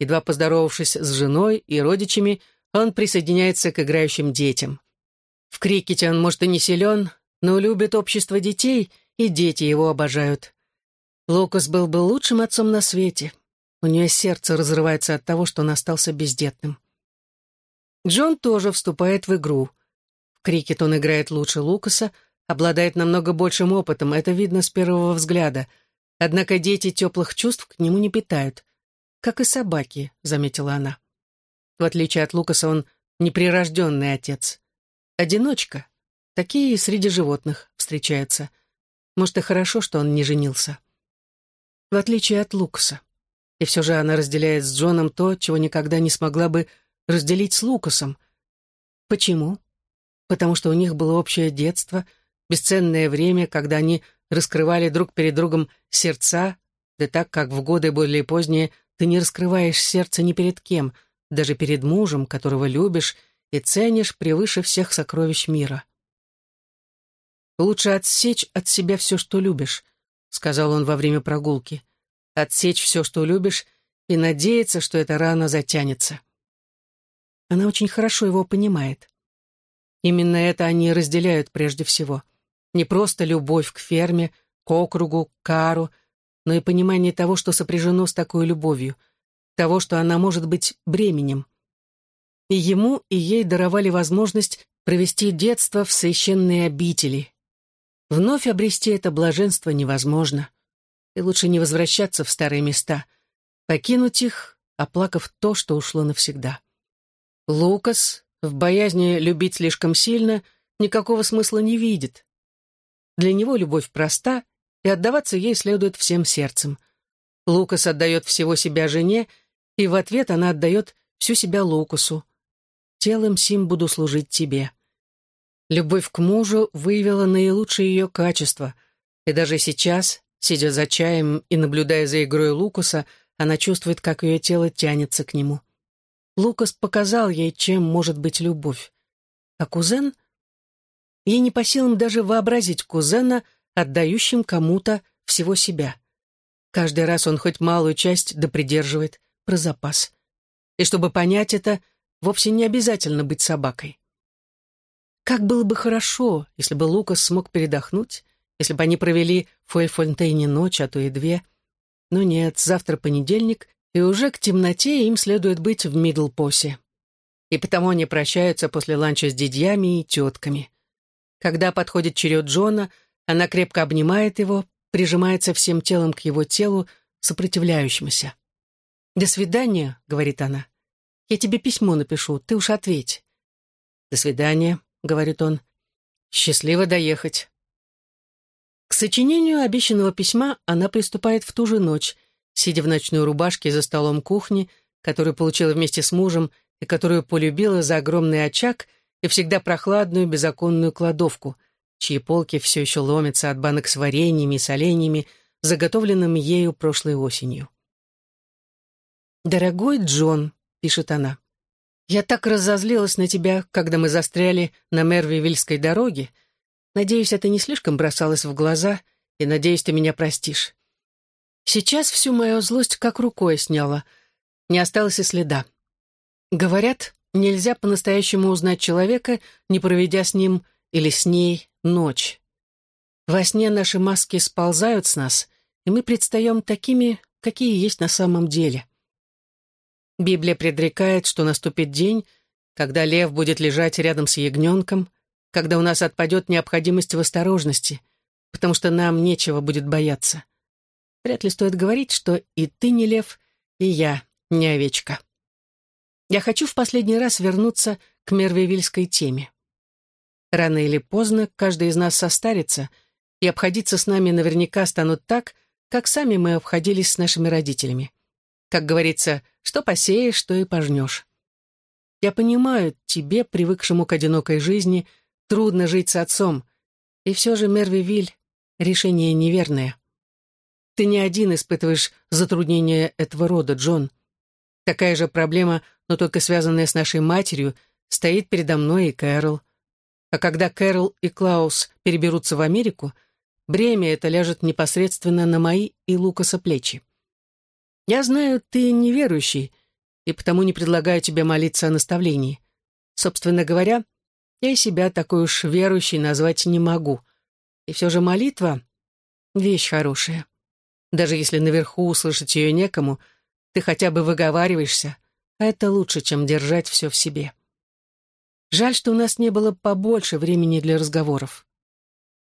Speaker 1: Едва поздоровавшись с женой и родичами, он присоединяется к играющим детям. В крикете он, может, и не силен, но любит общество детей, и дети его обожают. Лукас был бы лучшим отцом на свете, у нее сердце разрывается от того, что он остался бездетным. Джон тоже вступает в игру. В крикет он играет лучше Лукаса, обладает намного большим опытом, это видно с первого взгляда. Однако дети теплых чувств к нему не питают. Как и собаки, заметила она. В отличие от Лукаса, он неприрожденный отец. Одиночка. Такие и среди животных встречаются. Может, и хорошо, что он не женился. В отличие от Лукаса. И все же она разделяет с Джоном то, чего никогда не смогла бы разделить с Лукасом. Почему? Потому что у них было общее детство, бесценное время, когда они раскрывали друг перед другом сердца, да так как в годы более поздние ты не раскрываешь сердце ни перед кем, даже перед мужем, которого любишь и ценишь превыше всех сокровищ мира. «Лучше отсечь от себя все, что любишь», — сказал он во время прогулки отсечь все, что любишь, и надеяться, что эта рана затянется. Она очень хорошо его понимает. Именно это они разделяют прежде всего. Не просто любовь к ферме, к округу, к кару, но и понимание того, что сопряжено с такой любовью, того, что она может быть бременем. И ему, и ей даровали возможность провести детство в священной обители. Вновь обрести это блаженство невозможно. И лучше не возвращаться в старые места, покинуть их, оплакав то, что ушло навсегда. Лукас, в боязни любить слишком сильно, никакого смысла не видит. Для него любовь проста, и отдаваться ей следует всем сердцем. Лукас отдает всего себя жене, и в ответ она отдает всю себя Лукасу. «Телом сим буду служить тебе». Любовь к мужу выявила наилучшие ее качества, и даже сейчас, сидя за чаем и наблюдая за игрой Лукаса, она чувствует, как ее тело тянется к нему. Лукас показал ей, чем может быть любовь. А кузен? Ей не по силам даже вообразить кузена, отдающим кому-то всего себя. Каждый раз он хоть малую часть да придерживает, про запас. И чтобы понять это, вовсе не обязательно быть собакой. Как было бы хорошо, если бы Лукас смог передохнуть, если бы они провели в Фуэльфонтейне ночь, а то и две. Но нет, завтра понедельник, и уже к темноте им следует быть в Мидлпосе. И потому они прощаются после ланча с дядьями и тетками. Когда подходит черед Джона, она крепко обнимает его, прижимается всем телом к его телу, сопротивляющемуся. «До свидания», — говорит она. «Я тебе письмо напишу, ты уж ответь». «До свидания», — говорит он. «Счастливо доехать». К сочинению обещанного письма она приступает в ту же ночь, сидя в ночной рубашке за столом кухни, которую получила вместе с мужем и которую полюбила за огромный очаг и всегда прохладную безоконную кладовку, чьи полки все еще ломятся от банок с вареньями и соленьями, заготовленными ею прошлой осенью. «Дорогой Джон», — пишет она, — «я так разозлилась на тебя, когда мы застряли на Мервивильской дороге. Надеюсь, это не слишком бросалось в глаза, и надеюсь, ты меня простишь. Сейчас всю мою злость как рукой сняла. Не осталось и следа. Говорят, нельзя по-настоящему узнать человека, не проведя с ним или с ней ночь. Во сне наши маски сползают с нас, и мы предстаем такими, какие есть на самом деле. Библия предрекает, что наступит день, когда лев будет лежать рядом с ягненком, когда у нас отпадет необходимость в осторожности, потому что нам нечего будет бояться. Вряд ли стоит говорить, что и ты не лев, и я не овечка. Я хочу в последний раз вернуться к мервивильской теме. Рано или поздно каждый из нас состарится, и обходиться с нами наверняка станут так, как сами мы обходились с нашими родителями. Как говорится, что посеешь, что и пожнешь. Я понимаю, тебе, привыкшему к одинокой жизни, трудно жить с отцом, и все же Мервивиль — решение неверное. Ты не один испытываешь затруднения этого рода, Джон. Такая же проблема, но только связанная с нашей матерью, стоит передо мной и Кэрол. А когда Кэрол и Клаус переберутся в Америку, бремя это ляжет непосредственно на мои и Лукаса плечи. Я знаю, ты неверующий, и потому не предлагаю тебе молиться о наставлении. Собственно говоря, я и себя такой уж верующей назвать не могу. И все же молитва — вещь хорошая. Даже если наверху услышать ее некому, ты хотя бы выговариваешься, а это лучше, чем держать все в себе. Жаль, что у нас не было побольше времени для разговоров.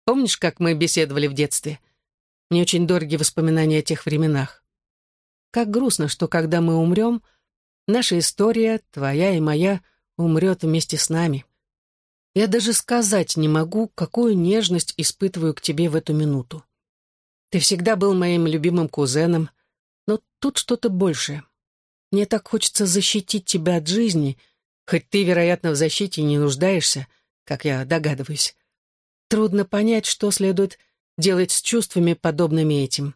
Speaker 1: Помнишь, как мы беседовали в детстве? Мне очень дороги воспоминания о тех временах. Как грустно, что когда мы умрем, наша история, твоя и моя, умрет вместе с нами. Я даже сказать не могу, какую нежность испытываю к тебе в эту минуту. Ты всегда был моим любимым кузеном, но тут что-то большее. Мне так хочется защитить тебя от жизни, хоть ты, вероятно, в защите не нуждаешься, как я догадываюсь. Трудно понять, что следует делать с чувствами, подобными этим.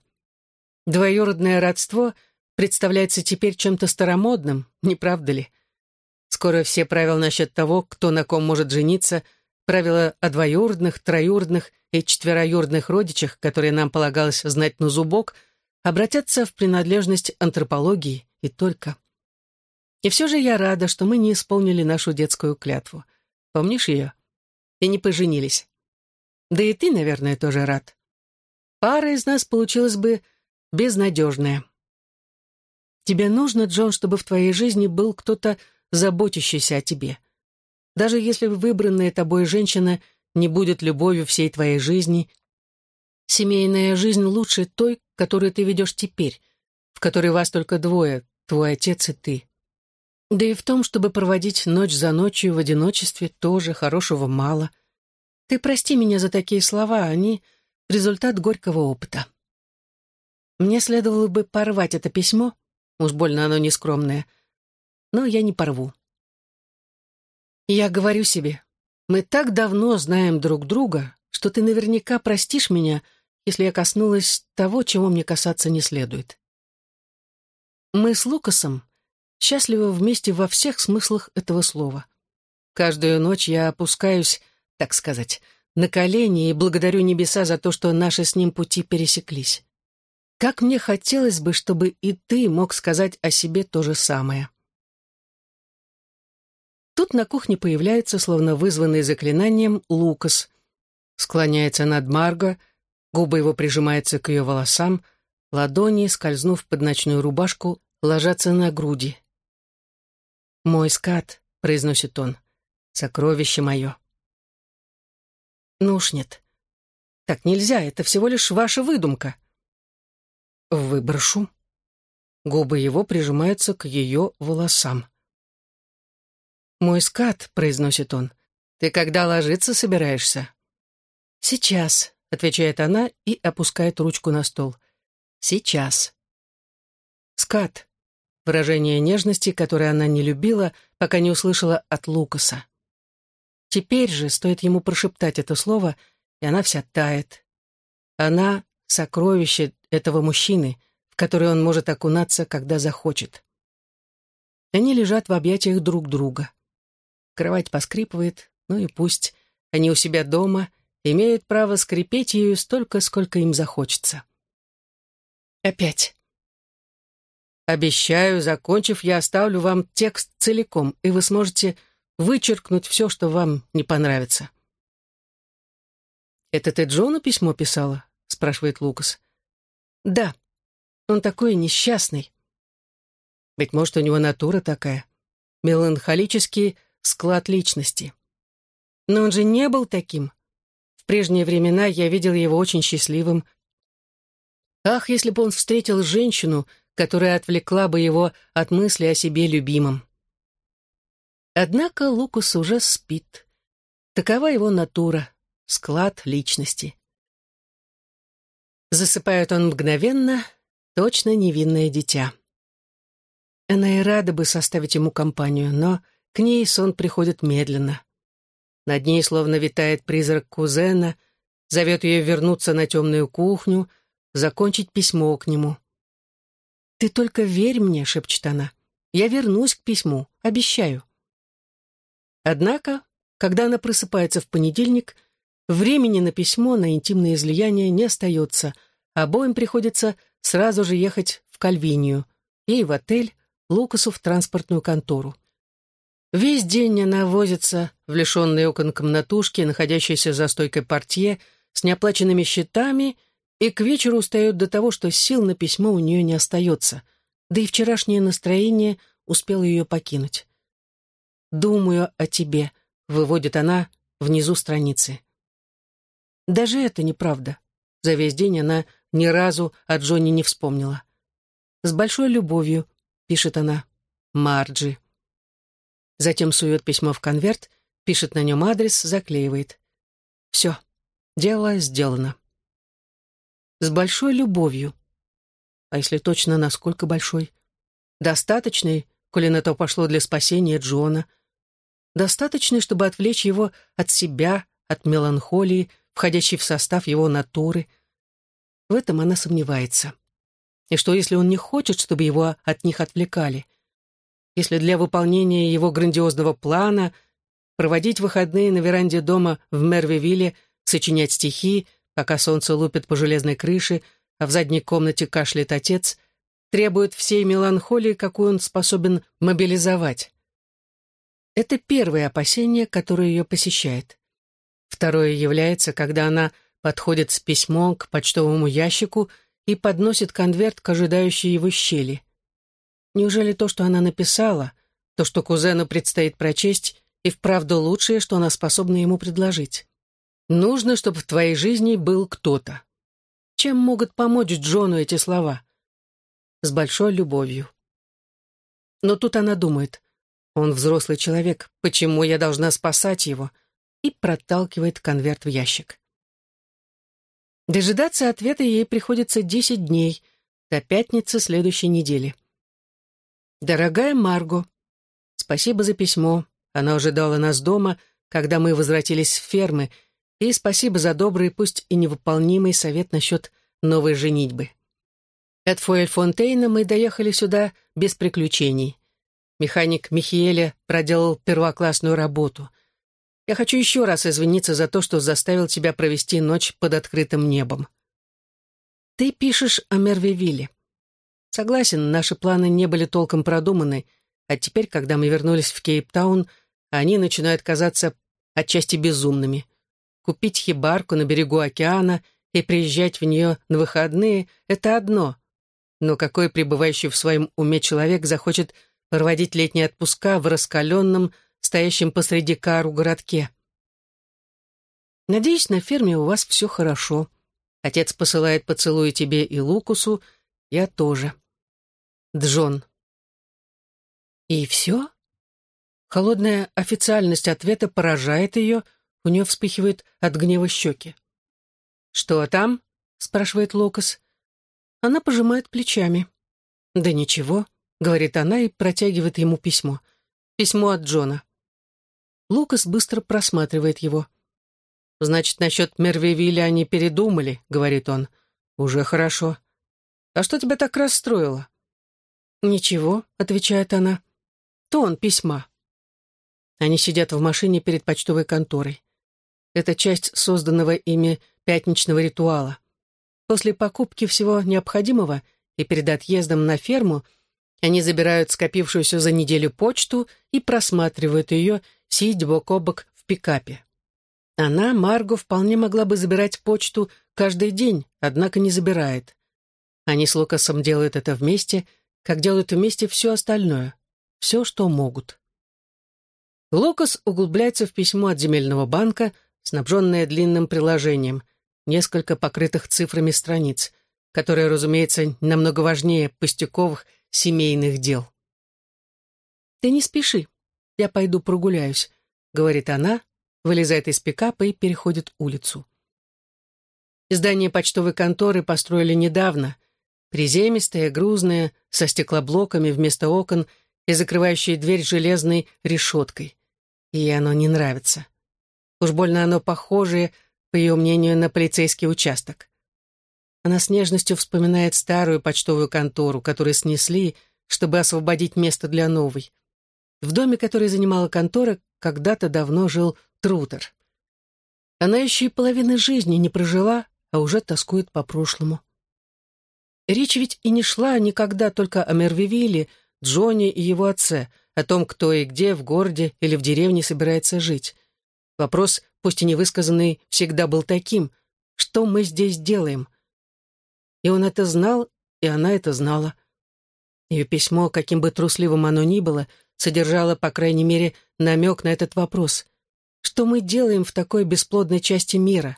Speaker 1: Двоюродное родство представляется теперь чем-то старомодным, не правда ли? Скоро все правила насчет того, кто на ком может жениться, правила о двоюродных, троюродных и четвероюродных родичах, которые нам полагалось знать на зубок, обратятся в принадлежность антропологии и только. И все же я рада, что мы не исполнили нашу детскую клятву. Помнишь ее? И не поженились. Да и ты, наверное, тоже рад. Пара из нас получилась бы безнадежная. Тебе нужно, Джон, чтобы в твоей жизни был кто-то, заботящийся о тебе. Даже если выбранная тобой женщина не будет любовью всей твоей жизни, семейная жизнь лучше той, которую ты ведешь теперь, в которой вас только двое, твой отец и ты. Да и в том, чтобы проводить ночь за ночью в одиночестве, тоже хорошего мало. Ты прости меня за такие слова, они — результат горького опыта. Мне следовало бы порвать это письмо, уж больно оно нескромное, но я не порву. Я говорю себе, мы так давно знаем друг друга, что ты наверняка простишь меня, если я коснулась того, чего мне касаться не следует. Мы с Лукасом счастливы вместе во всех смыслах этого слова. Каждую ночь я опускаюсь, так сказать, на колени и благодарю небеса за то, что наши с ним пути пересеклись. Как мне хотелось бы, чтобы и ты мог сказать о себе то же самое. Тут на кухне появляется, словно вызванный заклинанием, Лукас. Склоняется над Марго, губы его прижимаются к ее волосам, ладони, скользнув под ночную рубашку, ложатся на груди. «Мой скат», — произносит он, — «сокровище мое». Ну уж нет. Так нельзя, это всего лишь ваша выдумка. Выброшу. Губы его прижимаются к ее волосам. «Мой скат», — произносит он, — «ты когда ложиться собираешься?» «Сейчас», — отвечает она и опускает ручку на стол. «Сейчас». «Скат», выражение нежности, которое она не любила, пока не услышала от Лукаса. Теперь же стоит ему прошептать это слово, и она вся тает. Она — сокровище этого мужчины, в которое он может окунаться, когда захочет. Они лежат в объятиях друг друга. Кровать поскрипывает, ну и пусть. Они у себя дома, имеют право скрипеть ею столько, сколько им захочется. Опять. Обещаю, закончив, я оставлю вам текст целиком, и вы сможете вычеркнуть все, что вам не понравится. «Это ты Джону письмо писала?» — спрашивает Лукас. «Да. Он такой несчастный. Ведь, может, у него натура такая. Меланхолический склад личности. Но он же не был таким. В прежние времена я видел его очень счастливым. Ах, если бы он встретил женщину, которая отвлекла бы его от мысли о себе любимом. Однако Лукас уже спит. Такова его натура, склад личности. Засыпает он мгновенно, точно невинное дитя. Она и рада бы составить ему компанию, но к ней сон приходит медленно. Над ней словно витает призрак кузена, зовет ее вернуться на темную кухню, закончить письмо к нему. «Ты только верь мне», — шепчет она. «Я вернусь к письму, обещаю». Однако, когда она просыпается в понедельник, времени на письмо, на интимное излияние не остается. Обоим приходится сразу же ехать в Кальвинию, ей в отель, Лукасу в транспортную контору. Весь день она возится в лишенной окон комнатушке, находящейся за стойкой портье, с неоплаченными счетами — и к вечеру устает до того, что сил на письмо у нее не остается, да и вчерашнее настроение успело ее покинуть. «Думаю о тебе», — выводит она внизу страницы. Даже это неправда. За весь день она ни разу о Джонни не вспомнила. «С большой любовью», — пишет она, — «Марджи». Затем сует письмо в конверт, пишет на нем адрес, заклеивает. Все, дело сделано с большой любовью. А если точно, насколько большой? Достаточной, коли на то пошло для спасения Джона. Достаточной, чтобы отвлечь его от себя, от меланхолии, входящей в состав его натуры. В этом она сомневается. И что, если он не хочет, чтобы его от них отвлекали? Если для выполнения его грандиозного плана проводить выходные на веранде дома в Мервивилле, сочинять стихи, пока солнце лупит по железной крыше, а в задней комнате кашляет отец, требует всей меланхолии, какую он способен мобилизовать. Это первое опасение, которое ее посещает. Второе является, когда она подходит с письмом к почтовому ящику и подносит конверт к ожидающей его щели. Неужели то, что она написала, то, что кузену предстоит прочесть, и вправду лучшее, что она способна ему предложить? Нужно, чтобы в твоей жизни был кто-то. Чем могут помочь Джону эти слова? С большой любовью. Но тут она думает, он взрослый человек, почему я должна спасать его? И проталкивает конверт в ящик. Дожидаться ответа ей приходится десять дней, до пятницы следующей недели. «Дорогая Марго, спасибо за письмо. Оно ожидало нас дома, когда мы возвратились в фермы, и спасибо за добрый, пусть и невыполнимый совет насчет новой женитьбы. От Фуэльфонтейна мы доехали сюда без приключений. Механик Михиэля проделал первоклассную работу. Я хочу еще раз извиниться за то, что заставил тебя провести ночь под открытым небом. Ты пишешь о Мервивилле. Согласен, наши планы не были толком продуманы, а теперь, когда мы вернулись в Кейптаун, они начинают казаться отчасти безумными. Купить хибарку на берегу океана и приезжать в нее на выходные — это одно. Но какой пребывающий в своем уме человек захочет проводить летние отпуска в раскаленном, стоящем посреди кару городке? Надеюсь, на ферме у вас все хорошо. Отец посылает поцелуи тебе и Лукусу, я тоже. Джон. И все? Холодная официальность ответа поражает ее, у нее вспыхивают от гнева щеки. «Что там?» — спрашивает Лукас. Она пожимает плечами. «Да ничего», — говорит она и протягивает ему письмо. Письмо от Джона. Лукас быстро просматривает его. «Значит, насчет Мервивиля они передумали», — говорит он. «Уже хорошо. А что тебя так расстроило?» «Ничего», — отвечает она. «Тон письма». Они сидят в машине перед почтовой конторой. Это часть созданного ими пятничного ритуала. После покупки всего необходимого и перед отъездом на ферму они забирают скопившуюся за неделю почту и просматривают ее, сидя бок о бок в пикапе. Она, Марго, вполне могла бы забирать почту каждый день, однако не забирает. Они с Лукасом делают это вместе — как делают вместе все остальное, все, что могут. Лукас углубляется в письмо от земельного банка, снабженное длинным приложением, несколько покрытых цифрами страниц, которое, разумеется, намного важнее пустяковых семейных дел. «Ты не спеши, я пойду прогуляюсь», — говорит она, вылезает из пикапа и переходит улицу. Здание почтовой конторы построили недавно, приземистое, грузное, со стеклоблоками вместо окон и закрывающее дверь железной решеткой. Ей оно не нравится. Уж больно оно похоже, по ее мнению, на полицейский участок. Она с нежностью вспоминает старую почтовую контору, которую снесли, чтобы освободить место для новой. В доме, который занимала контора, когда-то давно жил Трутер. Она еще и половины жизни не прожила, а уже тоскует по прошлому. Речь ведь и не шла никогда только о Мервивилле, Джоне и его отце, о том, кто и где в городе или в деревне собирается жить. Вопрос, пусть и невысказанный, всегда был таким. Что мы здесь делаем? И он это знал, и она это знала. Ее письмо, каким бы трусливым оно ни было, содержало, по крайней мере, намек на этот вопрос. Что мы делаем в такой бесплодной части мира?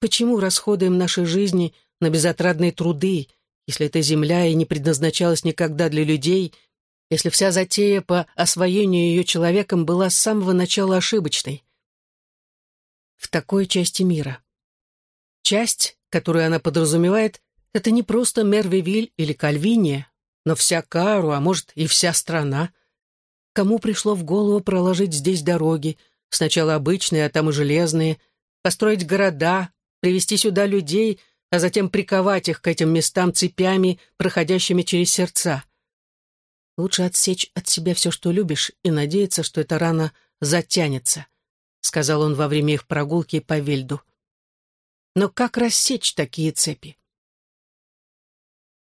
Speaker 1: Почему расходуем наши жизни на безотрадные труды, если эта земля и не предназначалась никогда для людей, если вся затея по освоению ее человеком была с самого начала ошибочной. В такой части мира. Часть, которую она подразумевает, это не просто Мервивиль или Кальвиния, но вся Кару, а может и вся страна. Кому пришло в голову проложить здесь дороги, сначала обычные, а там и железные, построить города, привести сюда людей — а затем приковать их к этим местам цепями, проходящими через сердца. Лучше отсечь от себя все, что любишь, и надеяться, что эта рана затянется, сказал он во время их прогулки по Вельду. Но как рассечь такие цепи?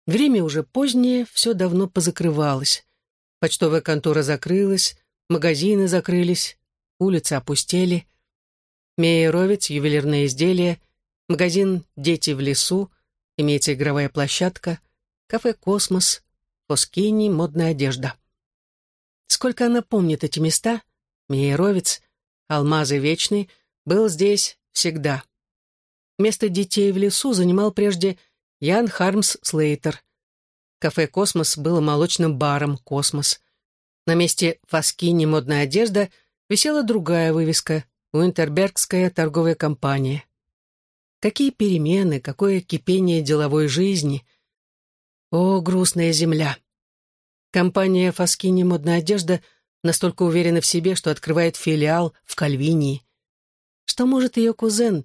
Speaker 1: Время уже позднее, все давно позакрывалось. Почтовая контора закрылась, магазины закрылись, улицы опустели. Мейеровец, ювелирные изделия — магазин «Дети в лесу», имеется игровая площадка, кафе «Космос», Поскини, модная одежда. Сколько она помнит эти места, Мейеровец, Алмазы Вечный, был здесь всегда. Место детей в лесу занимал прежде Ян Хармс Слейтер. Кафе «Космос» было молочным баром «Космос». На месте Фаскини «Модная одежда» висела другая вывеска «Уинтербергская торговая компания». Какие перемены, какое кипение деловой жизни. О, грустная земля! Компания Фаскини «Модная одежда» настолько уверена в себе, что открывает филиал в Кальвинии. Что может ее кузен,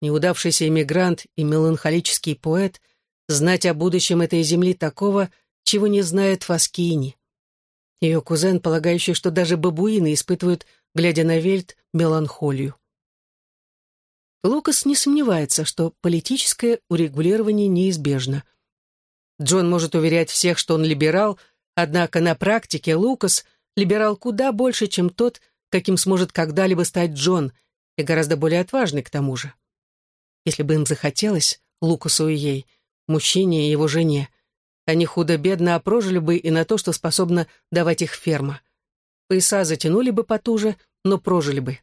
Speaker 1: неудавшийся иммигрант и меланхолический поэт, знать о будущем этой земли такого, чего не знает Фаскини? Ее кузен, полагающий, что даже бабуины испытывают, глядя на Вельт, меланхолию. Лукас не сомневается, что политическое урегулирование неизбежно. Джон может уверять всех, что он либерал, однако на практике Лукас либерал куда больше, чем тот, каким сможет когда-либо стать Джон, и гораздо более отважный к тому же. Если бы им захотелось, Лукасу и ей, мужчине и его жене, они худо-бедно опрожили бы и на то, что способна давать их ферма. Пояса затянули бы потуже, но прожили бы.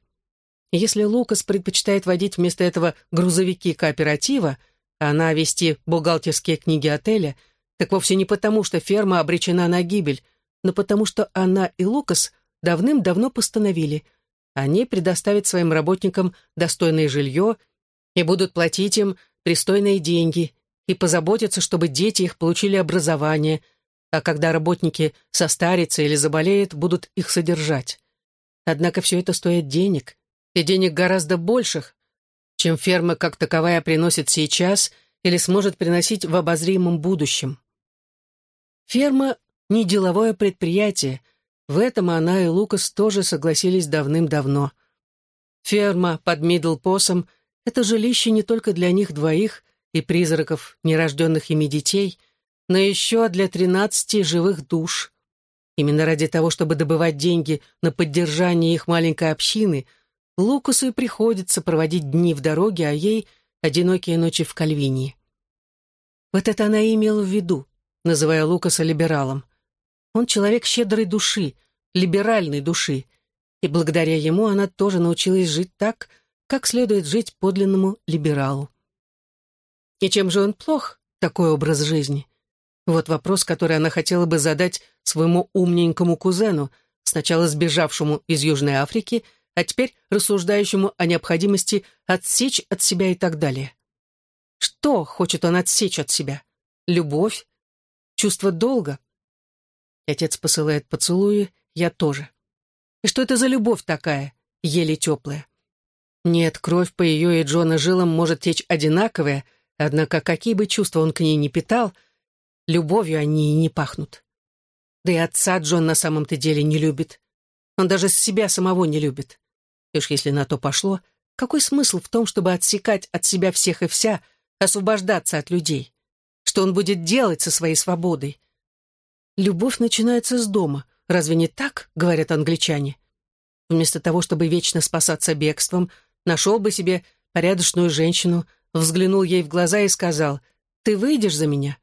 Speaker 1: Если Лукас предпочитает водить вместо этого грузовики кооператива, а она вести бухгалтерские книги отеля, так вовсе не потому, что ферма обречена на гибель, но потому что она и Лукас давным-давно постановили, они предоставят своим работникам достойное жилье и будут платить им пристойные деньги и позаботятся, чтобы дети их получили образование, а когда работники состарятся или заболеют, будут их содержать. Однако все это стоит денег, и денег гораздо больших, чем ферма как таковая приносит сейчас или сможет приносить в обозримом будущем. Ферма — не деловое предприятие, в этом она и Лукас тоже согласились давным-давно. Ферма под Мидлпосом — это жилище не только для них двоих и призраков нерожденных ими детей, но еще для тринадцати живых душ. Именно ради того, чтобы добывать деньги на поддержание их маленькой общины — Лукасу и приходится проводить дни в дороге, а ей — одинокие ночи в Кальвинии. Вот это она и имела в виду, называя Лукаса либералом. Он человек щедрой души, либеральной души, и благодаря ему она тоже научилась жить так, как следует жить подлинному либералу. И чем же он плох, такой образ жизни? Вот вопрос, который она хотела бы задать своему умненькому кузену, сначала сбежавшему из Южной Африки, а теперь рассуждающему о необходимости отсечь от себя и так далее. Что хочет он отсечь от себя? Любовь? Чувство долга? Отец посылает поцелуи, я тоже. И что это за любовь такая, еле теплая? Нет, кровь по ее и Джона жилам может течь одинаковая, однако какие бы чувства он к ней не питал, любовью они и не пахнут. Да и отца Джон на самом-то деле не любит. Он даже себя самого не любит. И уж если на то пошло, какой смысл в том, чтобы отсекать от себя всех и вся, освобождаться от людей? Что он будет делать со своей свободой? Любовь начинается с дома. Разве не так, говорят англичане? Вместо того, чтобы вечно спасаться бегством, нашел бы себе порядочную женщину, взглянул ей в глаза и сказал, «Ты выйдешь за меня?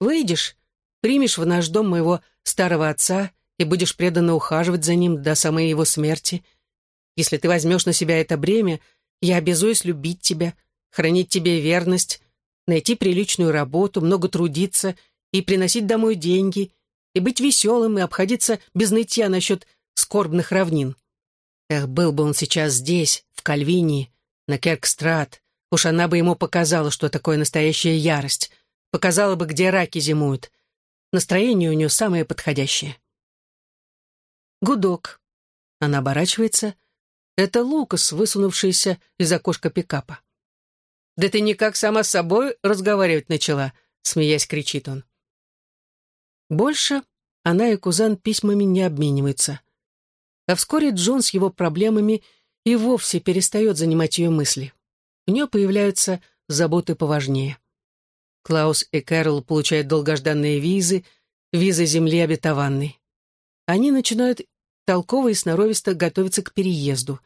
Speaker 1: Выйдешь, примешь в наш дом моего старого отца и будешь преданно ухаживать за ним до самой его смерти. Если ты возьмешь на себя это бремя, я обязуюсь любить тебя, хранить тебе верность, найти приличную работу, много трудиться и приносить домой деньги, и быть веселым, и обходиться без нытья насчет скорбных равнин. Эх, был бы он сейчас здесь, в Кальвинии, на Керкстрат, уж она бы ему показала, что такое настоящая ярость, показала бы, где раки зимуют. Настроение у нее самое подходящее. Гудок. Она оборачивается — это Лукас, высунувшийся из окошка пикапа. «Да ты никак сама с собой разговаривать начала», — смеясь кричит он. Больше она и кузен письмами не обмениваются. А вскоре Джон с его проблемами и вовсе перестает занимать ее мысли. У нее появляются заботы поважнее. Клаус и Кэрол получают долгожданные визы, визы земли обетованной. Они начинают толково и сноровисто готовится к переезду.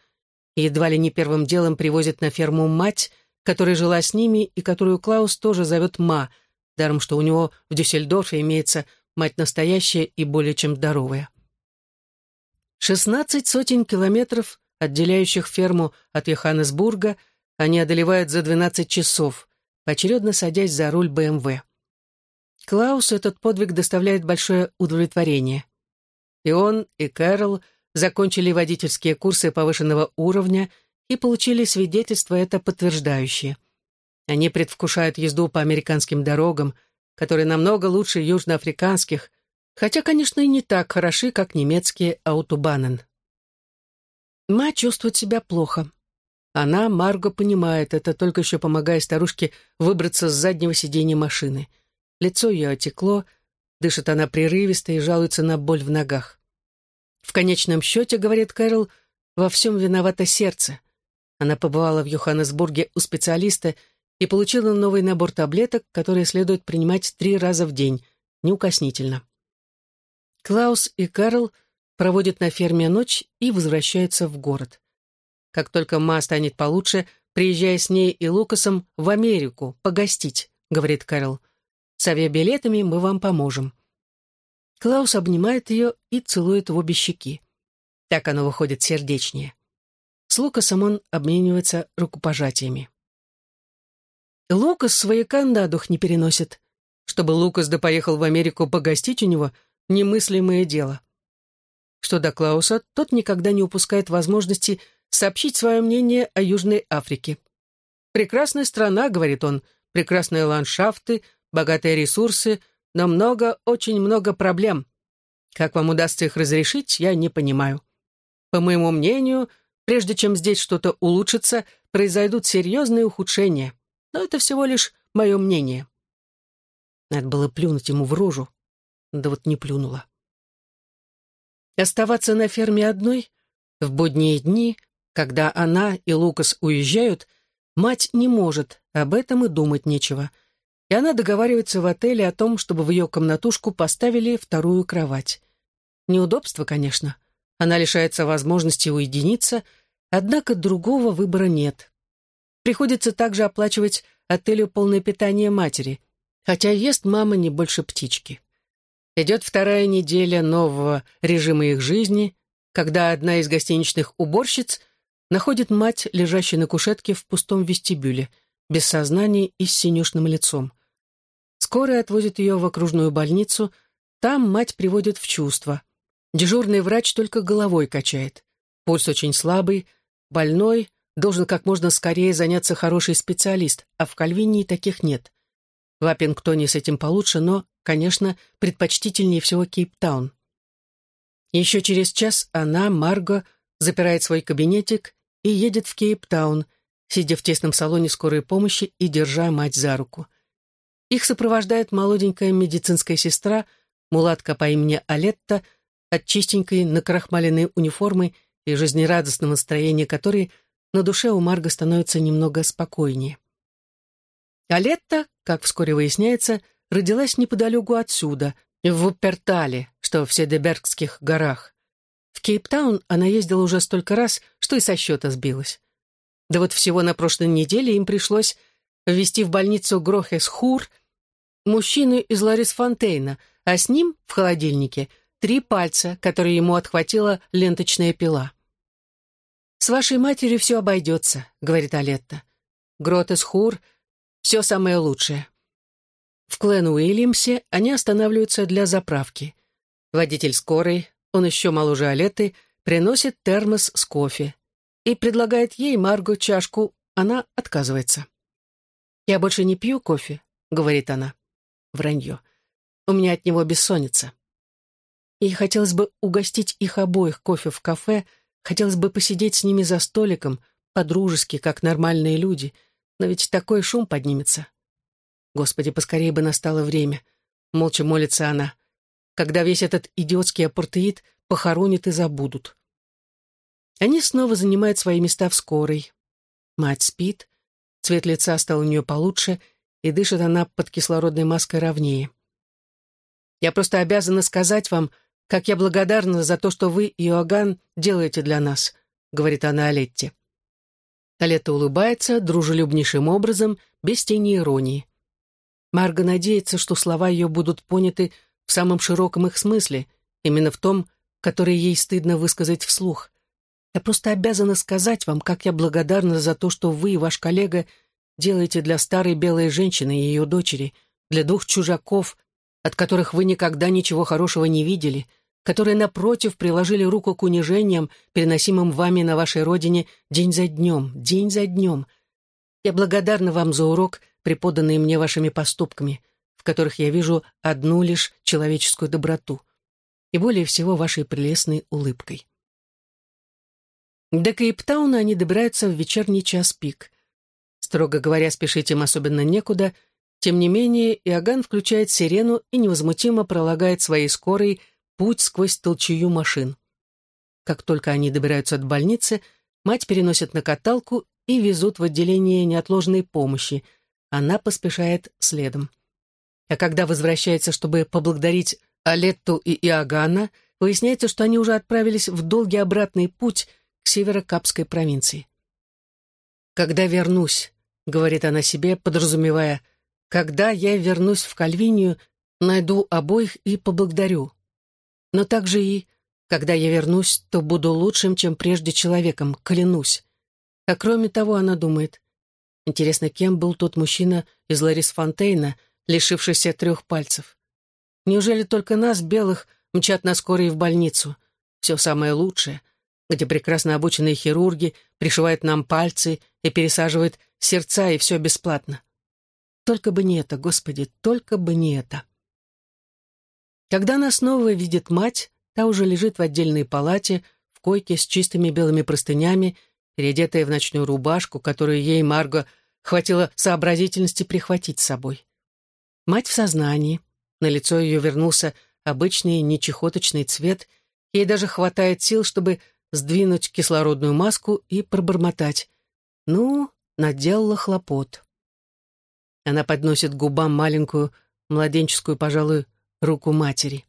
Speaker 1: едва ли не первым делом привозит на ферму мать, которая жила с ними и которую Клаус тоже зовет Ма, даром что у него в Дюссельдорфе имеется мать настоящая и более чем здоровая. Шестнадцать сотен километров, отделяющих ферму от Йоханнесбурга, они одолевают за двенадцать часов, поочередно садясь за руль БМВ. Клаусу этот подвиг доставляет большое удовлетворение. И он, и Кэрол закончили водительские курсы повышенного уровня и получили свидетельство это подтверждающее. Они предвкушают езду по американским дорогам, которые намного лучше южноафриканских, хотя, конечно, и не так хороши, как немецкие аутобанен. Ма чувствует себя плохо. Она, Марго, понимает это, только еще помогая старушке выбраться с заднего сиденья машины. Лицо ее отекло, дышит она прерывисто и жалуется на боль в ногах. В конечном счете, говорит Кэрол, во всем виновато сердце. Она побывала в Йоханнесбурге у специалиста и получила новый набор таблеток, которые следует принимать три раза в день, неукоснительно. Клаус и Карл проводят на ферме ночь и возвращаются в город. Как только Ма станет получше, приезжая с ней и Лукасом в Америку погостить, говорит Карл. С авиабилетами мы вам поможем. Клаус обнимает ее и целует в обе щеки. Так оно выходит сердечнее. С Лукасом он обменивается рукопожатиями. Лукас свояка на дух не переносит. Чтобы Лукас да поехал в Америку погостить у него — немыслимое дело. Что до Клауса, тот никогда не упускает возможности сообщить свое мнение о Южной Африке. «Прекрасная страна», — говорит он, — «прекрасные ландшафты, богатые ресурсы, но много, очень много проблем. Как вам удастся их разрешить, я не понимаю. По моему мнению, прежде чем здесь что-то улучшится, произойдут серьезные ухудшения но это всего лишь мое мнение. Надо было плюнуть ему в рожу, да вот не плюнула. Оставаться на ферме одной в будние дни, когда она и Лукас уезжают, мать не может, об этом и думать нечего. И она договаривается в отеле о том, чтобы в ее комнатушку поставили вторую кровать. Неудобство, конечно. Она лишается возможности уединиться, однако другого выбора нет. Приходится также оплачивать отелю полное питание матери, хотя ест мама не больше птички. Идет вторая неделя нового режима их жизни, когда одна из гостиничных уборщиц находит мать, лежащей на кушетке в пустом вестибюле, без сознания и с синюшным лицом. Скорая отвозит ее в окружную больницу, там мать приводит в чувство. Дежурный врач только головой качает. Пульс очень слабый, больной, должен как можно скорее заняться хороший специалист, а в Кальвинии таких нет. В Аппингтоне с этим получше, но, конечно, предпочтительнее всего Кейптаун. Еще через час она, Марго, запирает свой кабинетик и едет в Кейптаун, сидя в тесном салоне скорой помощи и держа мать за руку. Их сопровождает молоденькая медицинская сестра, мулатка по имени Алетта, от чистенькой накрахмаленной униформы и жизнерадостного настроения которой – на душе у Марга становится немного спокойнее. А Летта, как вскоре выясняется, родилась неподалеку отсюда, в Упертале, что в Седебергских горах. В Кейптаун она ездила уже столько раз, что и со счета сбилась. Да вот всего на прошлой неделе им пришлось ввести в больницу Грохес Хур мужчину из Ларис Фонтейна, а с ним в холодильнике три пальца, которые ему отхватила ленточная пила. «С вашей матерью все обойдется», — говорит Алетта. «Гротес Хур — все самое лучшее». В Клен Уильямсе они останавливаются для заправки. Водитель скорой, он еще моложе Алеты, приносит термос с кофе и предлагает ей Маргу чашку, она отказывается. «Я больше не пью кофе», — говорит она. Вранье. «У меня от него бессонница». И хотелось бы угостить их обоих кофе в кафе, Хотелось бы посидеть с ними за столиком, по-дружески, как нормальные люди, но ведь такой шум поднимется. Господи, поскорее бы настало время. Молча молится она. Когда весь этот идиотский апортеид похоронят и забудут. Они снова занимают свои места в скорой. Мать спит, цвет лица стал у нее получше, и дышит она под кислородной маской ровнее. «Я просто обязана сказать вам, как я благодарна за то, что вы, Иоганн, делаете для нас», — говорит она Олетте. Талета улыбается дружелюбнейшим образом, без тени иронии. Марга надеется, что слова ее будут поняты в самом широком их смысле, именно в том, который ей стыдно высказать вслух. Я просто обязана сказать вам, как я благодарна за то, что вы и ваш коллега делаете для старой белой женщины и ее дочери, для двух чужаков, от которых вы никогда ничего хорошего не видели, которые, напротив, приложили руку к унижениям, переносимым вами на вашей родине день за днем, день за днем. Я благодарна вам за урок, преподанный мне вашими поступками, в которых я вижу одну лишь человеческую доброту и более всего вашей прелестной улыбкой. До Кейптауна они добираются в вечерний час пик. Строго говоря, спешить им особенно некуда, тем не менее Иоганн включает сирену и невозмутимо пролагает своей скорой путь сквозь толчую машин. Как только они добираются от больницы, мать переносят на каталку и везут в отделение неотложной помощи. Она поспешает следом. А когда возвращается, чтобы поблагодарить Алетту и Иоганна, выясняется, что они уже отправились в долгий обратный путь к северо-капской провинции. «Когда вернусь», — говорит она себе, подразумевая, «когда я вернусь в Кальвинию, найду обоих и поблагодарю. Но также и, когда я вернусь, то буду лучшим, чем прежде человеком, клянусь». А кроме того, она думает, интересно, кем был тот мужчина из Ларис Фонтейна, лишившийся трех пальцев? Неужели только нас, белых, мчат на скорой в больницу? Все самое лучшее — где прекрасно обученные хирурги пришивают нам пальцы и пересаживают сердца, и все бесплатно. Только бы не это, Господи, только бы не это. Когда она снова видит мать, та уже лежит в отдельной палате, в койке с чистыми белыми простынями, переодетая в ночную рубашку, которую ей Марго хватило сообразительности прихватить с собой. Мать в сознании, на лицо ее вернулся обычный нечехоточный цвет, ей даже хватает сил, чтобы сдвинуть кислородную маску и пробормотать. «Ну, наделала хлопот». Она подносит губам маленькую, младенческую, пожалуй, руку матери.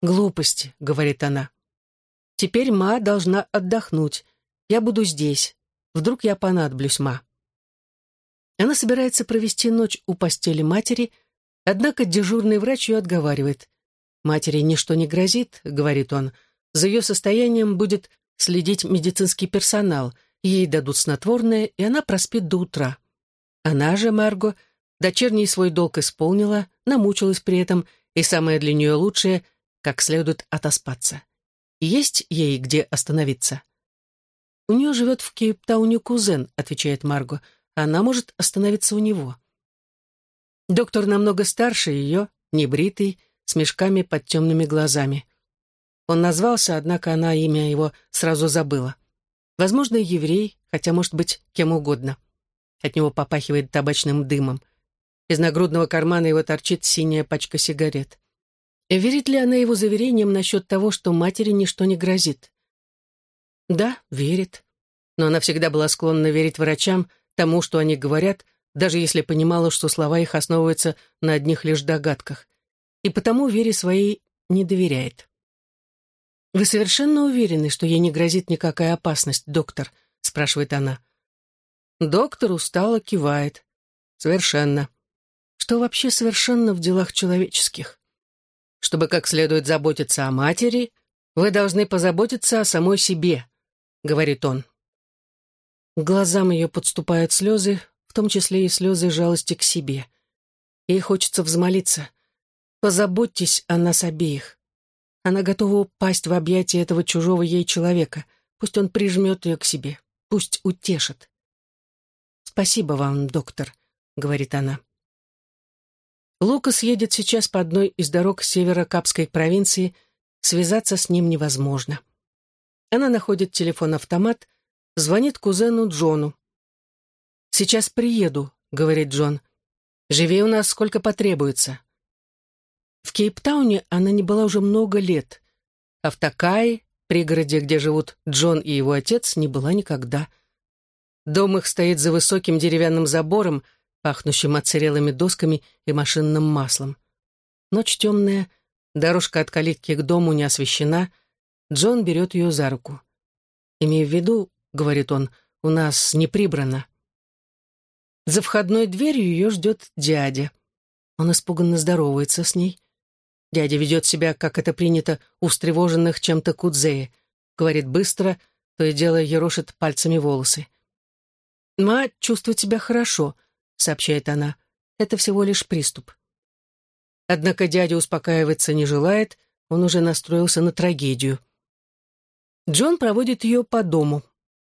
Speaker 1: «Глупости», — говорит она. «Теперь ма должна отдохнуть. Я буду здесь. Вдруг я понадоблюсь, ма». Она собирается провести ночь у постели матери, однако дежурный врач ее отговаривает. «Матери ничто не грозит», — говорит он, — за ее состоянием будет следить медицинский персонал, ей дадут снотворное, и она проспит до утра. Она же, Марго, дочерний свой долг исполнила, намучилась при этом, и самое для нее лучшее — как следует отоспаться. Есть ей где остановиться. «У нее живет в Кейптауне кузен», — отвечает Марго. «Она может остановиться у него». Доктор намного старше ее, небритый, с мешками под темными глазами. Он назвался, однако она имя его сразу забыла. Возможно, еврей, хотя, может быть, кем угодно. От него попахивает табачным дымом. Из нагрудного кармана его торчит синяя пачка сигарет. Верит ли она его заверениям насчет того, что матери ничто не грозит? Да, верит. Но она всегда была склонна верить врачам, тому, что они говорят, даже если понимала, что слова их основываются на одних лишь догадках. И потому вере своей не доверяет. «Вы совершенно уверены, что ей не грозит никакая опасность, доктор?» — спрашивает она. Доктор устало кивает. «Совершенно. Что вообще совершенно в делах человеческих? Чтобы как следует заботиться о матери, вы должны позаботиться о самой себе», — говорит он. К глазам ее подступают слезы, в том числе и слезы жалости к себе. Ей хочется взмолиться. «Позаботьтесь о нас обеих. Она готова упасть в объятия этого чужого ей человека. Пусть он прижмет ее к себе, пусть утешит. «Спасибо вам, доктор», — говорит она. Лукас едет сейчас по одной из дорог северо-капской провинции, связаться с ним невозможно. Она находит телефон-автомат, звонит кузену Джону. «Сейчас приеду», — говорит Джон. «Живи у нас сколько потребуется. В Кейптауне она не была уже много лет, а в Такае, пригороде, где живут Джон и его отец, не была никогда. Дом их стоит за высоким деревянным забором, пахнущим отсырелыми досками и машинным маслом. Ночь темная, дорожка от калитки к дому не освещена, Джон берет ее за руку. «Имея в виду, — говорит он, у нас не прибрано. За входной дверью ее ждет дядя. Он испуганно здоровается с ней. Дядя ведет себя, как это принято у встревоженных чем-то кудзеи. Говорит быстро, то и дело ерошит пальцами волосы. «Мать чувствует себя хорошо», — сообщает она. «Это всего лишь приступ». Однако дядя успокаиваться не желает, он уже настроился на трагедию. Джон проводит ее по дому.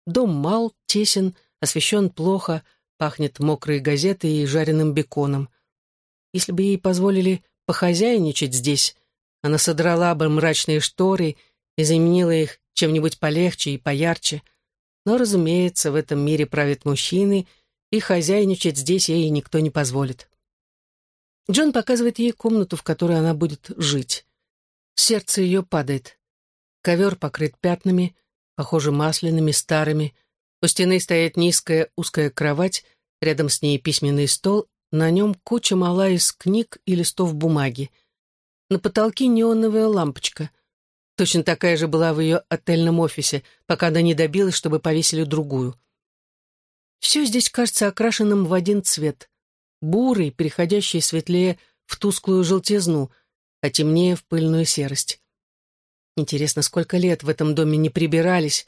Speaker 1: Дом мал, тесен, освещен плохо, пахнет мокрой газетой и жареным беконом. Если бы ей позволили похозяйничать здесь, она содрала бы мрачные шторы и заменила их чем-нибудь полегче и поярче. Но, разумеется, в этом мире правят мужчины, и хозяйничать здесь ей никто не позволит. Джон показывает ей комнату, в которой она будет жить. Сердце ее падает. Ковер покрыт пятнами, похоже, масляными, старыми. У стены стоит низкая узкая кровать, рядом с ней письменный стол, на нем куча мала из книг и листов бумаги. На потолке неоновая лампочка. Точно такая же была в ее отельном офисе, пока она не добилась, чтобы повесили другую. Все здесь кажется окрашенным в один цвет. Бурый, переходящий светлее в тусклую желтизну, а темнее в пыльную серость. Интересно, сколько лет в этом доме не прибирались,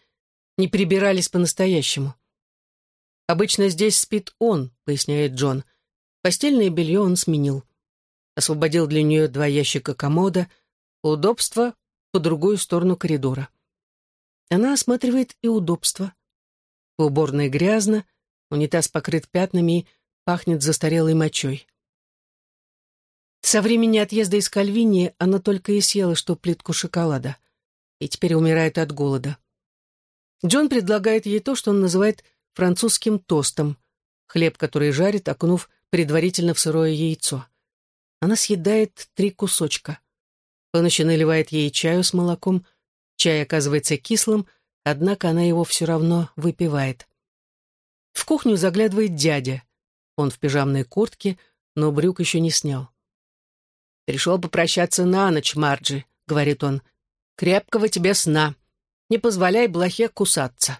Speaker 1: не прибирались по-настоящему. «Обычно здесь спит он», — поясняет Джон. Постельное белье он сменил. Освободил для нее два ящика комода, удобство по другую сторону коридора. Она осматривает и удобство. В уборной грязно, унитаз покрыт пятнами и пахнет застарелой мочой. Со времени отъезда из Кальвинии она только и съела, что плитку шоколада, и теперь умирает от голода. Джон предлагает ей то, что он называет французским тостом, хлеб, который жарит, окунув предварительно в сырое яйцо. Она съедает три кусочка. Он еще наливает ей чаю с молоком. Чай оказывается кислым, однако она его все равно выпивает. В кухню заглядывает дядя. Он в пижамной куртке, но брюк еще не снял. «Пришел попрощаться на ночь, Марджи», — говорит он. «Крепкого тебе сна. Не позволяй блохе кусаться».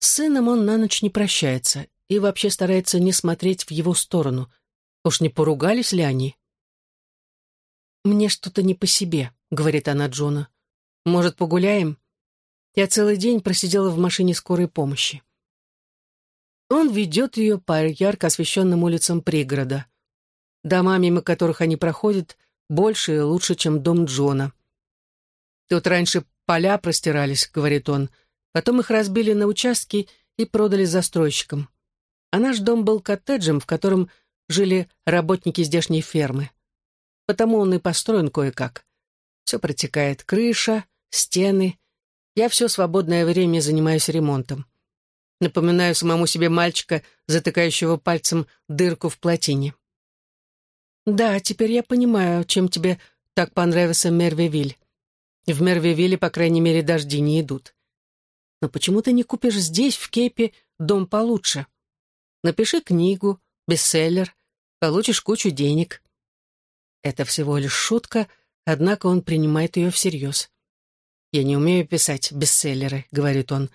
Speaker 1: С сыном он на ночь не прощается и вообще старается не смотреть в его сторону. Уж не поругались ли они? «Мне что-то не по себе», — говорит она Джона. «Может, погуляем?» Я целый день просидела в машине скорой помощи. Он ведет ее по ярко освещенным улицам пригорода. Дома, мимо которых они проходят, больше и лучше, чем дом Джона. «Тут раньше поля простирались», — говорит он. «Потом их разбили на участки и продали застройщикам. А наш дом был коттеджем, в котором жили работники здешней фермы. Потому он и построен кое-как. Все протекает. Крыша, стены. Я все свободное время занимаюсь ремонтом. Напоминаю самому себе мальчика, затыкающего пальцем дырку в плотине. Да, теперь я понимаю, чем тебе так понравился Мервивиль. В Мервивилле, по крайней мере, дожди не идут. Но почему ты не купишь здесь, в Кейпе, дом получше? Напиши книгу, бестселлер, получишь кучу денег. Это всего лишь шутка, однако он принимает ее всерьез. «Я не умею писать бестселлеры», — говорит он.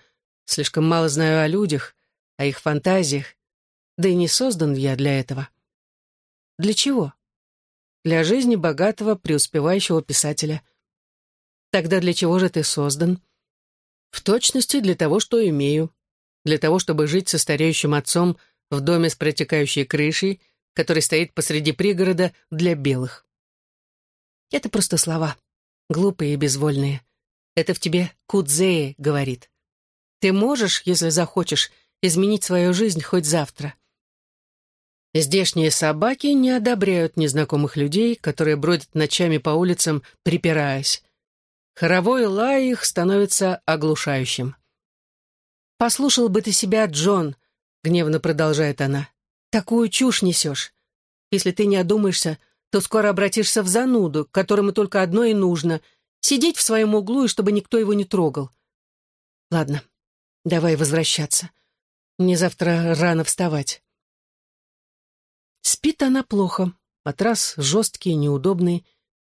Speaker 1: «Слишком мало знаю о людях, о их фантазиях, да и не создан я для этого». «Для чего?» для жизни богатого, преуспевающего писателя. Тогда для чего же ты создан? В точности для того, что имею. Для того, чтобы жить со стареющим отцом в доме с протекающей крышей, который стоит посреди пригорода для белых. Это просто слова, глупые и безвольные. Это в тебе Кудзеи говорит. Ты можешь, если захочешь, изменить свою жизнь хоть завтра. Здешние собаки не одобряют незнакомых людей, которые бродят ночами по улицам, припираясь. Хоровой лай их становится оглушающим. «Послушал бы ты себя, Джон», — гневно продолжает она. «Такую чушь несешь. Если ты не одумаешься, то скоро обратишься в зануду, которому только одно и нужно — сидеть в своем углу и чтобы никто его не трогал. Ладно, давай возвращаться. Мне завтра рано вставать». Спит она плохо, матрас жесткий, неудобный.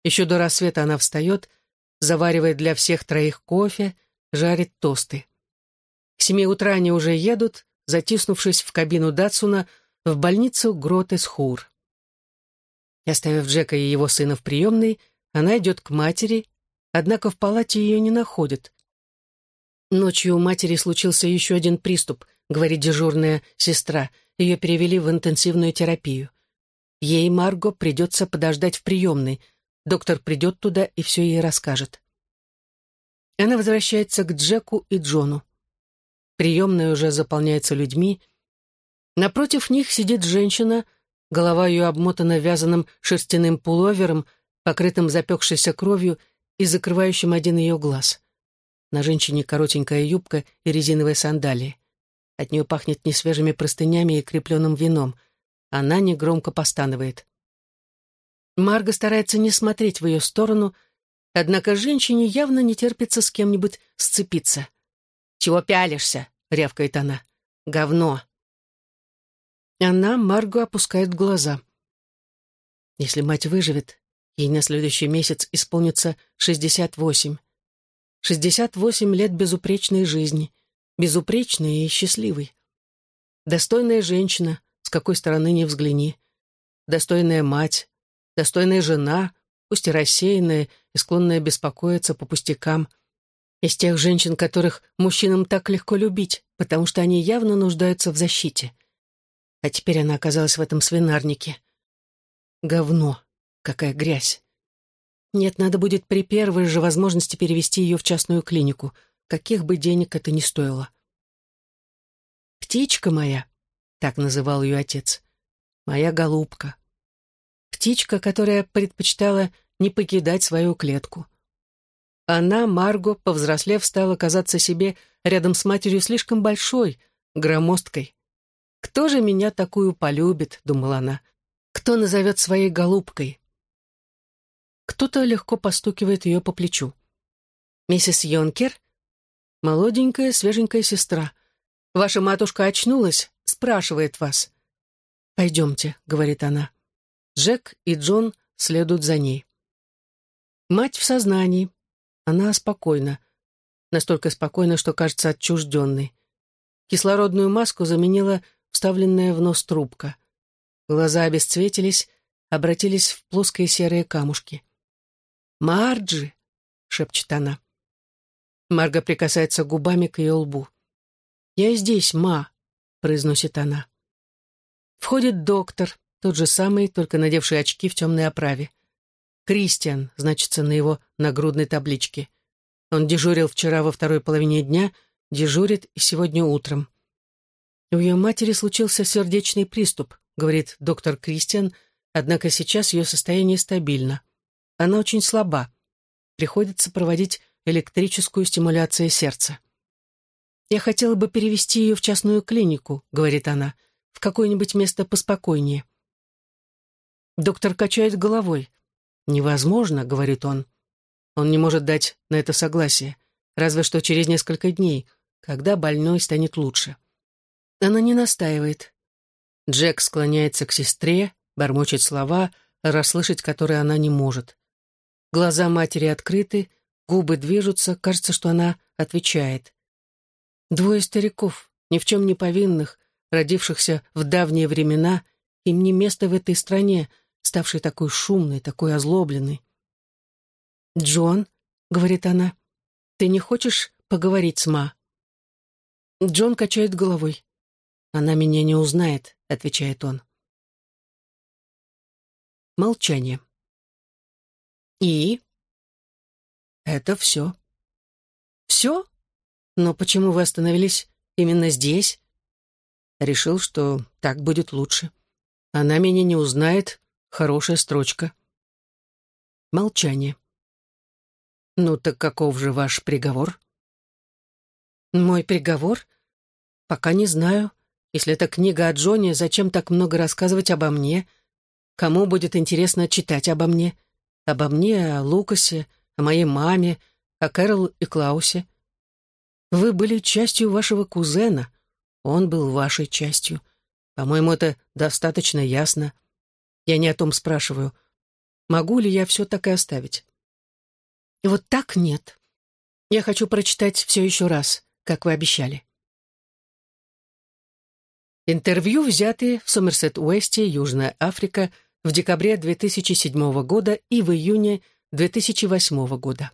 Speaker 1: Еще до рассвета она встает, заваривает для всех троих кофе, жарит тосты. К семи утра они уже едут, затиснувшись в кабину Датсуна, в больницу Гротес-Хур. Оставив Джека и его сына в приемной, она идет к матери, однако в палате ее не находят. Ночью у матери случился еще один приступ, говорит дежурная сестра. Ее перевели в интенсивную терапию. Ей, Марго, придется подождать в приемной. Доктор придет туда и все ей расскажет. Она возвращается к Джеку и Джону. Приемная уже заполняется людьми. Напротив них сидит женщина, голова ее обмотана вязаным шерстяным пуловером, покрытым запекшейся кровью и закрывающим один ее глаз. На женщине коротенькая юбка и резиновые сандалии. От нее пахнет несвежими простынями и крепленным вином — она негромко постанывает. Марга старается не смотреть в ее сторону, однако женщине явно не терпится с кем-нибудь сцепиться. «Чего пялишься?» — рявкает она. «Говно!» Она, Марго, опускает глаза. Если мать выживет, ей на следующий месяц исполнится 68. 68 лет безупречной жизни, безупречной и счастливой. Достойная женщина, какой стороны ни взгляни. Достойная мать, достойная жена, пусть и рассеянная и склонная беспокоиться по пустякам. Из тех женщин, которых мужчинам так легко любить, потому что они явно нуждаются в защите. А теперь она оказалась в этом свинарнике. Говно. Какая грязь. Нет, надо будет при первой же возможности перевести ее в частную клинику, каких бы денег это ни стоило. «Птичка моя», так называл ее отец. Моя голубка. Птичка, которая предпочитала не покидать свою клетку. Она, Марго, повзрослев, стала казаться себе рядом с матерью слишком большой, громоздкой. «Кто же меня такую полюбит?» — думала она. «Кто назовет своей голубкой?» Кто-то легко постукивает ее по плечу. «Миссис Йонкер?» «Молоденькая, свеженькая сестра. Ваша матушка очнулась, спрашивает вас». «Пойдемте», — говорит она. Джек и Джон следуют за ней. Мать в сознании. Она спокойна. Настолько спокойна, что кажется отчужденной. Кислородную маску заменила вставленная в нос трубка. Глаза обесцветились, обратились в плоские серые камушки. «Марджи!» — шепчет она. Марга прикасается губами к ее лбу. «Я здесь, ма», произносит она. Входит доктор, тот же самый, только надевший очки в темной оправе. Кристиан, значится на его нагрудной табличке. Он дежурил вчера во второй половине дня, дежурит и сегодня утром. У ее матери случился сердечный приступ, говорит доктор Кристиан, однако сейчас ее состояние стабильно. Она очень слаба. Приходится проводить электрическую стимуляцию сердца. «Я хотела бы перевести ее в частную клинику», — говорит она, — «в какое-нибудь место поспокойнее». Доктор качает головой. «Невозможно», — говорит он. Он не может дать на это согласие, разве что через несколько дней, когда больной станет лучше. Она не настаивает. Джек склоняется к сестре, бормочет слова, расслышать которые она не может. Глаза матери открыты, губы движутся, кажется, что она отвечает. Двое стариков, ни в чем не повинных, родившихся в давние времена, им не место в этой стране, ставшей такой шумной, такой озлобленной. «Джон», — говорит она, — «ты не хочешь поговорить с Ма?» Джон качает головой. «Она меня не узнает», — отвечает он. Молчание. «И?» «Это все». «Все?» Но почему вы остановились именно здесь? Решил, что так будет лучше. Она меня не узнает. Хорошая строчка. Молчание. Ну так каков же ваш приговор? Мой приговор? Пока не знаю. Если это книга о Джоне, зачем так много рассказывать обо мне? Кому будет интересно читать обо мне? Обо мне, о Лукасе, о моей маме, о Кэрол и Клаусе. Вы были частью вашего кузена. Он был вашей частью. По-моему, это достаточно ясно. Я не о том спрашиваю. Могу ли я все так и оставить? И вот так нет. Я хочу прочитать все еще раз, как вы обещали. Интервью взяты в Сомерсет-Уэсте, Южная Африка, в декабре 2007 года и в июне 2008 года.